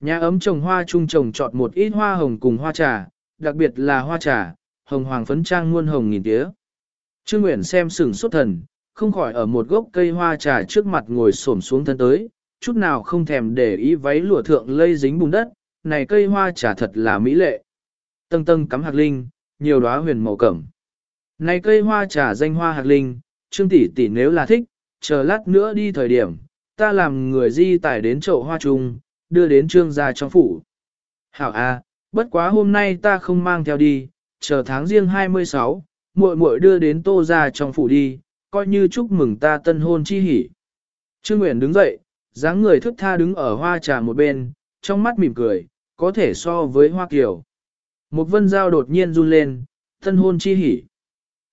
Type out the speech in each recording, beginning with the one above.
Nhà ấm trồng hoa chung trồng trọt một ít hoa hồng cùng hoa trà, đặc biệt là hoa trà, hồng hoàng phấn trang muôn hồng nghìn tía. Trương Nguyễn xem sừng xuất thần, không khỏi ở một gốc cây hoa trà trước mặt ngồi xổm xuống thân tới, chút nào không thèm để ý váy lụa thượng lây dính bùn đất, này cây hoa trà thật là mỹ lệ. Tầng tầng cắm hạt linh, nhiều đóa huyền màu cẩm. Này cây hoa trà danh hoa hạt linh, Trương tỷ tỷ nếu là thích, chờ lát nữa đi thời điểm, ta làm người di tải đến chậu hoa chung, đưa đến trương gia trong phủ. Hảo a, bất quá hôm nay ta không mang theo đi, chờ tháng riêng 26, muội muội đưa đến tô gia trong phủ đi, coi như chúc mừng ta tân hôn chi hỉ. Trương Nguyễn đứng dậy, dáng người thức tha đứng ở hoa trà một bên, trong mắt mỉm cười, có thể so với hoa kiều. Một vân giao đột nhiên run lên, tân hôn chi hỉ.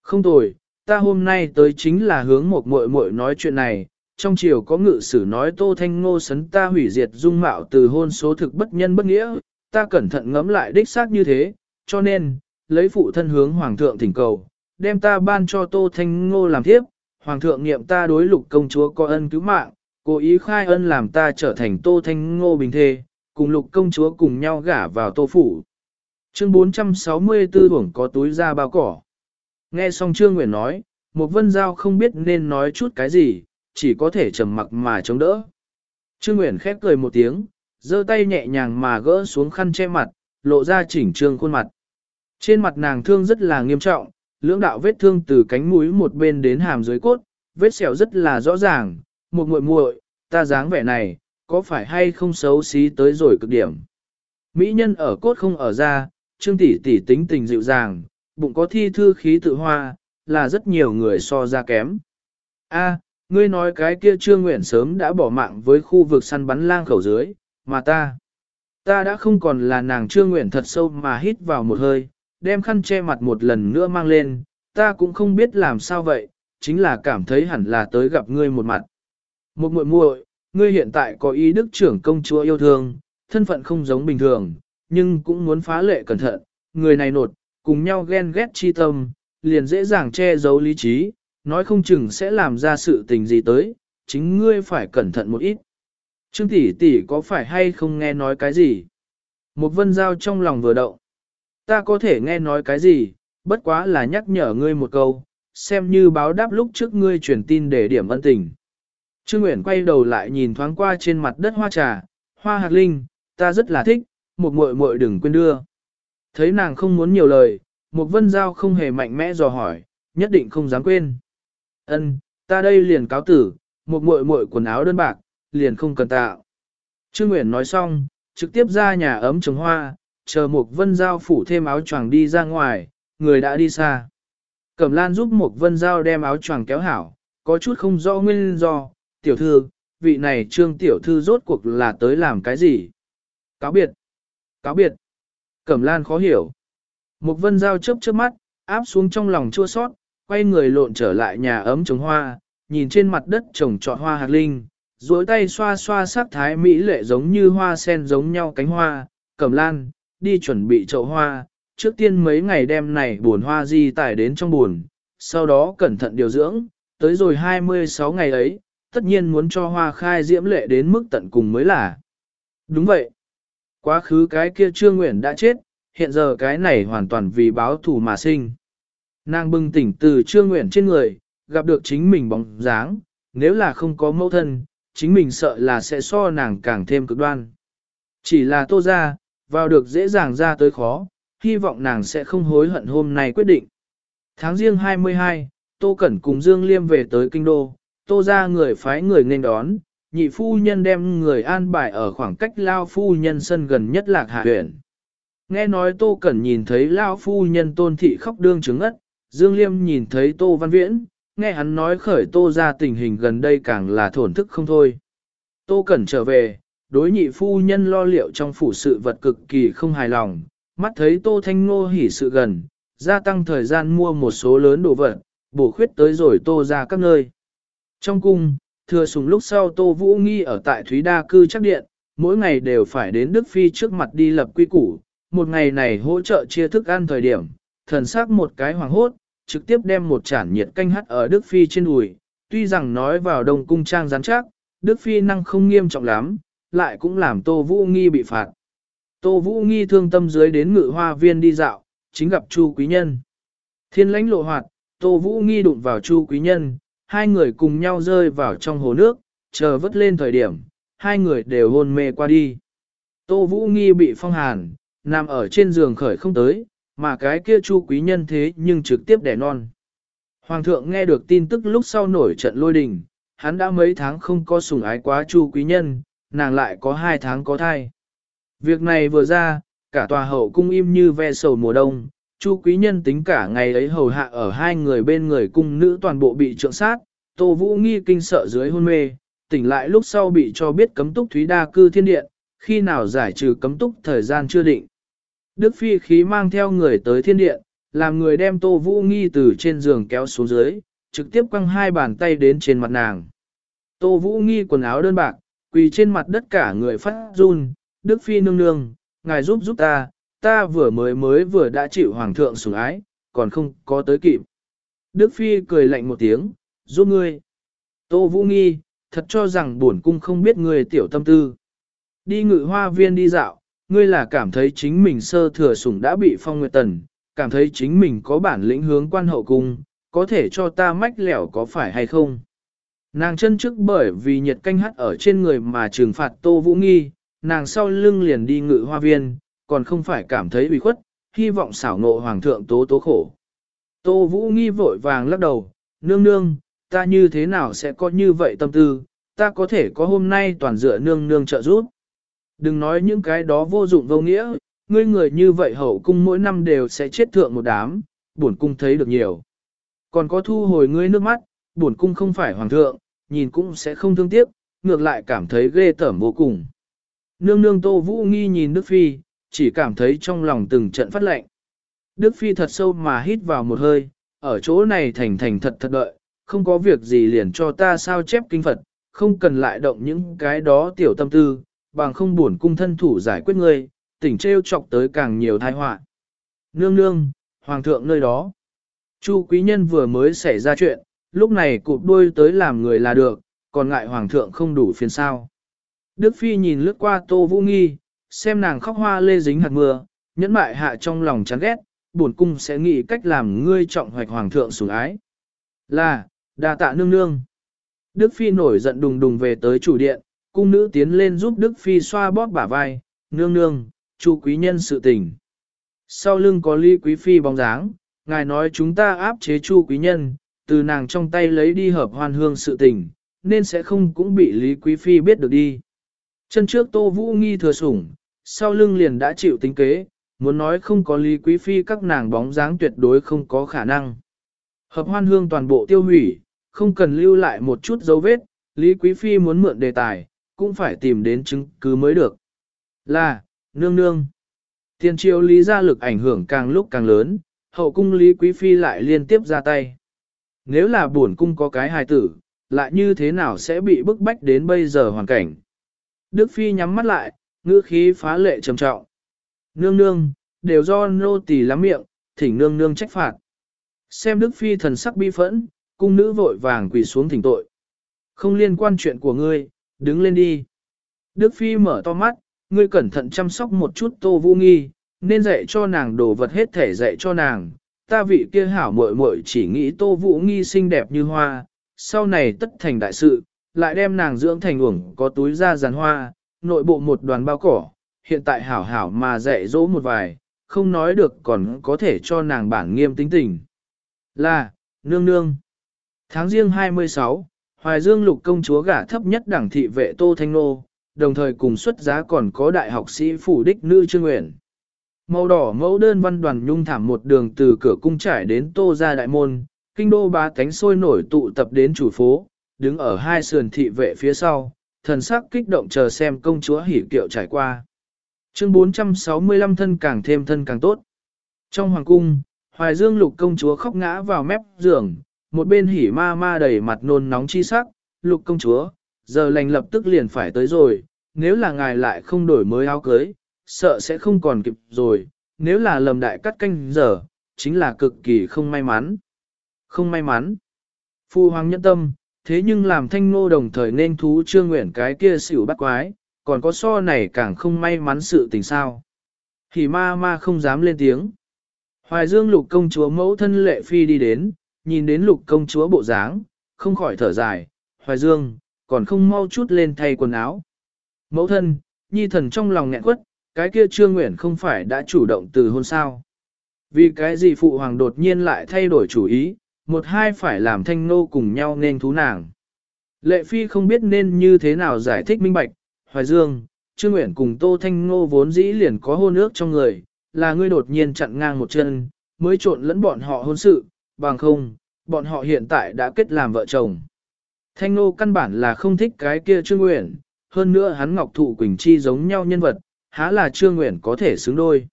Không tồi, ta hôm nay tới chính là hướng một muội muội nói chuyện này, trong chiều có ngự sử nói Tô Thanh Ngô sấn ta hủy diệt dung mạo từ hôn số thực bất nhân bất nghĩa, ta cẩn thận ngẫm lại đích xác như thế, cho nên, lấy phụ thân hướng Hoàng thượng thỉnh cầu, đem ta ban cho Tô Thanh Ngô làm thiếp, Hoàng thượng nghiệm ta đối lục công chúa có ân cứu mạng, cố ý khai ân làm ta trở thành Tô Thanh Ngô bình thê, cùng lục công chúa cùng nhau gả vào Tô Phủ. Chương 464 hưởng có túi ra bao cỏ. Nghe xong Trương Nguyễn nói, một vân giao không biết nên nói chút cái gì, chỉ có thể trầm mặc mà chống đỡ. Trương Nguyễn khép cười một tiếng, giơ tay nhẹ nhàng mà gỡ xuống khăn che mặt, lộ ra chỉnh trương khuôn mặt. Trên mặt nàng thương rất là nghiêm trọng, lưỡng đạo vết thương từ cánh mũi một bên đến hàm dưới cốt, vết sẹo rất là rõ ràng, một muội muội, ta dáng vẻ này, có phải hay không xấu xí tới rồi cực điểm. Mỹ nhân ở cốt không ở ra, trương tỷ tỷ tính tình dịu dàng, bụng có thi thư khí tự hoa, là rất nhiều người so ra kém. A, ngươi nói cái kia trương nguyện sớm đã bỏ mạng với khu vực săn bắn lang khẩu dưới, mà ta, ta đã không còn là nàng trương nguyện thật sâu mà hít vào một hơi, đem khăn che mặt một lần nữa mang lên, ta cũng không biết làm sao vậy, chính là cảm thấy hẳn là tới gặp ngươi một mặt. Một muội muội, ngươi hiện tại có ý đức trưởng công chúa yêu thương, thân phận không giống bình thường, nhưng cũng muốn phá lệ cẩn thận, người này nột, cùng nhau ghen ghét chi tâm, liền dễ dàng che giấu lý trí, nói không chừng sẽ làm ra sự tình gì tới, chính ngươi phải cẩn thận một ít. Trương tỷ tỷ có phải hay không nghe nói cái gì? Một vân giao trong lòng vừa động. Ta có thể nghe nói cái gì, bất quá là nhắc nhở ngươi một câu, xem như báo đáp lúc trước ngươi truyền tin để điểm ân tình. Trương Nguyễn quay đầu lại nhìn thoáng qua trên mặt đất hoa trà, hoa hạt linh, ta rất là thích, một muội muội đừng quên đưa. Thấy nàng không muốn nhiều lời, một vân giao không hề mạnh mẽ dò hỏi, nhất định không dám quên. Ân, ta đây liền cáo tử, một muội muội quần áo đơn bạc, liền không cần tạo. Trương Nguyễn nói xong, trực tiếp ra nhà ấm trồng hoa, chờ một vân giao phủ thêm áo choàng đi ra ngoài, người đã đi xa. Cẩm lan giúp một vân giao đem áo choàng kéo hảo, có chút không rõ nguyên do, tiểu thư, vị này trương tiểu thư rốt cuộc là tới làm cái gì? Cáo biệt! Cáo biệt! Cẩm lan khó hiểu. Một vân giao chớp chớp mắt, áp xuống trong lòng chua sót, quay người lộn trở lại nhà ấm trồng hoa, nhìn trên mặt đất trồng trọt hoa hạt linh, duỗi tay xoa xoa sắc thái mỹ lệ giống như hoa sen giống nhau cánh hoa, cẩm lan, đi chuẩn bị chậu hoa, trước tiên mấy ngày đêm này buồn hoa di tải đến trong buồn, sau đó cẩn thận điều dưỡng, tới rồi 26 ngày ấy, tất nhiên muốn cho hoa khai diễm lệ đến mức tận cùng mới là. Đúng vậy. Quá khứ cái kia trương nguyện đã chết, hiện giờ cái này hoàn toàn vì báo thù mà sinh. Nàng bừng tỉnh từ trương nguyện trên người, gặp được chính mình bóng dáng, nếu là không có mẫu thân, chính mình sợ là sẽ so nàng càng thêm cực đoan. Chỉ là tô ra, vào được dễ dàng ra tới khó, hy vọng nàng sẽ không hối hận hôm nay quyết định. Tháng riêng 22, Tô Cẩn cùng Dương Liêm về tới kinh đô, Tô ra người phái người nên đón, nhị phu nhân đem người an bài ở khoảng cách Lao phu nhân sân gần nhất lạc hạ huyện. Nghe nói Tô Cẩn nhìn thấy Lao phu nhân tôn thị khóc đương chứng ất, Dương Liêm nhìn thấy Tô Văn Viễn, nghe hắn nói khởi Tô ra tình hình gần đây càng là thổn thức không thôi. Tô Cẩn trở về, đối nhị phu nhân lo liệu trong phủ sự vật cực kỳ không hài lòng, mắt thấy Tô Thanh Ngô hỉ sự gần, gia tăng thời gian mua một số lớn đồ vật, bổ khuyết tới rồi Tô ra các nơi. Trong cung, thừa sùng lúc sau Tô Vũ Nghi ở tại Thúy Đa cư chắc điện, mỗi ngày đều phải đến Đức Phi trước mặt đi lập quy củ, một ngày này hỗ trợ chia thức ăn thời điểm, thần sắc một cái hoàng hốt, trực tiếp đem một chản nhiệt canh hắt ở Đức Phi trên đùi, tuy rằng nói vào đông cung trang rắn chắc, Đức Phi năng không nghiêm trọng lắm, lại cũng làm Tô Vũ Nghi bị phạt. Tô Vũ Nghi thương tâm dưới đến ngự hoa viên đi dạo, chính gặp Chu Quý Nhân. Thiên lãnh lộ hoạt, Tô Vũ Nghi đụng vào Chu Quý Nhân, hai người cùng nhau rơi vào trong hồ nước, chờ vớt lên thời điểm, hai người đều hôn mê qua đi. Tô Vũ Nghi bị phong hàn, nằm ở trên giường khởi không tới, mà cái kia Chu Quý Nhân thế nhưng trực tiếp đẻ non. Hoàng thượng nghe được tin tức lúc sau nổi trận lôi đình, hắn đã mấy tháng không có sủng ái quá Chu Quý Nhân, nàng lại có hai tháng có thai. Việc này vừa ra, cả tòa hậu cung im như ve sầu mùa đông, Chu quý nhân tính cả ngày ấy hầu hạ ở hai người bên người cung nữ toàn bộ bị trượng sát, Tô Vũ nghi kinh sợ dưới hôn mê, tỉnh lại lúc sau bị cho biết cấm túc Thúy Đa cư thiên điện, khi nào giải trừ cấm túc thời gian chưa định. Đức Phi khí mang theo người tới thiên điện, làm người đem Tô Vũ nghi từ trên giường kéo xuống dưới, trực tiếp quăng hai bàn tay đến trên mặt nàng. Tô Vũ nghi quần áo đơn bạc, quỳ trên mặt đất cả người phát run, Đức Phi nương nương, ngài giúp giúp ta, ta vừa mới mới vừa đã chịu hoàng thượng sủng ái, còn không có tới kịp. Đức Phi cười lạnh một tiếng, giúp ngươi. Tô Vũ Nghi, thật cho rằng bổn cung không biết ngươi tiểu tâm tư. Đi ngự hoa viên đi dạo, ngươi là cảm thấy chính mình sơ thừa sủng đã bị phong nguyệt tần, cảm thấy chính mình có bản lĩnh hướng quan hậu cung, có thể cho ta mách lẻo có phải hay không. Nàng chân trước bởi vì nhiệt canh hắt ở trên người mà trừng phạt Tô Vũ Nghi, nàng sau lưng liền đi ngự hoa viên, còn không phải cảm thấy ủy khuất, hy vọng xảo nộ hoàng thượng tố tố khổ. Tô Vũ nghi vội vàng lắc đầu, nương nương, ta như thế nào sẽ có như vậy tâm tư, ta có thể có hôm nay toàn dựa nương nương trợ giúp. Đừng nói những cái đó vô dụng vô nghĩa, ngươi người như vậy hậu cung mỗi năm đều sẽ chết thượng một đám, buồn cung thấy được nhiều. Còn có thu hồi ngươi nước mắt, buồn cung không phải hoàng thượng, nhìn cũng sẽ không thương tiếc, ngược lại cảm thấy ghê tởm vô cùng. Nương nương Tô Vũ nghi nhìn Đức Phi, chỉ cảm thấy trong lòng từng trận phát lạnh. Đức Phi thật sâu mà hít vào một hơi, ở chỗ này thành thành thật thật đợi, không có việc gì liền cho ta sao chép kinh Phật, không cần lại động những cái đó tiểu tâm tư, bằng không buồn cung thân thủ giải quyết ngươi, tỉnh trêu chọc tới càng nhiều tai họa. Nương nương, hoàng thượng nơi đó. Chu quý nhân vừa mới xảy ra chuyện, lúc này cụp đuôi tới làm người là được, còn ngại hoàng thượng không đủ phiền sao. Đức Phi nhìn lướt qua Tô Vũ Nghi, xem nàng khóc hoa lê dính hạt mưa, nhẫn mại hạ trong lòng chán ghét, bổn cung sẽ nghĩ cách làm ngươi trọng hoạch hoàng thượng sủng ái. Là, đà tạ nương nương. Đức Phi nổi giận đùng đùng về tới chủ điện, cung nữ tiến lên giúp Đức Phi xoa bóp bả vai, nương nương, chu quý nhân sự tình. Sau lưng có ly quý phi bóng dáng, ngài nói chúng ta áp chế chu quý nhân, từ nàng trong tay lấy đi hợp hoan hương sự tình, nên sẽ không cũng bị Lý Quý Phi biết được đi. Chân trước Tô Vũ nghi thừa sủng, sau lưng liền đã chịu tính kế, muốn nói không có Lý Quý Phi các nàng bóng dáng tuyệt đối không có khả năng. Hợp hoan hương toàn bộ tiêu hủy, không cần lưu lại một chút dấu vết, Lý Quý Phi muốn mượn đề tài, cũng phải tìm đến chứng cứ mới được. Là, nương nương. Tiền triều Lý gia lực ảnh hưởng càng lúc càng lớn, hậu cung Lý Quý Phi lại liên tiếp ra tay. Nếu là buồn cung có cái hài tử, lại như thế nào sẽ bị bức bách đến bây giờ hoàn cảnh. Đức Phi nhắm mắt lại, ngữ khí phá lệ trầm trọng. Nương nương, đều do nô tỳ lắm miệng, thỉnh nương nương trách phạt. Xem Đức Phi thần sắc bi phẫn, cung nữ vội vàng quỳ xuống thỉnh tội. Không liên quan chuyện của ngươi, đứng lên đi. Đức Phi mở to mắt, ngươi cẩn thận chăm sóc một chút tô vũ nghi, nên dạy cho nàng đồ vật hết thể dạy cho nàng. Ta vị kia hảo muội muội chỉ nghĩ tô vũ nghi xinh đẹp như hoa, sau này tất thành đại sự, lại đem nàng dưỡng thành uổng có túi da giàn hoa, nội bộ một đoàn bao cỏ, hiện tại hảo hảo mà dạy dỗ một vài, không nói được còn có thể cho nàng bản nghiêm tính tình. Là, nương nương. Tháng riêng 26, Hoài Dương lục công chúa gả thấp nhất đảng thị vệ Tô Thanh Nô, đồng thời cùng xuất giá còn có đại học sĩ phủ đích nữ Trương Nguyễn. Màu đỏ mẫu đơn văn đoàn nhung thảm một đường từ cửa cung trải đến Tô ra đại môn, kinh đô ba cánh sôi nổi tụ tập đến chủ phố, đứng ở hai sườn thị vệ phía sau, thần sắc kích động chờ xem công chúa hỉ kiệu trải qua. Chương 465 thân càng thêm thân càng tốt. Trong hoàng cung, Hoài Dương lục công chúa khóc ngã vào mép giường, một bên hỉ ma ma đầy mặt nôn nóng chi sắc, lục công chúa, giờ lành lập tức liền phải tới rồi, nếu là ngài lại không đổi mới áo cưới, sợ sẽ không còn kịp rồi, nếu là lầm đại cắt canh giờ, chính là cực kỳ không may mắn. Không may mắn. Phu hoàng nhẫn tâm, thế nhưng làm thanh ngô đồng thời nên thú trương nguyện cái kia xỉu bắt quái, còn có so này càng không may mắn sự tình sao. hỉ ma ma không dám lên tiếng. Hoài dương lục công chúa mẫu thân lệ phi đi đến, nhìn đến lục công chúa bộ dáng, không khỏi thở dài, hoài dương, còn không mau chút lên thay quần áo. Mẫu thân, nhi thần trong lòng nghẹn quất, cái kia trương nguyện không phải đã chủ động từ hôn sao. Vì cái gì phụ hoàng đột nhiên lại thay đổi chủ ý, một hai phải làm thanh nô cùng nhau nên thú nàng. Lệ phi không biết nên như thế nào giải thích minh bạch, hoài dương, trương nguyện cùng tô thanh nô vốn dĩ liền có hôn ước trong người, là ngươi đột nhiên chặn ngang một chân, mới trộn lẫn bọn họ hôn sự, bằng không, bọn họ hiện tại đã kết làm vợ chồng. Thanh nô căn bản là không thích cái kia trương Nguyễn, hơn nữa hắn ngọc thụ quỳnh chi giống nhau nhân vật, há là trương Nguyễn có thể xứng đôi.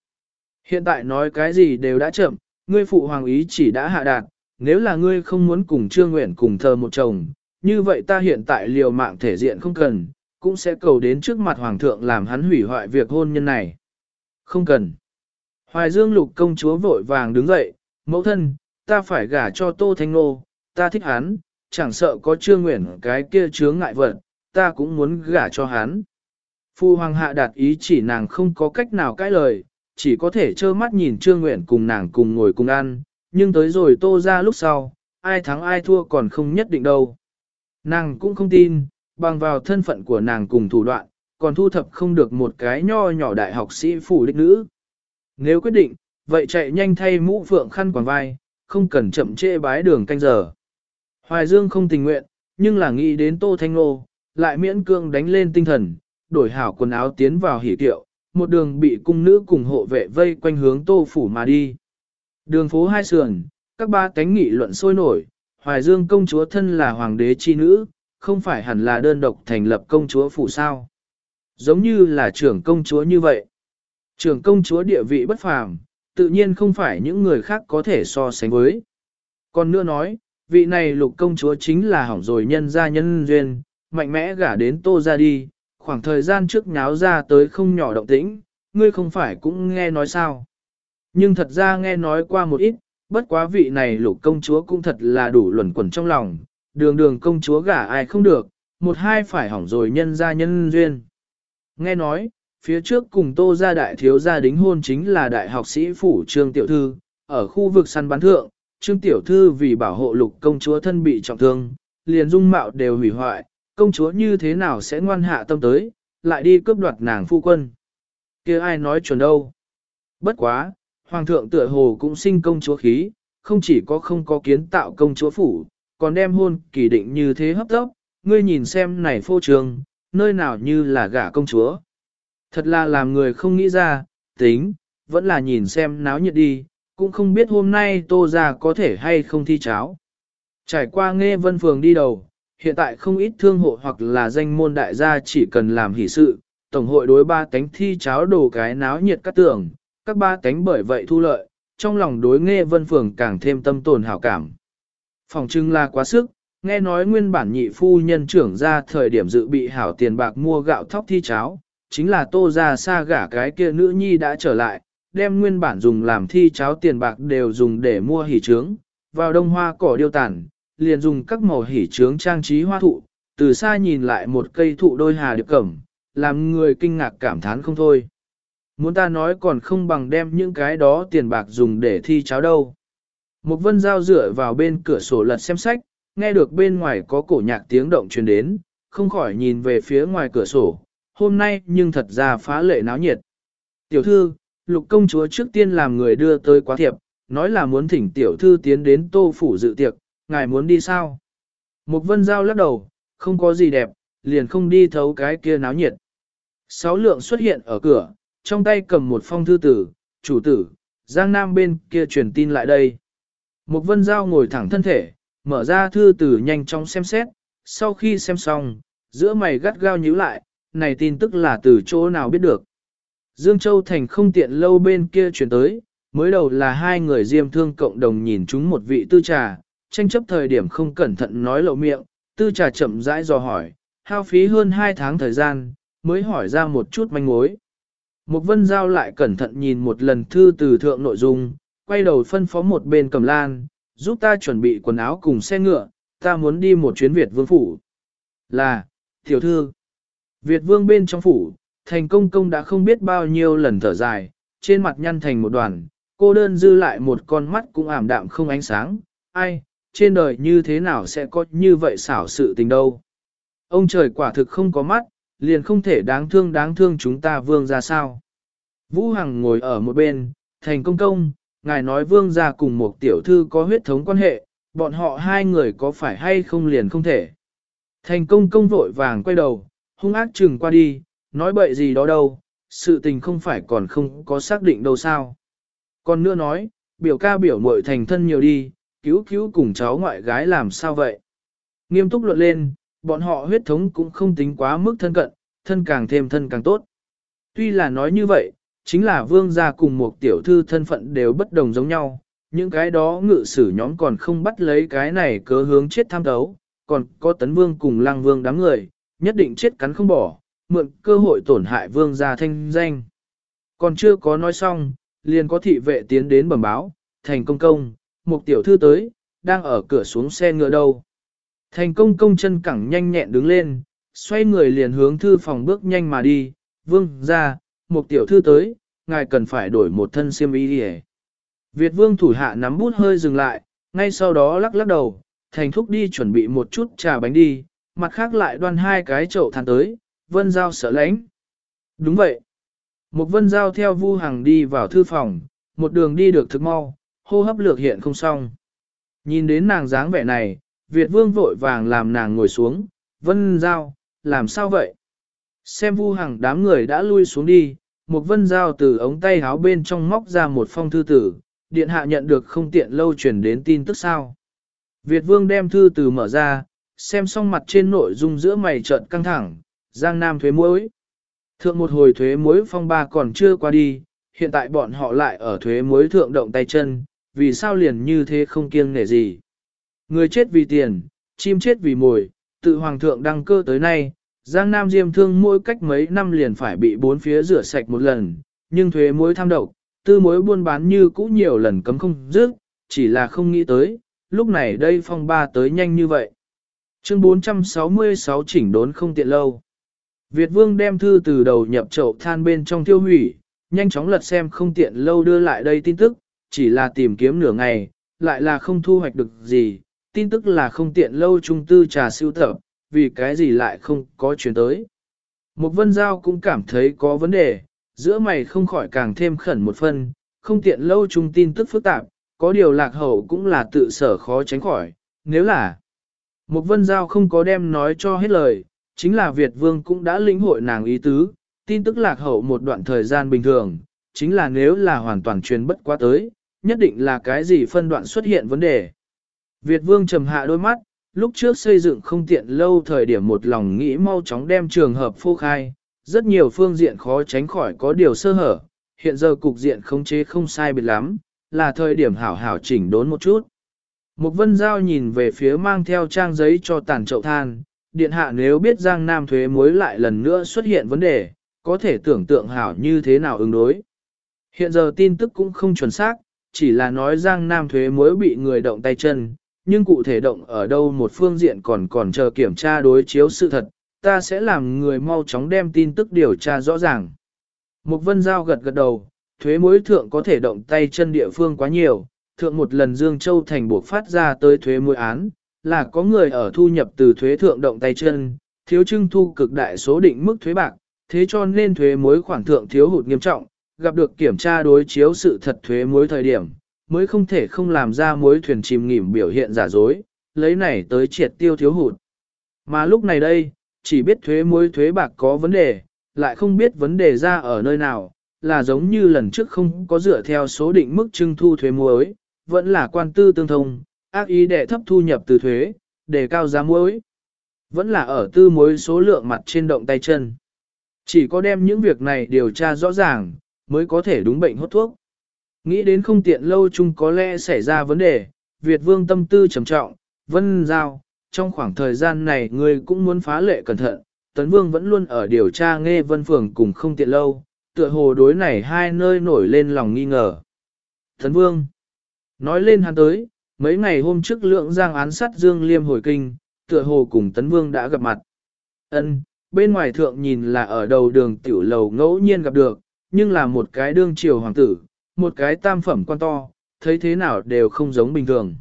Hiện tại nói cái gì đều đã chậm, ngươi phụ hoàng ý chỉ đã hạ đạt, nếu là ngươi không muốn cùng trương Nguyễn cùng thờ một chồng, như vậy ta hiện tại liều mạng thể diện không cần, cũng sẽ cầu đến trước mặt hoàng thượng làm hắn hủy hoại việc hôn nhân này. Không cần. Hoài Dương lục công chúa vội vàng đứng dậy, mẫu thân, ta phải gả cho Tô Thanh Nô, ta thích hắn, chẳng sợ có trương nguyện cái kia chướng ngại vật, ta cũng muốn gả cho hắn. Phu hoàng hạ đạt ý chỉ nàng không có cách nào cãi lời, chỉ có thể trơ mắt nhìn trương nguyện cùng nàng cùng ngồi cùng ăn, nhưng tới rồi tô ra lúc sau, ai thắng ai thua còn không nhất định đâu. Nàng cũng không tin, bằng vào thân phận của nàng cùng thủ đoạn, còn thu thập không được một cái nho nhỏ đại học sĩ phủ đích nữ. Nếu quyết định, vậy chạy nhanh thay mũ phượng khăn quàng vai, không cần chậm trễ bái đường canh giờ. Hoài Dương không tình nguyện, nhưng là nghĩ đến Tô Thanh Nô, lại miễn cương đánh lên tinh thần, đổi hảo quần áo tiến vào hỉ tiệu, một đường bị cung nữ cùng hộ vệ vây quanh hướng Tô Phủ mà đi. Đường phố hai sườn, các ba cánh nghị luận sôi nổi, Hoài Dương công chúa thân là hoàng đế chi nữ, không phải hẳn là đơn độc thành lập công chúa phủ sao. Giống như là trưởng công chúa như vậy. Trưởng công chúa địa vị bất phàm, tự nhiên không phải những người khác có thể so sánh với. Còn nữa nói, vị này lục công chúa chính là hỏng rồi nhân gia nhân duyên, mạnh mẽ gả đến tô ra đi, khoảng thời gian trước nháo ra tới không nhỏ động tĩnh, ngươi không phải cũng nghe nói sao. Nhưng thật ra nghe nói qua một ít, bất quá vị này lục công chúa cũng thật là đủ luẩn quẩn trong lòng, đường đường công chúa gả ai không được, một hai phải hỏng rồi nhân gia nhân duyên. Nghe nói, phía trước cùng tô gia đại thiếu gia đính hôn chính là đại học sĩ phủ trương tiểu thư, ở khu vực săn bắn thượng, trương tiểu thư vì bảo hộ lục công chúa thân bị trọng thương, liền dung mạo đều hủy hoại, công chúa như thế nào sẽ ngoan hạ tâm tới, lại đi cướp đoạt nàng phu quân. kia ai nói chuẩn đâu. Bất quá, hoàng thượng tựa hồ cũng sinh công chúa khí, không chỉ có không có kiến tạo công chúa phủ, còn đem hôn kỳ định như thế hấp tốc, ngươi nhìn xem này phô trường, nơi nào như là gả công chúa. Thật là làm người không nghĩ ra, tính, vẫn là nhìn xem náo nhiệt đi, cũng không biết hôm nay tô ra có thể hay không thi cháo. Trải qua nghe vân phường đi đầu, hiện tại không ít thương hộ hoặc là danh môn đại gia chỉ cần làm hỷ sự, tổng hội đối ba tánh thi cháo đồ cái náo nhiệt các tưởng, các ba tánh bởi vậy thu lợi, trong lòng đối nghe vân phường càng thêm tâm tồn hảo cảm. Phòng trưng là quá sức, nghe nói nguyên bản nhị phu nhân trưởng ra thời điểm dự bị hảo tiền bạc mua gạo thóc thi cháo, chính là tô ra xa gả cái kia nữ nhi đã trở lại, đem nguyên bản dùng làm thi cháo tiền bạc đều dùng để mua hỷ trướng, vào đông hoa cỏ điêu tản, liền dùng các màu hỷ trướng trang trí hoa thụ, từ xa nhìn lại một cây thụ đôi hà điệp cẩm, làm người kinh ngạc cảm thán không thôi. Muốn ta nói còn không bằng đem những cái đó tiền bạc dùng để thi cháo đâu. Một vân dao dựa vào bên cửa sổ lật xem sách, nghe được bên ngoài có cổ nhạc tiếng động truyền đến, không khỏi nhìn về phía ngoài cửa sổ, hôm nay nhưng thật ra phá lệ náo nhiệt. Tiểu thư, lục công chúa trước tiên làm người đưa tới quá thiệp, nói là muốn thỉnh tiểu thư tiến đến tô phủ dự tiệc, ngài muốn đi sao? Một vân giao lắc đầu, không có gì đẹp, liền không đi thấu cái kia náo nhiệt. Sáu lượng xuất hiện ở cửa, trong tay cầm một phong thư tử, chủ tử, Giang Nam bên kia truyền tin lại đây. Một vân giao ngồi thẳng thân thể, mở ra thư tử nhanh chóng xem xét, sau khi xem xong, giữa mày gắt gao nhíu lại, này tin tức là từ chỗ nào biết được. Dương Châu Thành không tiện lâu bên kia chuyển tới, mới đầu là hai người diêm thương cộng đồng nhìn chúng một vị tư trà, tranh chấp thời điểm không cẩn thận nói lộ miệng, tư trà chậm rãi dò hỏi, hao phí hơn hai tháng thời gian, mới hỏi ra một chút manh mối. Mục vân giao lại cẩn thận nhìn một lần thư từ thượng nội dung, quay đầu phân phó một bên cầm lan, giúp ta chuẩn bị quần áo cùng xe ngựa, ta muốn đi một chuyến Việt vương phủ. Là, tiểu thư, Việt vương bên trong phủ, thành công công đã không biết bao nhiêu lần thở dài, trên mặt nhăn thành một đoàn, cô đơn dư lại một con mắt cũng ảm đạm không ánh sáng, ai, trên đời như thế nào sẽ có như vậy xảo sự tình đâu. Ông trời quả thực không có mắt, liền không thể đáng thương đáng thương chúng ta vương ra sao. Vũ Hằng ngồi ở một bên, thành công công, ngài nói vương ra cùng một tiểu thư có huyết thống quan hệ, bọn họ hai người có phải hay không liền không thể. Thành công công vội vàng quay đầu, hung ác chừng qua đi, nói bậy gì đó đâu, sự tình không phải còn không có xác định đâu sao. Còn nữa nói, biểu ca biểu muội thành thân nhiều đi, cứu cứu cùng cháu ngoại gái làm sao vậy. Nghiêm túc luận lên, bọn họ huyết thống cũng không tính quá mức thân cận, thân càng thêm thân càng tốt. Tuy là nói như vậy, chính là vương gia cùng một tiểu thư thân phận đều bất đồng giống nhau, những cái đó ngự sử nhóm còn không bắt lấy cái này cớ hướng chết tham đấu, còn có tấn vương cùng lang vương đám người, nhất định chết cắn không bỏ, mượn cơ hội tổn hại vương gia thanh danh. Còn chưa có nói xong, liền có thị vệ tiến đến bẩm báo, thành công công, một tiểu thư tới, đang ở cửa xuống xe ngựa đâu. Thành công công chân cẳng nhanh nhẹn đứng lên, xoay người liền hướng thư phòng bước nhanh mà đi, vương ra, một tiểu thư tới, ngài cần phải đổi một thân xiêm y đi Việt vương thủ hạ nắm bút hơi dừng lại, ngay sau đó lắc lắc đầu, thành thúc đi chuẩn bị một chút trà bánh đi, mặt khác lại đoan hai cái chậu than tới, vân giao sợ lãnh. Đúng vậy. Một vân giao theo vu hàng đi vào thư phòng, một đường đi được thực mau, hô hấp lược hiện không xong. Nhìn đến nàng dáng vẻ này, Việt vương vội vàng làm nàng ngồi xuống, vân giao, làm sao vậy? Xem vu hàng đám người đã lui xuống đi, một vân giao từ ống tay áo bên trong móc ra một phong thư tử, điện hạ nhận được không tiện lâu truyền đến tin tức sao. Việt vương đem thư từ mở ra, xem xong mặt trên nội dung giữa mày trợn căng thẳng, giang nam thuế muối. Thượng một hồi thuế muối phong ba còn chưa qua đi, hiện tại bọn họ lại ở thuế muối thượng động tay chân, vì sao liền như thế không kiêng nể gì. Người chết vì tiền, chim chết vì mồi, tự hoàng thượng đăng cơ tới nay, Giang Nam Diêm thương mỗi cách mấy năm liền phải bị bốn phía rửa sạch một lần, nhưng thuế muối tham độc, tư muối buôn bán như cũ nhiều lần cấm không dứt, chỉ là không nghĩ tới, lúc này đây phong ba tới nhanh như vậy. Chương 466 chỉnh đốn không tiện lâu. Việt Vương đem thư từ đầu nhập chậu than bên trong tiêu hủy, nhanh chóng lật xem không tiện lâu đưa lại đây tin tức, chỉ là tìm kiếm nửa ngày, lại là không thu hoạch được gì, tin tức là không tiện lâu trung tư trà siêu tập, vì cái gì lại không có chuyển tới. Một vân giao cũng cảm thấy có vấn đề, giữa mày không khỏi càng thêm khẩn một phân, không tiện lâu trung tin tức phức tạp, có điều lạc hậu cũng là tự sở khó tránh khỏi, nếu là Mục vân giao không có đem nói cho hết lời, chính là Việt Vương cũng đã lĩnh hội nàng ý tứ, tin tức lạc hậu một đoạn thời gian bình thường, chính là nếu là hoàn toàn truyền bất quá tới, nhất định là cái gì phân đoạn xuất hiện vấn đề. Việt Vương trầm hạ đôi mắt, lúc trước xây dựng không tiện lâu thời điểm một lòng nghĩ mau chóng đem trường hợp phô khai, rất nhiều phương diện khó tránh khỏi có điều sơ hở, hiện giờ cục diện khống chế không sai biệt lắm, là thời điểm hảo hảo chỉnh đốn một chút. Một vân giao nhìn về phía mang theo trang giấy cho tàn chậu than, điện hạ nếu biết Giang Nam thuế muối lại lần nữa xuất hiện vấn đề, có thể tưởng tượng hảo như thế nào ứng đối. Hiện giờ tin tức cũng không chuẩn xác, chỉ là nói Giang Nam thuế muối bị người động tay chân, nhưng cụ thể động ở đâu một phương diện còn còn chờ kiểm tra đối chiếu sự thật, ta sẽ làm người mau chóng đem tin tức điều tra rõ ràng. Mục Vân Giao gật gật đầu, thuế mối thượng có thể động tay chân địa phương quá nhiều, thượng một lần Dương Châu thành buộc phát ra tới thuế mối án, là có người ở thu nhập từ thuế thượng động tay chân, thiếu trưng thu cực đại số định mức thuế bạc, thế cho nên thuế mối khoản thượng thiếu hụt nghiêm trọng, gặp được kiểm tra đối chiếu sự thật thuế mối thời điểm, mới không thể không làm ra mối thuyền chìm nghỉm biểu hiện giả dối, lấy này tới triệt tiêu thiếu hụt. Mà lúc này đây, chỉ biết thuế mối thuế bạc có vấn đề, lại không biết vấn đề ra ở nơi nào, là giống như lần trước không có dựa theo số định mức trưng thu thuế muối, vẫn là quan tư tương thông, ác ý để thấp thu nhập từ thuế, để cao giá muối. Vẫn là ở tư muối số lượng mặt trên động tay chân. Chỉ có đem những việc này điều tra rõ ràng, mới có thể đúng bệnh hốt thuốc. Nghĩ đến không tiện lâu chung có lẽ xảy ra vấn đề, Việt vương tâm tư trầm trọng, vân giao, trong khoảng thời gian này người cũng muốn phá lệ cẩn thận, tấn vương vẫn luôn ở điều tra nghe vân phường cùng không tiện lâu, tựa hồ đối này hai nơi nổi lên lòng nghi ngờ. Tấn vương, nói lên hắn tới, mấy ngày hôm trước lượng giang án sát dương liêm hồi kinh, tựa hồ cùng tấn vương đã gặp mặt. Ân, bên ngoài thượng nhìn là ở đầu đường tiểu lầu ngẫu nhiên gặp được, nhưng là một cái đương triều hoàng tử, một cái tam phẩm quan to, thấy thế nào đều không giống bình thường.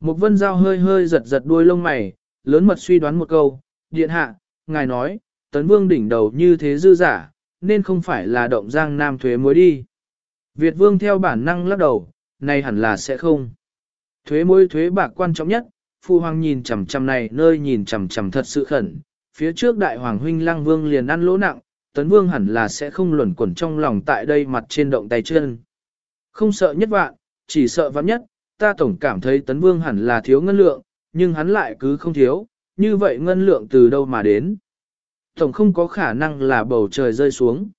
Một vân dao hơi hơi giật giật đuôi lông mày, lớn mật suy đoán một câu, điện hạ, ngài nói, tấn vương đỉnh đầu như thế dư giả, nên không phải là động giang nam thuế muối đi. Việt vương theo bản năng lắc đầu, này hẳn là sẽ không. Thuế muối thuế bạc quan trọng nhất, phu hoàng nhìn chằm chằm này nơi nhìn chằm chằm thật sự khẩn, phía trước đại hoàng huynh lăng vương liền ăn lỗ nặng, tấn vương hẳn là sẽ không luẩn quẩn trong lòng tại đây mặt trên động tay chân. Không sợ nhất vạn, chỉ sợ vạn nhất, ta tổng cảm thấy tấn vương hẳn là thiếu ngân lượng, nhưng hắn lại cứ không thiếu, như vậy ngân lượng từ đâu mà đến. Tổng không có khả năng là bầu trời rơi xuống.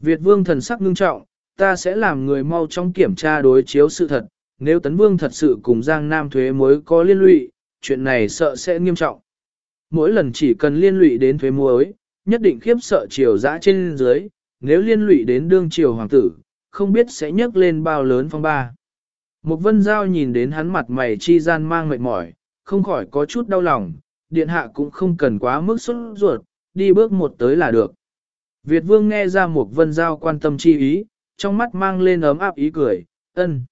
Việt vương thần sắc ngưng trọng, ta sẽ làm người mau trong kiểm tra đối chiếu sự thật, nếu tấn vương thật sự cùng Giang Nam thuế mới có liên lụy, chuyện này sợ sẽ nghiêm trọng. Mỗi lần chỉ cần liên lụy đến thuế muối, nhất định khiếp sợ triều dã trên dưới, nếu liên lụy đến đương triều hoàng tử, không biết sẽ nhấc lên bao lớn phong ba. Một vân giao nhìn đến hắn mặt mày chi gian mang mệt mỏi, không khỏi có chút đau lòng, điện hạ cũng không cần quá mức xuất ruột, đi bước một tới là được. Việt vương nghe ra một vân giao quan tâm chi ý, trong mắt mang lên ấm áp ý cười, ân.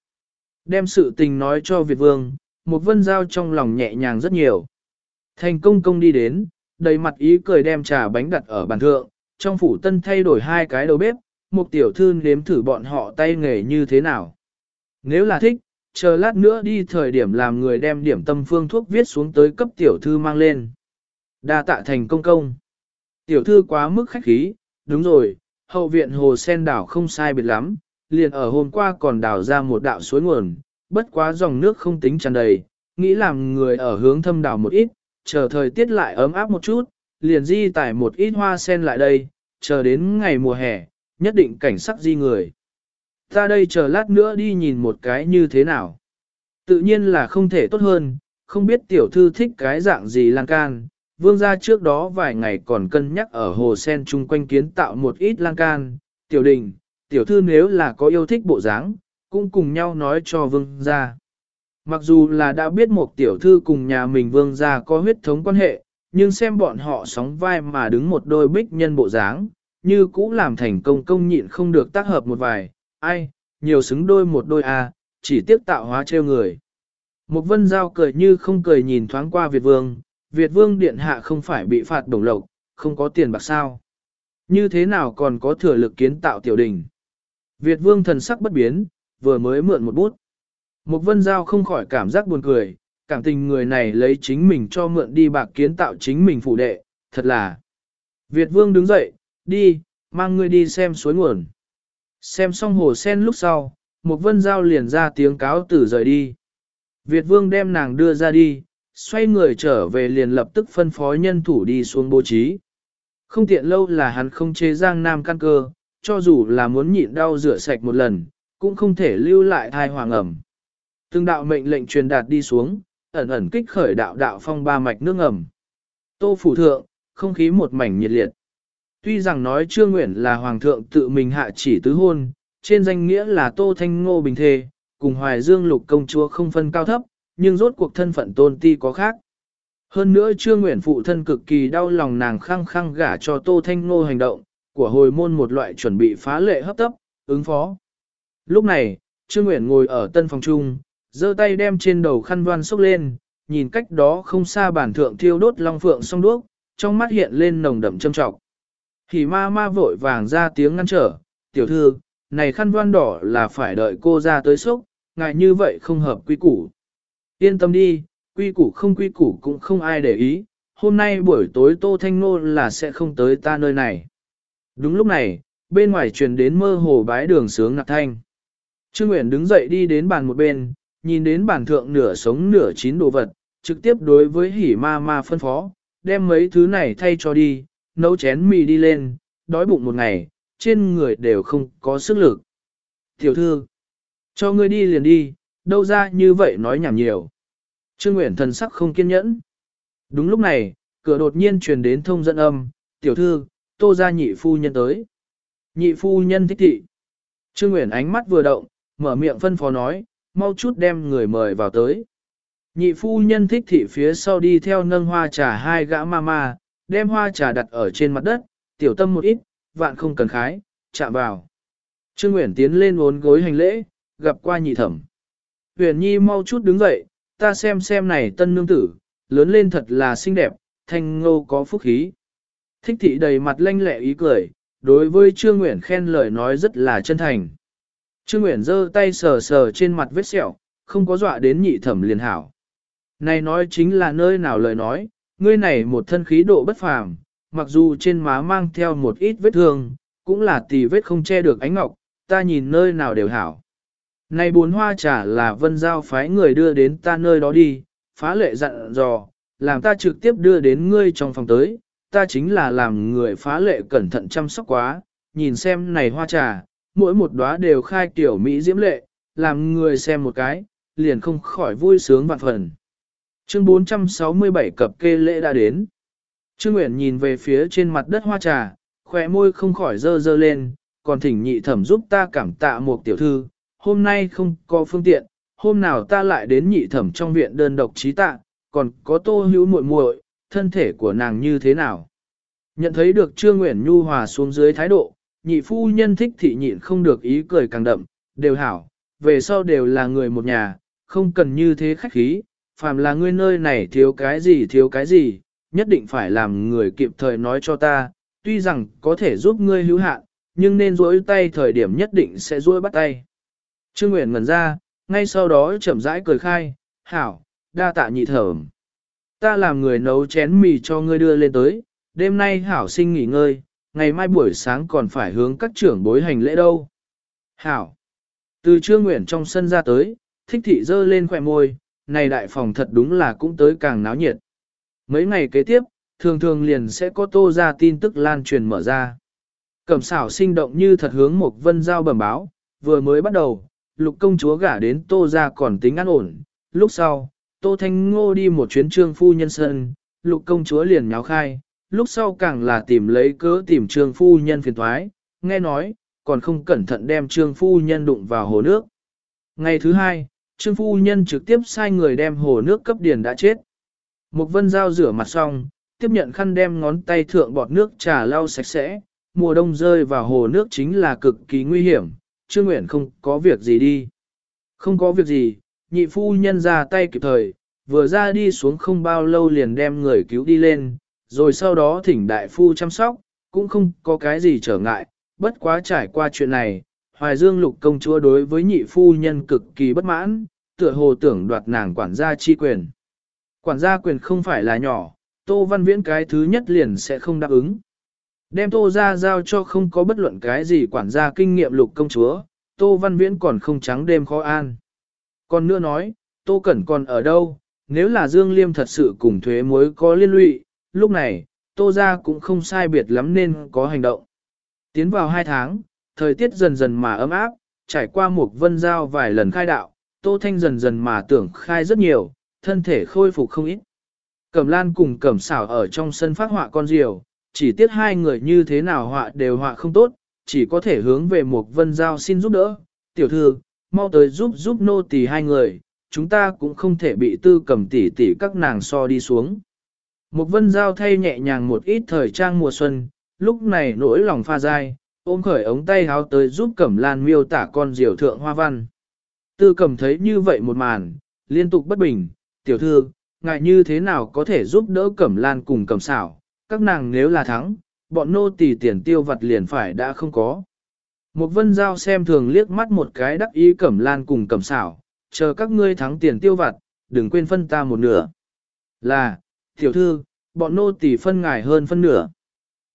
Đem sự tình nói cho Việt vương, một vân giao trong lòng nhẹ nhàng rất nhiều. Thành công công đi đến, đầy mặt ý cười đem trà bánh đặt ở bàn thượng, trong phủ tân thay đổi hai cái đầu bếp, một tiểu thư nếm thử bọn họ tay nghề như thế nào. Nếu là thích, chờ lát nữa đi thời điểm làm người đem điểm tâm phương thuốc viết xuống tới cấp tiểu thư mang lên. Đa tạ thành công công. Tiểu thư quá mức khách khí, đúng rồi, hậu viện hồ sen đảo không sai biệt lắm, liền ở hôm qua còn đào ra một đạo suối nguồn, bất quá dòng nước không tính tràn đầy, nghĩ làm người ở hướng thâm đảo một ít, chờ thời tiết lại ấm áp một chút, liền di tải một ít hoa sen lại đây, chờ đến ngày mùa hè, nhất định cảnh sắc di người. Ta đây chờ lát nữa đi nhìn một cái như thế nào. Tự nhiên là không thể tốt hơn, không biết tiểu thư thích cái dạng gì lan can. Vương gia trước đó vài ngày còn cân nhắc ở hồ sen chung quanh kiến tạo một ít lan can. Tiểu đình, tiểu thư nếu là có yêu thích bộ dáng, cũng cùng nhau nói cho vương gia. Mặc dù là đã biết một tiểu thư cùng nhà mình vương gia có huyết thống quan hệ, nhưng xem bọn họ sóng vai mà đứng một đôi bích nhân bộ dáng, như cũ làm thành công công nhịn không được tác hợp một vài, ai, nhiều xứng đôi một đôi a, à, chỉ tiếc tạo hóa trêu người. Một vân giao cười như không cười nhìn thoáng qua Việt Vương, Việt Vương điện hạ không phải bị phạt đồng lộc, không có tiền bạc sao. Như thế nào còn có thừa lực kiến tạo tiểu đình. Việt Vương thần sắc bất biến, vừa mới mượn một bút. Một vân giao không khỏi cảm giác buồn cười, cảm tình người này lấy chính mình cho mượn đi bạc kiến tạo chính mình phụ đệ, thật là. Việt Vương đứng dậy, đi, mang ngươi đi xem suối nguồn. Xem xong hồ sen lúc sau, một vân giao liền ra tiếng cáo tử rời đi. Việt vương đem nàng đưa ra đi, xoay người trở về liền lập tức phân phó nhân thủ đi xuống bố trí. Không tiện lâu là hắn không chế giang nam căn cơ, cho dù là muốn nhịn đau rửa sạch một lần, cũng không thể lưu lại thai hoàng ẩm. Từng đạo mệnh lệnh truyền đạt đi xuống, ẩn ẩn kích khởi đạo đạo phong ba mạch nước ẩm. Tô phủ thượng, không khí một mảnh nhiệt liệt. Tuy rằng nói Trương Nguyện là hoàng thượng tự mình hạ chỉ tứ hôn, trên danh nghĩa là Tô Thanh Ngô Bình Thê, cùng Hoài Dương lục công chúa không phân cao thấp, nhưng rốt cuộc thân phận tôn ti có khác. Hơn nữa Trương nguyễn phụ thân cực kỳ đau lòng nàng khăng khăng gả cho Tô Thanh Ngô hành động, của hồi môn một loại chuẩn bị phá lệ hấp tấp, ứng phó. Lúc này, Trương nguyễn ngồi ở tân phòng trung, giơ tay đem trên đầu khăn đoan xốc lên, nhìn cách đó không xa bản thượng thiêu đốt long phượng song đuốc, trong mắt hiện lên nồng đậm châm trọng. Thì ma ma vội vàng ra tiếng ngăn trở, tiểu thư, này khăn voan đỏ là phải đợi cô ra tới xúc ngại như vậy không hợp quy củ. Yên tâm đi, quy củ không quy củ cũng không ai để ý, hôm nay buổi tối Tô Thanh Nô là sẽ không tới ta nơi này. Đúng lúc này, bên ngoài truyền đến mơ hồ bái đường sướng ngạc thanh. Trương Nguyễn đứng dậy đi đến bàn một bên, nhìn đến bàn thượng nửa sống nửa chín đồ vật, trực tiếp đối với hỉ ma ma phân phó, đem mấy thứ này thay cho đi, nấu chén mì đi lên, đói bụng một ngày, trên người đều không có sức lực. Tiểu thư, cho ngươi đi liền đi, đâu ra như vậy nói nhảm nhiều. Trương Nguyễn thần sắc không kiên nhẫn. Đúng lúc này, cửa đột nhiên truyền đến thông dẫn âm, tiểu thư, tô ra nhị phu nhân tới. Nhị phu nhân thích thị. Trương Nguyễn ánh mắt vừa động, mở miệng phân phó nói, mau chút đem người mời vào tới. Nhị phu nhân thích thị phía sau đi theo nâng hoa trà hai gã ma ma, đem hoa trà đặt ở trên mặt đất, tiểu tâm một ít, vạn không cần khái, chạm vào. Trương Nguyễn tiến lên uốn gối hành lễ, gặp qua nhị thẩm. Huyền Nhi mau chút đứng dậy, ta xem xem này tân nương tử, lớn lên thật là xinh đẹp, thanh ngô có phúc khí. Thích thị đầy mặt lanh lẹ ý cười, đối với Trương Nguyễn khen lời nói rất là chân thành. Trương Nguyễn giơ tay sờ sờ trên mặt vết sẹo, không có dọa đến nhị thẩm liền hảo. Này nói chính là nơi nào lời nói, ngươi này một thân khí độ bất phàm, mặc dù trên má mang theo một ít vết thương, cũng là tì vết không che được ánh ngọc, ta nhìn nơi nào đều hảo. Này bốn hoa trà là vân giao phái người đưa đến ta nơi đó đi, phá lệ dặn dò, làm ta trực tiếp đưa đến ngươi trong phòng tới, ta chính là làm người phá lệ cẩn thận chăm sóc quá, nhìn xem này hoa trà, mỗi một đóa đều khai tiểu mỹ diễm lệ, làm người xem một cái, liền không khỏi vui sướng vạn phần. Chương 467 cập kê lễ đã đến. Trương Nguyễn nhìn về phía trên mặt đất hoa trà, khỏe môi không khỏi dơ dơ lên, còn thỉnh nhị thẩm giúp ta cảm tạ một tiểu thư, hôm nay không có phương tiện, hôm nào ta lại đến nhị thẩm trong viện đơn độc trí tạ, còn có tô hữu muội muội, thân thể của nàng như thế nào. Nhận thấy được Trương Nguyễn Nhu hòa xuống dưới thái độ, nhị phu nhân thích thị nhịn không được ý cười càng đậm, đều hảo, về sau đều là người một nhà, không cần như thế khách khí, phàm là ngươi nơi này thiếu cái gì thiếu cái gì, nhất định phải làm người kịp thời nói cho ta, tuy rằng có thể giúp ngươi hữu hạn, nhưng nên rỗi tay thời điểm nhất định sẽ rỗi bắt tay. Trương Nguyễn ngẩn ra, ngay sau đó chậm rãi cười khai, hảo, đa tạ nhị thởm. Ta làm người nấu chén mì cho ngươi đưa lên tới, đêm nay hảo sinh nghỉ ngơi, ngày mai buổi sáng còn phải hướng các trưởng bối hành lễ đâu. Hảo. Từ Trương Nguyễn trong sân ra tới, thích thị dơ lên khỏe môi, này đại phòng thật đúng là cũng tới càng náo nhiệt. Mấy ngày kế tiếp, thường thường liền sẽ có tô ra tin tức lan truyền mở ra. Cẩm xảo sinh động như thật hướng một vân giao bẩm báo, vừa mới bắt đầu, lục công chúa gả đến tô ra còn tính an ổn, lúc sau, tô thanh ngô đi một chuyến trương phu nhân sân, lục công chúa liền nháo khai, lúc sau càng là tìm lấy cớ tìm trương phu nhân phiền thoái, nghe nói, còn không cẩn thận đem trương phu nhân đụng vào hồ nước. Ngày thứ hai, trương phu nhân trực tiếp sai người đem hồ nước cấp điền đã chết. Một vân dao rửa mặt xong, tiếp nhận khăn đem ngón tay thượng bọt nước trà lau sạch sẽ, mùa đông rơi vào hồ nước chính là cực kỳ nguy hiểm, Trương Nguyện không có việc gì đi. Không có việc gì, nhị phu nhân ra tay kịp thời, vừa ra đi xuống không bao lâu liền đem người cứu đi lên, rồi sau đó thỉnh đại phu chăm sóc, cũng không có cái gì trở ngại, bất quá trải qua chuyện này, Hoài Dương lục công chúa đối với nhị phu nhân cực kỳ bất mãn, tựa hồ tưởng đoạt nàng quản gia chi quyền. Quản gia quyền không phải là nhỏ, Tô Văn Viễn cái thứ nhất liền sẽ không đáp ứng. Đem Tô ra giao cho không có bất luận cái gì quản gia kinh nghiệm lục công chúa, Tô Văn Viễn còn không trắng đêm khó an. Còn nữa nói, Tô Cẩn còn ở đâu, nếu là Dương Liêm thật sự cùng thuế mối có liên lụy, lúc này, Tô ra cũng không sai biệt lắm nên có hành động. Tiến vào hai tháng, thời tiết dần dần mà ấm áp, trải qua một vân giao vài lần khai đạo, Tô Thanh dần dần mà tưởng khai rất nhiều, thân thể khôi phục không ít. Cẩm Lan cùng Cẩm Xảo ở trong sân phát họa con diều, chỉ tiếc hai người như thế nào họa đều họa không tốt, chỉ có thể hướng về một vân giao xin giúp đỡ. Tiểu thư, mau tới giúp giúp nô tỳ hai người, chúng ta cũng không thể bị tư cầm tỉ tỉ các nàng so đi xuống. Một vân giao thay nhẹ nhàng một ít thời trang mùa xuân, lúc này nỗi lòng pha dai, ôm khởi ống tay háo tới giúp Cẩm Lan miêu tả con diều thượng hoa văn. Tư cầm thấy như vậy một màn, liên tục bất bình, tiểu thư, ngại như thế nào có thể giúp đỡ Cẩm Lan cùng Cẩm xảo, các nàng nếu là thắng, bọn nô tỳ tiền tiêu vặt liền phải đã không có. Một vân giao xem thường liếc mắt một cái đắc ý Cẩm Lan cùng Cẩm xảo, chờ các ngươi thắng tiền tiêu vặt, đừng quên phân ta một nửa. Là, tiểu thư, bọn nô tỳ phân ngài hơn phân nửa.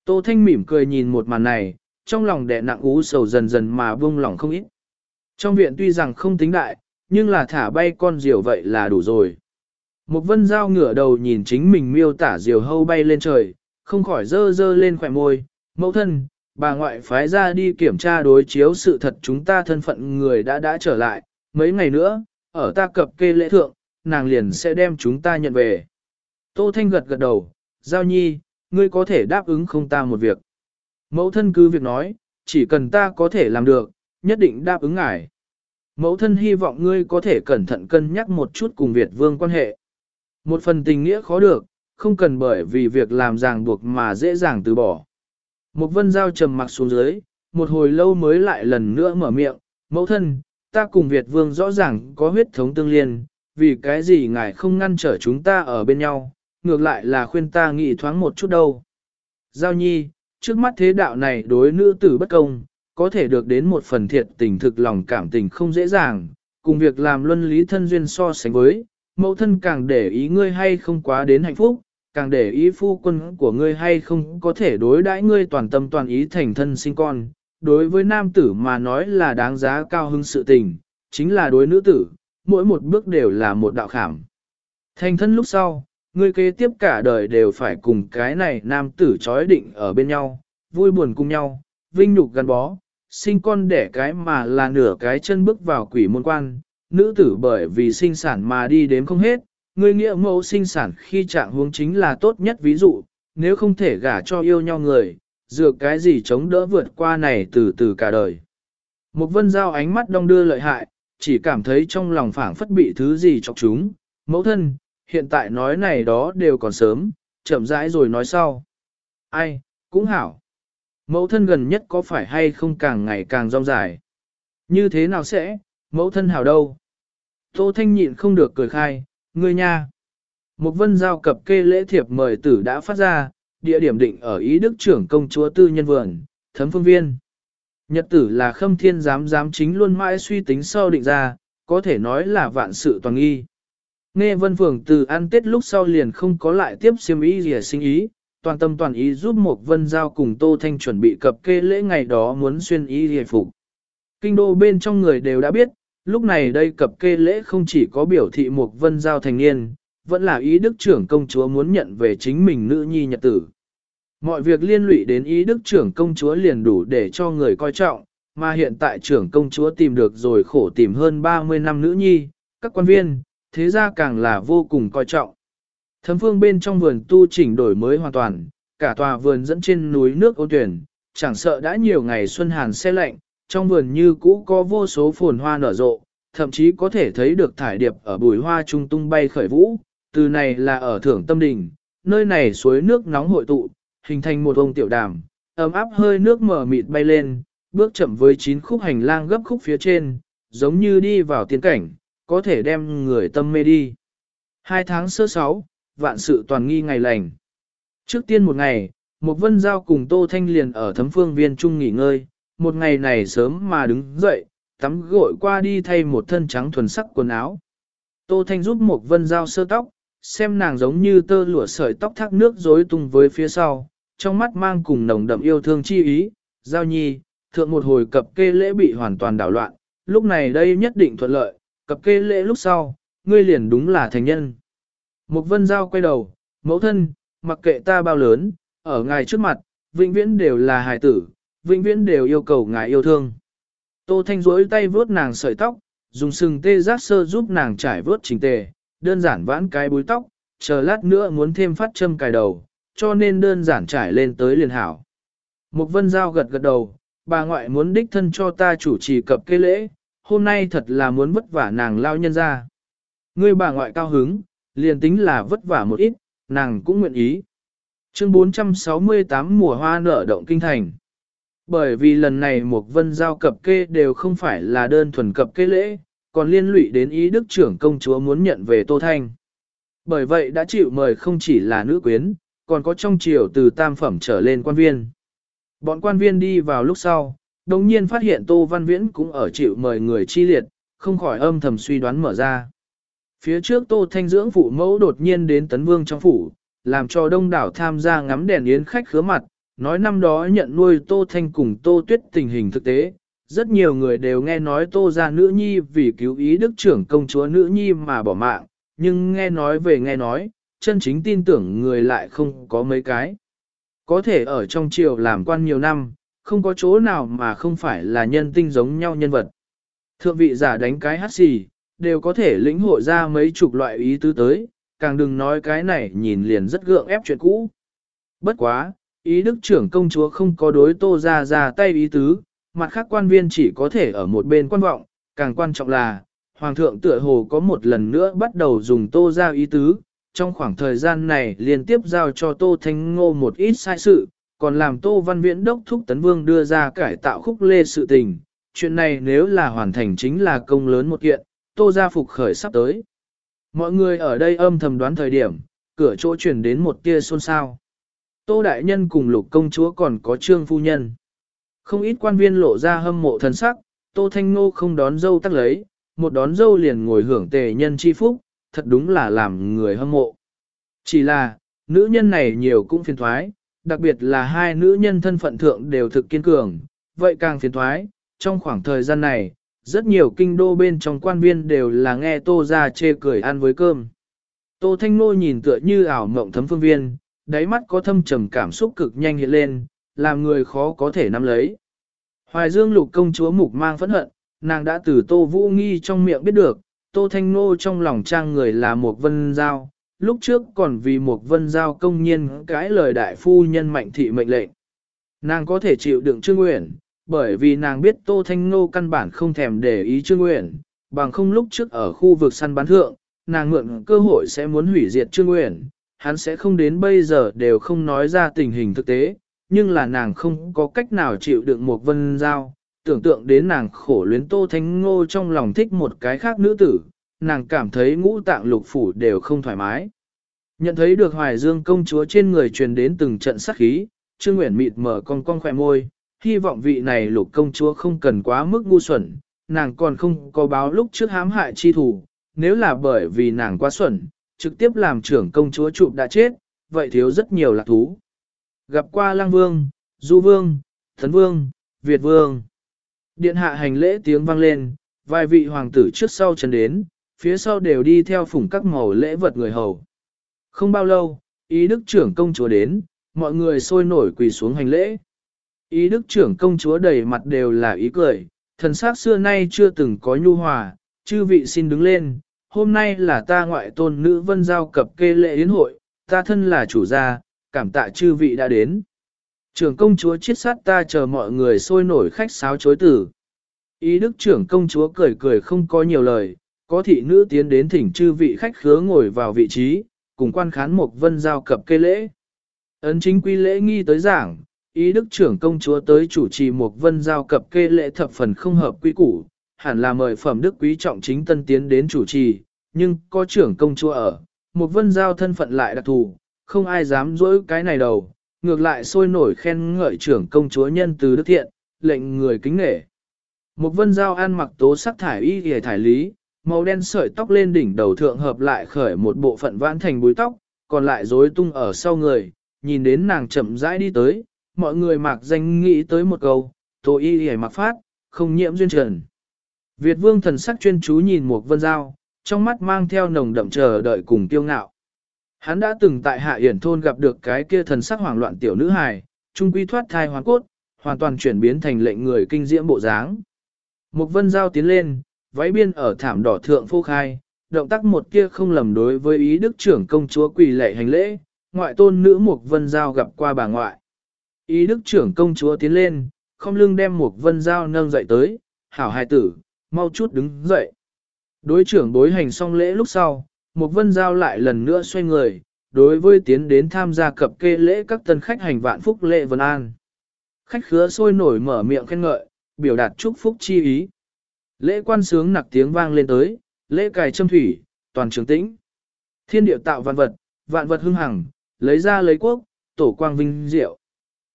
Tô Thanh mỉm cười nhìn một màn này, trong lòng đè nặng ú sầu dần dần mà buông lòng không ít. Trong viện tuy rằng không tính đại, nhưng là thả bay con diều vậy là đủ rồi. Một vân dao ngửa đầu nhìn chính mình miêu tả diều hâu bay lên trời, không khỏi dơ dơ lên khỏe môi, mẫu thân, bà ngoại phái ra đi kiểm tra đối chiếu sự thật chúng ta thân phận người đã đã trở lại, mấy ngày nữa, ở ta cập kê lễ thượng, nàng liền sẽ đem chúng ta nhận về. Tô Thanh gật gật đầu, giao nhi, ngươi có thể đáp ứng không ta một việc. Mẫu thân cứ việc nói, chỉ cần ta có thể làm được, nhất định đáp ứng ngài. Mẫu thân hy vọng ngươi có thể cẩn thận cân nhắc một chút cùng Việt vương quan hệ. Một phần tình nghĩa khó được, không cần bởi vì việc làm ràng buộc mà dễ dàng từ bỏ. Một vân giao trầm mặc xuống dưới, một hồi lâu mới lại lần nữa mở miệng, mẫu thân, ta cùng Việt vương rõ ràng có huyết thống tương liên, vì cái gì ngài không ngăn trở chúng ta ở bên nhau, ngược lại là khuyên ta nghĩ thoáng một chút đâu. Giao nhi, trước mắt thế đạo này đối nữ tử bất công, có thể được đến một phần thiệt tình thực lòng cảm tình không dễ dàng, cùng việc làm luân lý thân duyên so sánh với, mẫu thân càng để ý ngươi hay không quá đến hạnh phúc, càng để ý phu quân của ngươi hay không có thể đối đãi ngươi toàn tâm toàn ý thành thân sinh con. Đối với nam tử mà nói là đáng giá cao hứng sự tình, chính là đối nữ tử, mỗi một bước đều là một đạo khảm. Thành thân lúc sau, ngươi kế tiếp cả đời đều phải cùng cái này nam tử chói định ở bên nhau, vui buồn cùng nhau, vinh nhục gắn bó, sinh con đẻ cái mà là nửa cái chân bước vào quỷ môn quan, nữ tử bởi vì sinh sản mà đi đếm không hết, người nghĩa mẫu sinh sản khi trạng huống chính là tốt nhất ví dụ, nếu không thể gả cho yêu nhau người, dựa cái gì chống đỡ vượt qua này từ từ cả đời. Một vân giao ánh mắt đong đưa lợi hại, chỉ cảm thấy trong lòng phảng phất bị thứ gì chọc chúng, mẫu thân, hiện tại nói này đó đều còn sớm, chậm rãi rồi nói sau. Ai, cũng hảo. Mẫu thân gần nhất có phải hay không càng ngày càng rong dài? Như thế nào sẽ, mẫu thân hảo đâu? Tô Thanh nhịn không được cười khai, ngươi nha. Một vân giao cập kê lễ thiệp mời tử đã phát ra, địa điểm định ở Ý Đức trưởng công chúa tư nhân vườn, thấm phương viên. Nhật tử là khâm thiên giám giám chính luôn mãi suy tính sau định ra, có thể nói là vạn sự toàn nghi. Nghe vân phường từ ăn tết lúc sau liền không có lại tiếp siêm ý gì sinh ý, toàn tâm toàn ý giúp một vân giao cùng Tô Thanh chuẩn bị cập kê lễ ngày đó muốn xuyên ý hề phục. Kinh đô bên trong người đều đã biết, lúc này đây cập kê lễ không chỉ có biểu thị một vân giao thành niên, vẫn là ý đức trưởng công chúa muốn nhận về chính mình nữ nhi nhật tử. Mọi việc liên lụy đến ý đức trưởng công chúa liền đủ để cho người coi trọng, mà hiện tại trưởng công chúa tìm được rồi khổ tìm hơn 30 năm nữ nhi, các quan viên, thế ra càng là vô cùng coi trọng. Thấm phương bên trong vườn tu chỉnh đổi mới hoàn toàn, cả tòa vườn dẫn trên núi nước ô tuyển, chẳng sợ đã nhiều ngày xuân hàn xe lạnh, trong vườn như cũ có vô số phồn hoa nở rộ, thậm chí có thể thấy được thải điệp ở bùi hoa trung tung bay khởi vũ, từ này là ở thưởng tâm đình, nơi này suối nước nóng hội tụ, hình thành một ông tiểu đàm, ấm áp hơi nước mở mịt bay lên, bước chậm với chín khúc hành lang gấp khúc phía trên, giống như đi vào tiên cảnh, có thể đem người tâm mê đi. Hai tháng sơ sáu, vạn sự toàn nghi ngày lành. Trước tiên một ngày, một vân giao cùng Tô Thanh liền ở thấm phương viên trung nghỉ ngơi, một ngày này sớm mà đứng dậy, tắm gội qua đi thay một thân trắng thuần sắc quần áo. Tô Thanh giúp một vân giao sơ tóc, xem nàng giống như tơ lụa sợi tóc thác nước rối tung với phía sau, trong mắt mang cùng nồng đậm yêu thương chi ý, giao nhi, thượng một hồi cập kê lễ bị hoàn toàn đảo loạn, lúc này đây nhất định thuận lợi, cập kê lễ lúc sau, ngươi liền đúng là thành nhân. Một vân giao quay đầu, mẫu thân, mặc kệ ta bao lớn, ở ngài trước mặt, vĩnh viễn đều là hài tử, vĩnh viễn đều yêu cầu ngài yêu thương. Tô Thanh duỗi tay vướt nàng sợi tóc, dùng sừng tê giác sơ giúp nàng trải vớt chỉnh tề, đơn giản vãn cái búi tóc, chờ lát nữa muốn thêm phát châm cài đầu, cho nên đơn giản trải lên tới liền hảo. Mục vân giao gật gật đầu, bà ngoại muốn đích thân cho ta chủ trì cập cây lễ, hôm nay thật là muốn vất vả nàng lao nhân ra. Ngươi bà ngoại cao hứng, liền tính là vất vả một ít, nàng cũng nguyện ý. Chương 468 mùa hoa nở động kinh thành. Bởi vì lần này một vân giao cập kê đều không phải là đơn thuần cập kê lễ, còn liên lụy đến ý đức trưởng công chúa muốn nhận về Tô Thanh. Bởi vậy đã chịu mời không chỉ là nữ quyến, còn có trong triều từ tam phẩm trở lên quan viên. Bọn quan viên đi vào lúc sau, đồng nhiên phát hiện Tô Văn Viễn cũng ở chịu mời người chi liệt, không khỏi âm thầm suy đoán mở ra. Phía trước Tô Thanh dưỡng phụ mẫu đột nhiên đến Tấn Vương trong phủ, làm cho đông đảo tham gia ngắm đèn yến khách khứa mặt, nói năm đó nhận nuôi Tô Thanh cùng Tô Tuyết tình hình thực tế. Rất nhiều người đều nghe nói Tô ra nữ nhi vì cứu ý đức trưởng công chúa nữ nhi mà bỏ mạng, nhưng nghe nói về nghe nói, chân chính tin tưởng người lại không có mấy cái. Có thể ở trong triều làm quan nhiều năm, không có chỗ nào mà không phải là nhân tinh giống nhau nhân vật. Thượng vị giả đánh cái hát xì, đều có thể lĩnh hội ra mấy chục loại ý tứ tới, càng đừng nói cái này nhìn liền rất gượng ép chuyện cũ. Bất quá, ý đức trưởng công chúa không có đối tô ra ra tay ý tứ, mặt khác quan viên chỉ có thể ở một bên quan vọng, càng quan trọng là, Hoàng thượng tựa hồ có một lần nữa bắt đầu dùng tô ra ý tứ, trong khoảng thời gian này liên tiếp giao cho Tô Thanh Ngô một ít sai sự, còn làm Tô Văn Viễn đốc thúc Tấn Vương đưa ra cải tạo khúc lê sự tình. Chuyện này nếu là hoàn thành chính là công lớn một kiện, Tô gia phục khởi sắp tới. Mọi người ở đây âm thầm đoán thời điểm, cửa chỗ chuyển đến một tia xôn xao. Tô Đại Nhân cùng lục công chúa còn có trương phu nhân. Không ít quan viên lộ ra hâm mộ thần sắc, Tô Thanh Ngô không đón dâu tắc lấy, một đón dâu liền ngồi hưởng tề nhân chi phúc, thật đúng là làm người hâm mộ. Chỉ là, nữ nhân này nhiều cũng phiền thoái, đặc biệt là hai nữ nhân thân phận thượng đều thực kiên cường, vậy càng phiền thoái, trong khoảng thời gian này, rất nhiều kinh đô bên trong quan viên đều là nghe tô ra chê cười ăn với cơm. Tô Thanh Ngô nhìn tựa như ảo mộng thấm phương viên, đáy mắt có thâm trầm cảm xúc cực nhanh hiện lên, làm người khó có thể nắm lấy. Hoài Dương lục công chúa mục mang phẫn hận, nàng đã từ Tô Vũ Nghi trong miệng biết được, Tô Thanh Nô trong lòng trang người là một vân giao, lúc trước còn vì một vân giao công nhiên cái lời đại phu nhân mạnh thị mệnh lệnh. Nàng có thể chịu đựng Trương Nguyễn, bởi vì nàng biết Tô Thanh Nô căn bản không thèm để ý Trương Nguyễn, bằng không lúc trước ở khu vực săn bắn thượng, nàng mượn cơ hội sẽ muốn hủy diệt Trương Nguyễn, hắn sẽ không đến bây giờ đều không nói ra tình hình thực tế, nhưng là nàng không có cách nào chịu đựng một vân giao, tưởng tượng đến nàng khổ luyến Tô thánh Ngô trong lòng thích một cái khác nữ tử, nàng cảm thấy ngũ tạng lục phủ đều không thoải mái. Nhận thấy được Hoài Dương công chúa trên người truyền đến từng trận sát khí, Trương Nguyễn mịt mở con con khỏe môi, hy vọng vị này lục công chúa không cần quá mức ngu xuẩn, nàng còn không có báo lúc trước hãm hại chi thủ, nếu là bởi vì nàng quá xuẩn, trực tiếp làm trưởng công chúa chụp đã chết, vậy thiếu rất nhiều lạc thú. Gặp qua Lăng Vương, Du Vương, Thần Vương, Việt Vương. Điện hạ hành lễ tiếng vang lên, vài vị hoàng tử trước sau chân đến, phía sau đều đi theo phủng các màu lễ vật người hầu. Không bao lâu, ý đức trưởng công chúa đến, mọi người sôi nổi quỳ xuống hành lễ. Ý đức trưởng công chúa đầy mặt đều là ý cười, thần sắc xưa nay chưa từng có nhu hòa, chư vị xin đứng lên, hôm nay là ta ngoại tôn nữ vân giao cập kê lễ yến hội, ta thân là chủ gia, cảm tạ chư vị đã đến. Trưởng công chúa chiết sát ta chờ mọi người sôi nổi khách sáo chối tử. Ý đức trưởng công chúa cười cười không có nhiều lời, có thị nữ tiến đến thỉnh chư vị khách khứa ngồi vào vị trí, cùng quan khán một vân giao cập kê lễ. Ấn chính quy lễ nghi tới giảng, ý đức trưởng công chúa tới chủ trì một vân giao cập kê lễ thập phần không hợp quy củ, hẳn là mời phẩm đức quý trọng chính tân tiến đến chủ trì, nhưng có trưởng công chúa ở, một vân giao thân phận lại đặc thù, không ai dám dỗi cái này đầu, ngược lại sôi nổi khen ngợi trưởng công chúa nhân từ đức thiện, lệnh người kính nể. Một vân giao ăn mặc tố sắc thải y hề thải lý, màu đen sợi tóc lên đỉnh đầu thượng hợp lại khởi một bộ phận vãn thành búi tóc, còn lại rối tung ở sau người, nhìn đến nàng chậm rãi đi tới, mọi người mặc danh nghĩ tới một câu, tố y hề mặc phát, không nhiễm duyên trần. Việt vương thần sắc chuyên chú nhìn một vân giao, trong mắt mang theo nồng đậm chờ đợi cùng kiêu ngạo. Hắn đã từng tại Hạ Yển thôn gặp được cái kia thần sắc hoảng loạn tiểu nữ hài, trung quy thoát thai hoàn cốt, hoàn toàn chuyển biến thành lệnh người kinh diễm bộ dáng. Một vân giao tiến lên, váy biên ở thảm đỏ thượng phô khai, động tác một kia không lầm đối với ý đức trưởng công chúa quỳ lệ hành lễ, ngoại tôn nữ một vân giao gặp qua bà ngoại. Ý đức trưởng công chúa tiến lên, không lưng đem một vân giao nâng dậy tới, hảo hài tử, mau chút đứng dậy. Đối trưởng đối hành xong lễ lúc sau, một vân giao lại lần nữa xoay người, đối với tiến đến tham gia cập kê lễ các tân khách hành vạn phúc lễ vân an. Khách khứa sôi nổi mở miệng khen ngợi, biểu đạt chúc phúc chi ý. Lễ quan sướng nặc tiếng vang lên tới, lễ cài châm thủy, toàn trường tĩnh. Thiên điệu tạo vạn vật, vạn vật hưng hằng, lấy ra lấy quốc, tổ quang vinh diệu.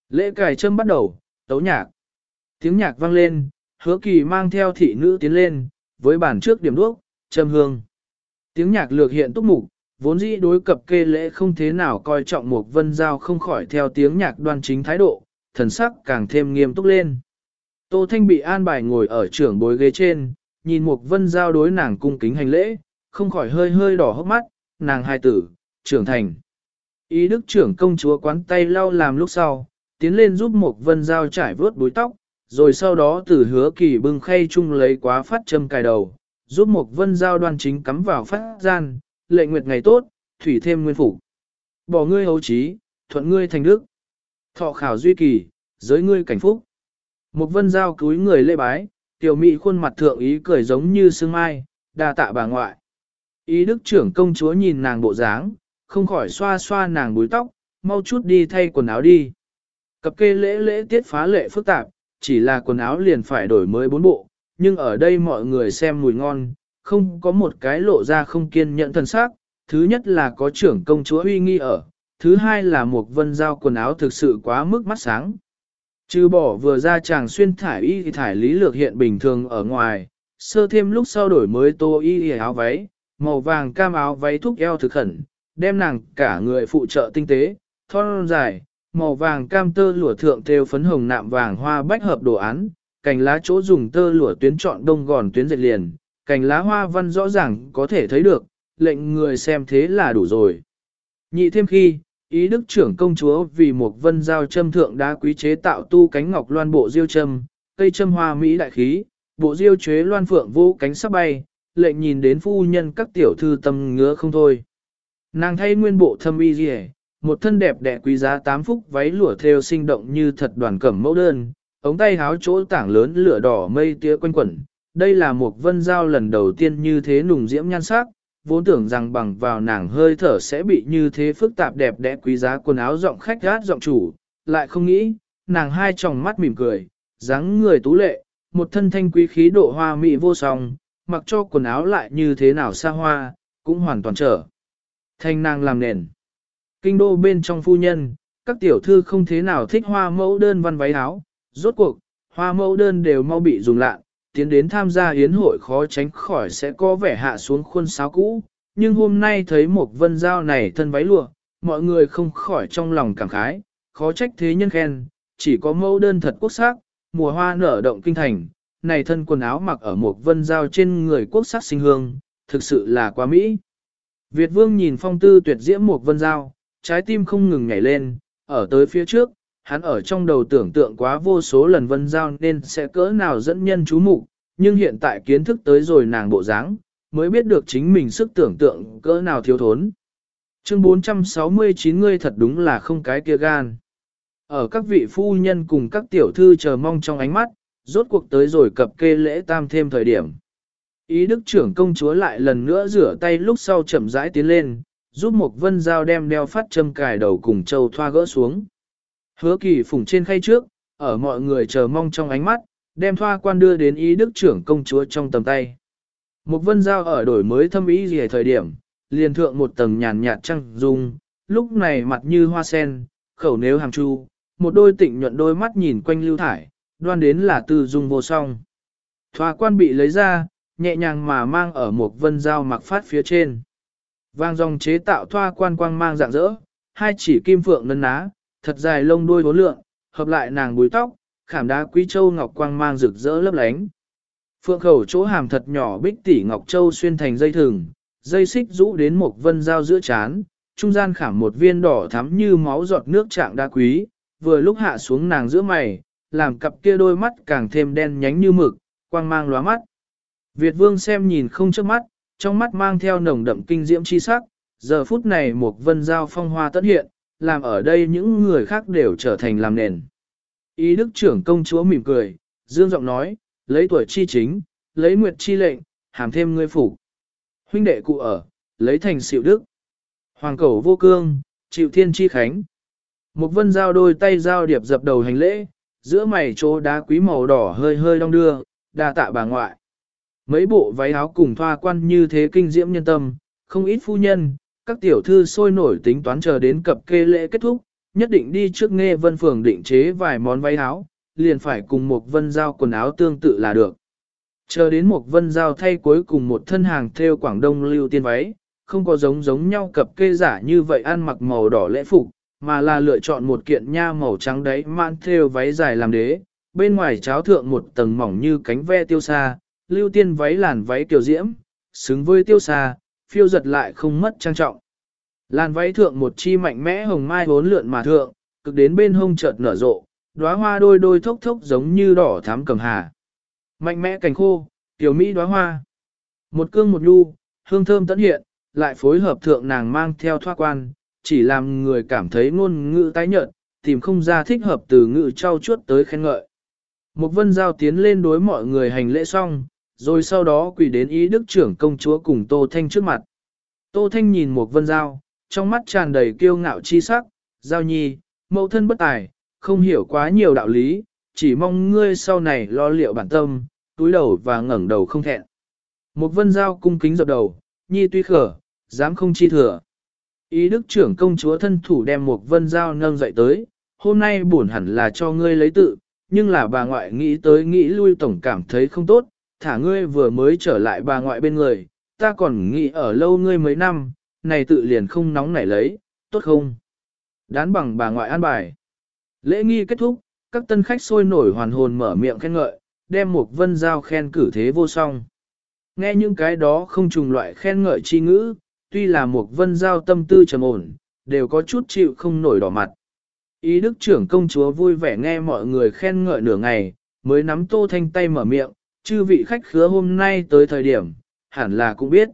Lễ cài châm bắt đầu, tấu nhạc. Tiếng nhạc vang lên, hứa kỳ mang theo thị nữ tiến lên, với bản trước điểm đuốc, châm hương. Tiếng nhạc lược hiện túc mục, vốn dĩ đối cập kê lễ không thế nào coi trọng một vân giao không khỏi theo tiếng nhạc đoan chính thái độ, thần sắc càng thêm nghiêm túc lên. Tô Thanh bị an bài ngồi ở trưởng bối ghế trên, nhìn một vân giao đối nàng cung kính hành lễ, không khỏi hơi hơi đỏ hốc mắt, nàng hai tử, trưởng thành. Ý đức trưởng công chúa quán tay lau làm lúc sau, tiến lên giúp một vân giao trải vớt búi tóc, rồi sau đó từ hứa kỳ bưng khay chung lấy quá phát châm cài đầu, giúp một vân giao đoan chính cắm vào phát gian, lệ nguyệt ngày tốt, thủy thêm nguyên phủ. Bỏ ngươi hấu trí, thuận ngươi thành đức. Thọ khảo duy kỳ, giới ngươi cảnh phúc. Một vân giao cúi người lễ bái, tiểu mị khuôn mặt thượng ý cười giống như sương mai, đa tạ bà ngoại. Ý đức trưởng công chúa nhìn nàng bộ dáng, không khỏi xoa xoa nàng búi tóc, mau chút đi thay quần áo đi. Cặp kê lễ lễ tiết phá lệ phức tạp, chỉ là quần áo liền phải đổi mới bốn bộ, nhưng ở đây mọi người xem mùi ngon, không có một cái lộ ra không kiên nhẫn thần sắc. Thứ nhất là có trưởng công chúa uy nghi ở, thứ hai là một vân giao quần áo thực sự quá mức mắt sáng. Trừ bỏ vừa ra chàng xuyên thải y thì thải lý lược hiện bình thường ở ngoài, sơ thêm lúc sau đổi mới tô y áo váy, màu vàng cam áo váy thúc eo thực khẩn, đem nàng cả người phụ trợ tinh tế, thon dài, màu vàng cam tơ lụa thượng thêu phấn hồng nạm vàng hoa bách hợp đồ án, cành lá chỗ dùng tơ lụa tuyến chọn đông gòn tuyến dệt liền, cành lá hoa văn rõ ràng có thể thấy được, lệnh người xem thế là đủ rồi. Nhị thêm khi, ý đức trưởng công chúa vì một vân giao châm thượng đá quý chế tạo tu cánh ngọc loan bộ diêu châm, cây châm hoa mỹ đại khí, bộ diêu chế loan phượng vô cánh sắp bay, lệnh nhìn đến phu nhân các tiểu thư tâm ngứa không thôi. Nàng thay nguyên bộ thâm y rìa, một thân đẹp đẽ quý giá tám phúc váy lụa thêu sinh động như thật đoàn cẩm mẫu đơn, ống tay háo chỗ tảng lớn lửa đỏ mây tía quanh quẩn. Đây là một vân giao lần đầu tiên như thế nùng diễm nhan sắc, vốn tưởng rằng bằng vào nàng hơi thở sẽ bị như thế phức tạp đẹp đẽ quý giá quần áo rộng khách gát rộng chủ, lại không nghĩ, nàng hai tròng mắt mỉm cười, dáng người tú lệ, một thân thanh quý khí độ hoa mỹ vô song, mặc cho quần áo lại như thế nào xa hoa, cũng hoàn toàn trở. Thanh nàng làm nền. Kinh đô bên trong phu nhân, các tiểu thư không thế nào thích hoa mẫu đơn văn váy áo, rốt cuộc, hoa mẫu đơn đều mau bị dùng lạ, tiến đến tham gia yến hội khó tránh khỏi sẽ có vẻ hạ xuống khuôn sáo cũ, nhưng hôm nay thấy một vân giao này thân váy lụa, mọi người không khỏi trong lòng cảm khái, khó trách thế nhân khen, chỉ có mẫu đơn thật quốc sắc, mùa hoa nở động kinh thành, này thân quần áo mặc ở một vân giao trên người quốc sắc sinh hương, thực sự là quá mỹ. Việt vương nhìn phong tư tuyệt diễm một vân giao, trái tim không ngừng nhảy lên, ở tới phía trước, hắn ở trong đầu tưởng tượng quá vô số lần vân giao nên sẽ cỡ nào dẫn nhân chú mục nhưng hiện tại kiến thức tới rồi nàng bộ dáng, mới biết được chính mình sức tưởng tượng cỡ nào thiếu thốn. Chương 469 ngươi thật đúng là không cái kia gan. Ở các vị phu nhân cùng các tiểu thư chờ mong trong ánh mắt, rốt cuộc tới rồi cập kê lễ tam thêm thời điểm. Ý đức trưởng công chúa lại lần nữa rửa tay lúc sau chậm rãi tiến lên, giúp một vân dao đem đeo phát châm cài đầu cùng châu thoa gỡ xuống. Hứa kỳ phủng trên khay trước, ở mọi người chờ mong trong ánh mắt, đem thoa quan đưa đến ý đức trưởng công chúa trong tầm tay. Một vân dao ở đổi mới thâm ý gì thời điểm, liền thượng một tầng nhàn nhạt trăng dung, lúc này mặt như hoa sen, khẩu nếu hàng chu, một đôi tịnh nhuận đôi mắt nhìn quanh lưu thải, đoan đến là tư dung vô song. Thoa quan bị lấy ra, nhẹ nhàng mà mang ở một vân dao mặc phát phía trên. Vang dòng chế tạo thoa quan quang mang dạng dỡ, hai chỉ kim phượng nân ná, thật dài lông đuôi vốn lượng, hợp lại nàng búi tóc, khảm đá quý châu ngọc quang mang rực rỡ lấp lánh. Phượng khẩu chỗ hàm thật nhỏ bích tỷ ngọc châu xuyên thành dây thừng, dây xích rũ đến một vân dao giữa chán, trung gian khảm một viên đỏ thắm như máu giọt nước trạng đá quý, vừa lúc hạ xuống nàng giữa mày, làm cặp kia đôi mắt càng thêm đen nhánh như mực, quang mang lóa mắt. Việt vương xem nhìn không trước mắt, trong mắt mang theo nồng đậm kinh diễm chi sắc, giờ phút này một vân giao phong hoa tất hiện, làm ở đây những người khác đều trở thành làm nền. Ý đức trưởng công chúa mỉm cười, dương giọng nói, lấy tuổi chi chính, lấy nguyệt chi lệnh, hàm thêm ngươi phủ. Huynh đệ cụ ở, lấy thành xịu đức. Hoàng cầu vô cương, chịu thiên chi khánh. Một vân giao đôi tay giao điệp dập đầu hành lễ, giữa mày chỗ đá quý màu đỏ hơi hơi đong đưa, đa tạ bà ngoại. Mấy bộ váy áo cùng thoa quan như thế kinh diễm nhân tâm, không ít phu nhân, các tiểu thư sôi nổi tính toán chờ đến cập kê lễ kết thúc, nhất định đi trước nghe vân phường định chế vài món váy áo, liền phải cùng một vân giao quần áo tương tự là được. Chờ đến một vân giao thay cuối cùng một thân hàng theo Quảng Đông lưu tiên váy, không có giống giống nhau cập kê giả như vậy ăn mặc màu đỏ lễ phục, mà là lựa chọn một kiện nha màu trắng đấy man theo váy dài làm đế, bên ngoài cháo thượng một tầng mỏng như cánh ve tiêu xa, lưu tiên váy làn váy kiểu diễm, xứng với tiêu xa, phiêu giật lại không mất trang trọng. Làn váy thượng một chi mạnh mẽ hồng mai vốn lượn mà thượng, cực đến bên hông chợt nở rộ, đóa hoa đôi đôi thốc thốc giống như đỏ thắm cầm hà. Mạnh mẽ cành khô, tiểu mỹ đóa hoa. Một cương một nhu, hương thơm tận hiện, lại phối hợp thượng nàng mang theo thoa quan, chỉ làm người cảm thấy ngôn ngữ tái nhợt, tìm không ra thích hợp từ ngữ trao chuốt tới khen ngợi. Một vân giao tiến lên đối mọi người hành lễ xong, rồi sau đó quỳ đến ý đức trưởng công chúa cùng Tô Thanh trước mặt. Tô Thanh nhìn một vân giao, trong mắt tràn đầy kiêu ngạo chi sắc, giao nhi, mẫu thân bất tài, không hiểu quá nhiều đạo lý, chỉ mong ngươi sau này lo liệu bản tâm, túi đầu và ngẩng đầu không thẹn. Một vân giao cung kính dập đầu, nhi tuy khở, dám không chi thừa. Ý đức trưởng công chúa thân thủ đem một vân giao nâng dậy tới, hôm nay buồn hẳn là cho ngươi lấy tự, nhưng là bà ngoại nghĩ tới nghĩ lui tổng cảm thấy không tốt, thả ngươi vừa mới trở lại bà ngoại bên người, ta còn nghĩ ở lâu ngươi mấy năm, này tự liền không nóng nảy lấy, tốt không? Đán bằng bà ngoại an bài. Lễ nghi kết thúc, các tân khách sôi nổi hoàn hồn mở miệng khen ngợi, đem một vân giao khen cử thế vô song. Nghe những cái đó không trùng loại khen ngợi chi ngữ, tuy là một vân giao tâm tư trầm ổn, đều có chút chịu không nổi đỏ mặt. Ý đức trưởng công chúa vui vẻ nghe mọi người khen ngợi nửa ngày, mới nắm tô thanh tay mở miệng, chư vị khách khứa hôm nay tới thời điểm, hẳn là cũng biết.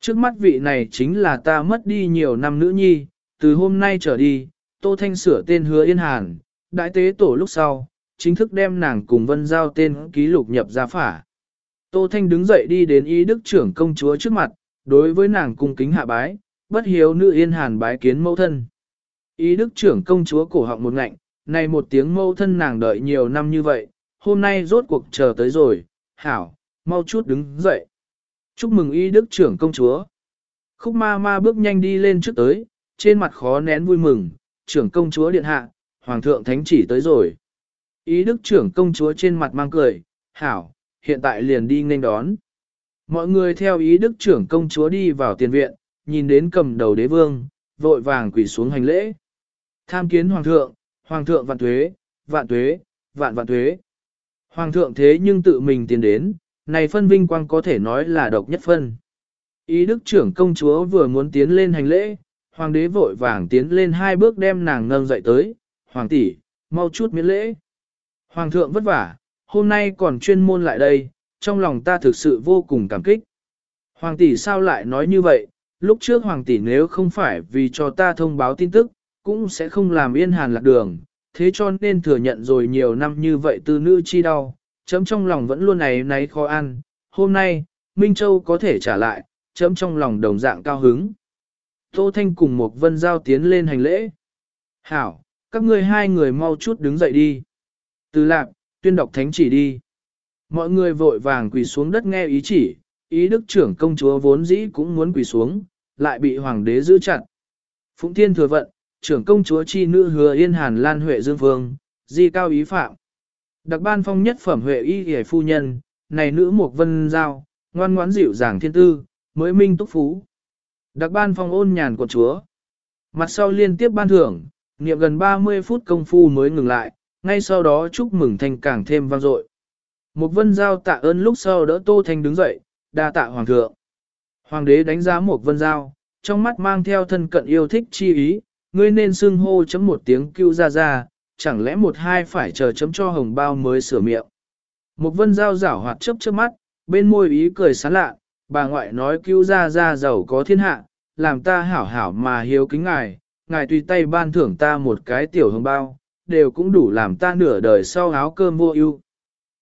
Trước mắt vị này chính là ta mất đi nhiều năm nữ nhi, từ hôm nay trở đi, tô thanh sửa tên hứa yên hàn, đại tế tổ lúc sau, chính thức đem nàng cùng vân giao tên ký lục nhập ra phả. Tô Thanh đứng dậy đi đến ý đức trưởng công chúa trước mặt, đối với nàng cung kính hạ bái, bất hiếu nữ yên hàn bái kiến mẫu thân. Ý đức trưởng công chúa cổ họng một ngạnh, này một tiếng mẫu thân nàng đợi nhiều năm như vậy, hôm nay rốt cuộc chờ tới rồi, hảo, mau chút đứng dậy. Chúc mừng ý đức trưởng công chúa. Khúc ma ma bước nhanh đi lên trước tới, trên mặt khó nén vui mừng, trưởng công chúa điện hạ, hoàng thượng thánh chỉ tới rồi. Ý đức trưởng công chúa trên mặt mang cười, hảo, hiện tại liền đi nên đón. Mọi người theo ý đức trưởng công chúa đi vào tiền viện, nhìn đến cầm đầu đế vương, vội vàng quỳ xuống hành lễ. Tham kiến hoàng thượng, hoàng thượng vạn tuế, vạn tuế, vạn vạn tuế. Hoàng thượng thế nhưng tự mình tiến đến, này phân vinh quang có thể nói là độc nhất phân. Ý đức trưởng công chúa vừa muốn tiến lên hành lễ, hoàng đế vội vàng tiến lên hai bước đem nàng nâng dậy tới, hoàng tỷ, mau chút miễn lễ. Hoàng thượng vất vả, hôm nay còn chuyên môn lại đây, trong lòng ta thực sự vô cùng cảm kích. Hoàng tỷ sao lại nói như vậy, lúc trước hoàng tỷ nếu không phải vì cho ta thông báo tin tức, cũng sẽ không làm yên hàn lạc đường, thế cho nên thừa nhận rồi nhiều năm như vậy từ nữ chi đau, chấm trong lòng vẫn luôn này náy khó ăn, hôm nay, Minh Châu có thể trả lại, chấm trong lòng đồng dạng cao hứng. Tô Thanh cùng một vân giao tiến lên hành lễ. Hảo, các ngươi hai người mau chút đứng dậy đi. Từ lạc, tuyên đọc thánh chỉ đi. Mọi người vội vàng quỳ xuống đất nghe ý chỉ, ý đức trưởng công chúa vốn dĩ cũng muốn quỳ xuống, lại bị hoàng đế giữ chặt. Phụng thiên thừa vận, trưởng công chúa chi nữ hứa yên hàn lan huệ dương phương, di cao ý phạm. Đặc ban phong nhất phẩm huệ y hề phu nhân, này nữ Mục vân giao, ngoan ngoãn dịu dàng thiên tư, mới minh túc phú. Đặc ban phong ôn nhàn của chúa. Mặt sau liên tiếp ban thưởng, niệm gần 30 phút công phu mới ngừng lại, ngay sau đó chúc mừng thanh càng thêm vang dội. Mục vân giao tạ ơn lúc sau đỡ Tô Thanh đứng dậy, đa tạ hoàng thượng. Hoàng đế đánh giá Mục vân giao, trong mắt mang theo thân cận yêu thích chi ý, ngươi nên xưng hô chấm một tiếng cưu ra ra, chẳng lẽ một hai phải chờ chấm cho hồng bao mới sửa miệng. Một vân giao giảo hoạt chớp chớp mắt, bên môi ý cười sán lạ, bà ngoại nói cứu ra ra giàu có thiên hạ, làm ta hảo hảo mà hiếu kính ngài, ngài tùy tay ban thưởng ta một cái tiểu hồng bao, đều cũng đủ làm ta nửa đời sau áo cơm vô ưu.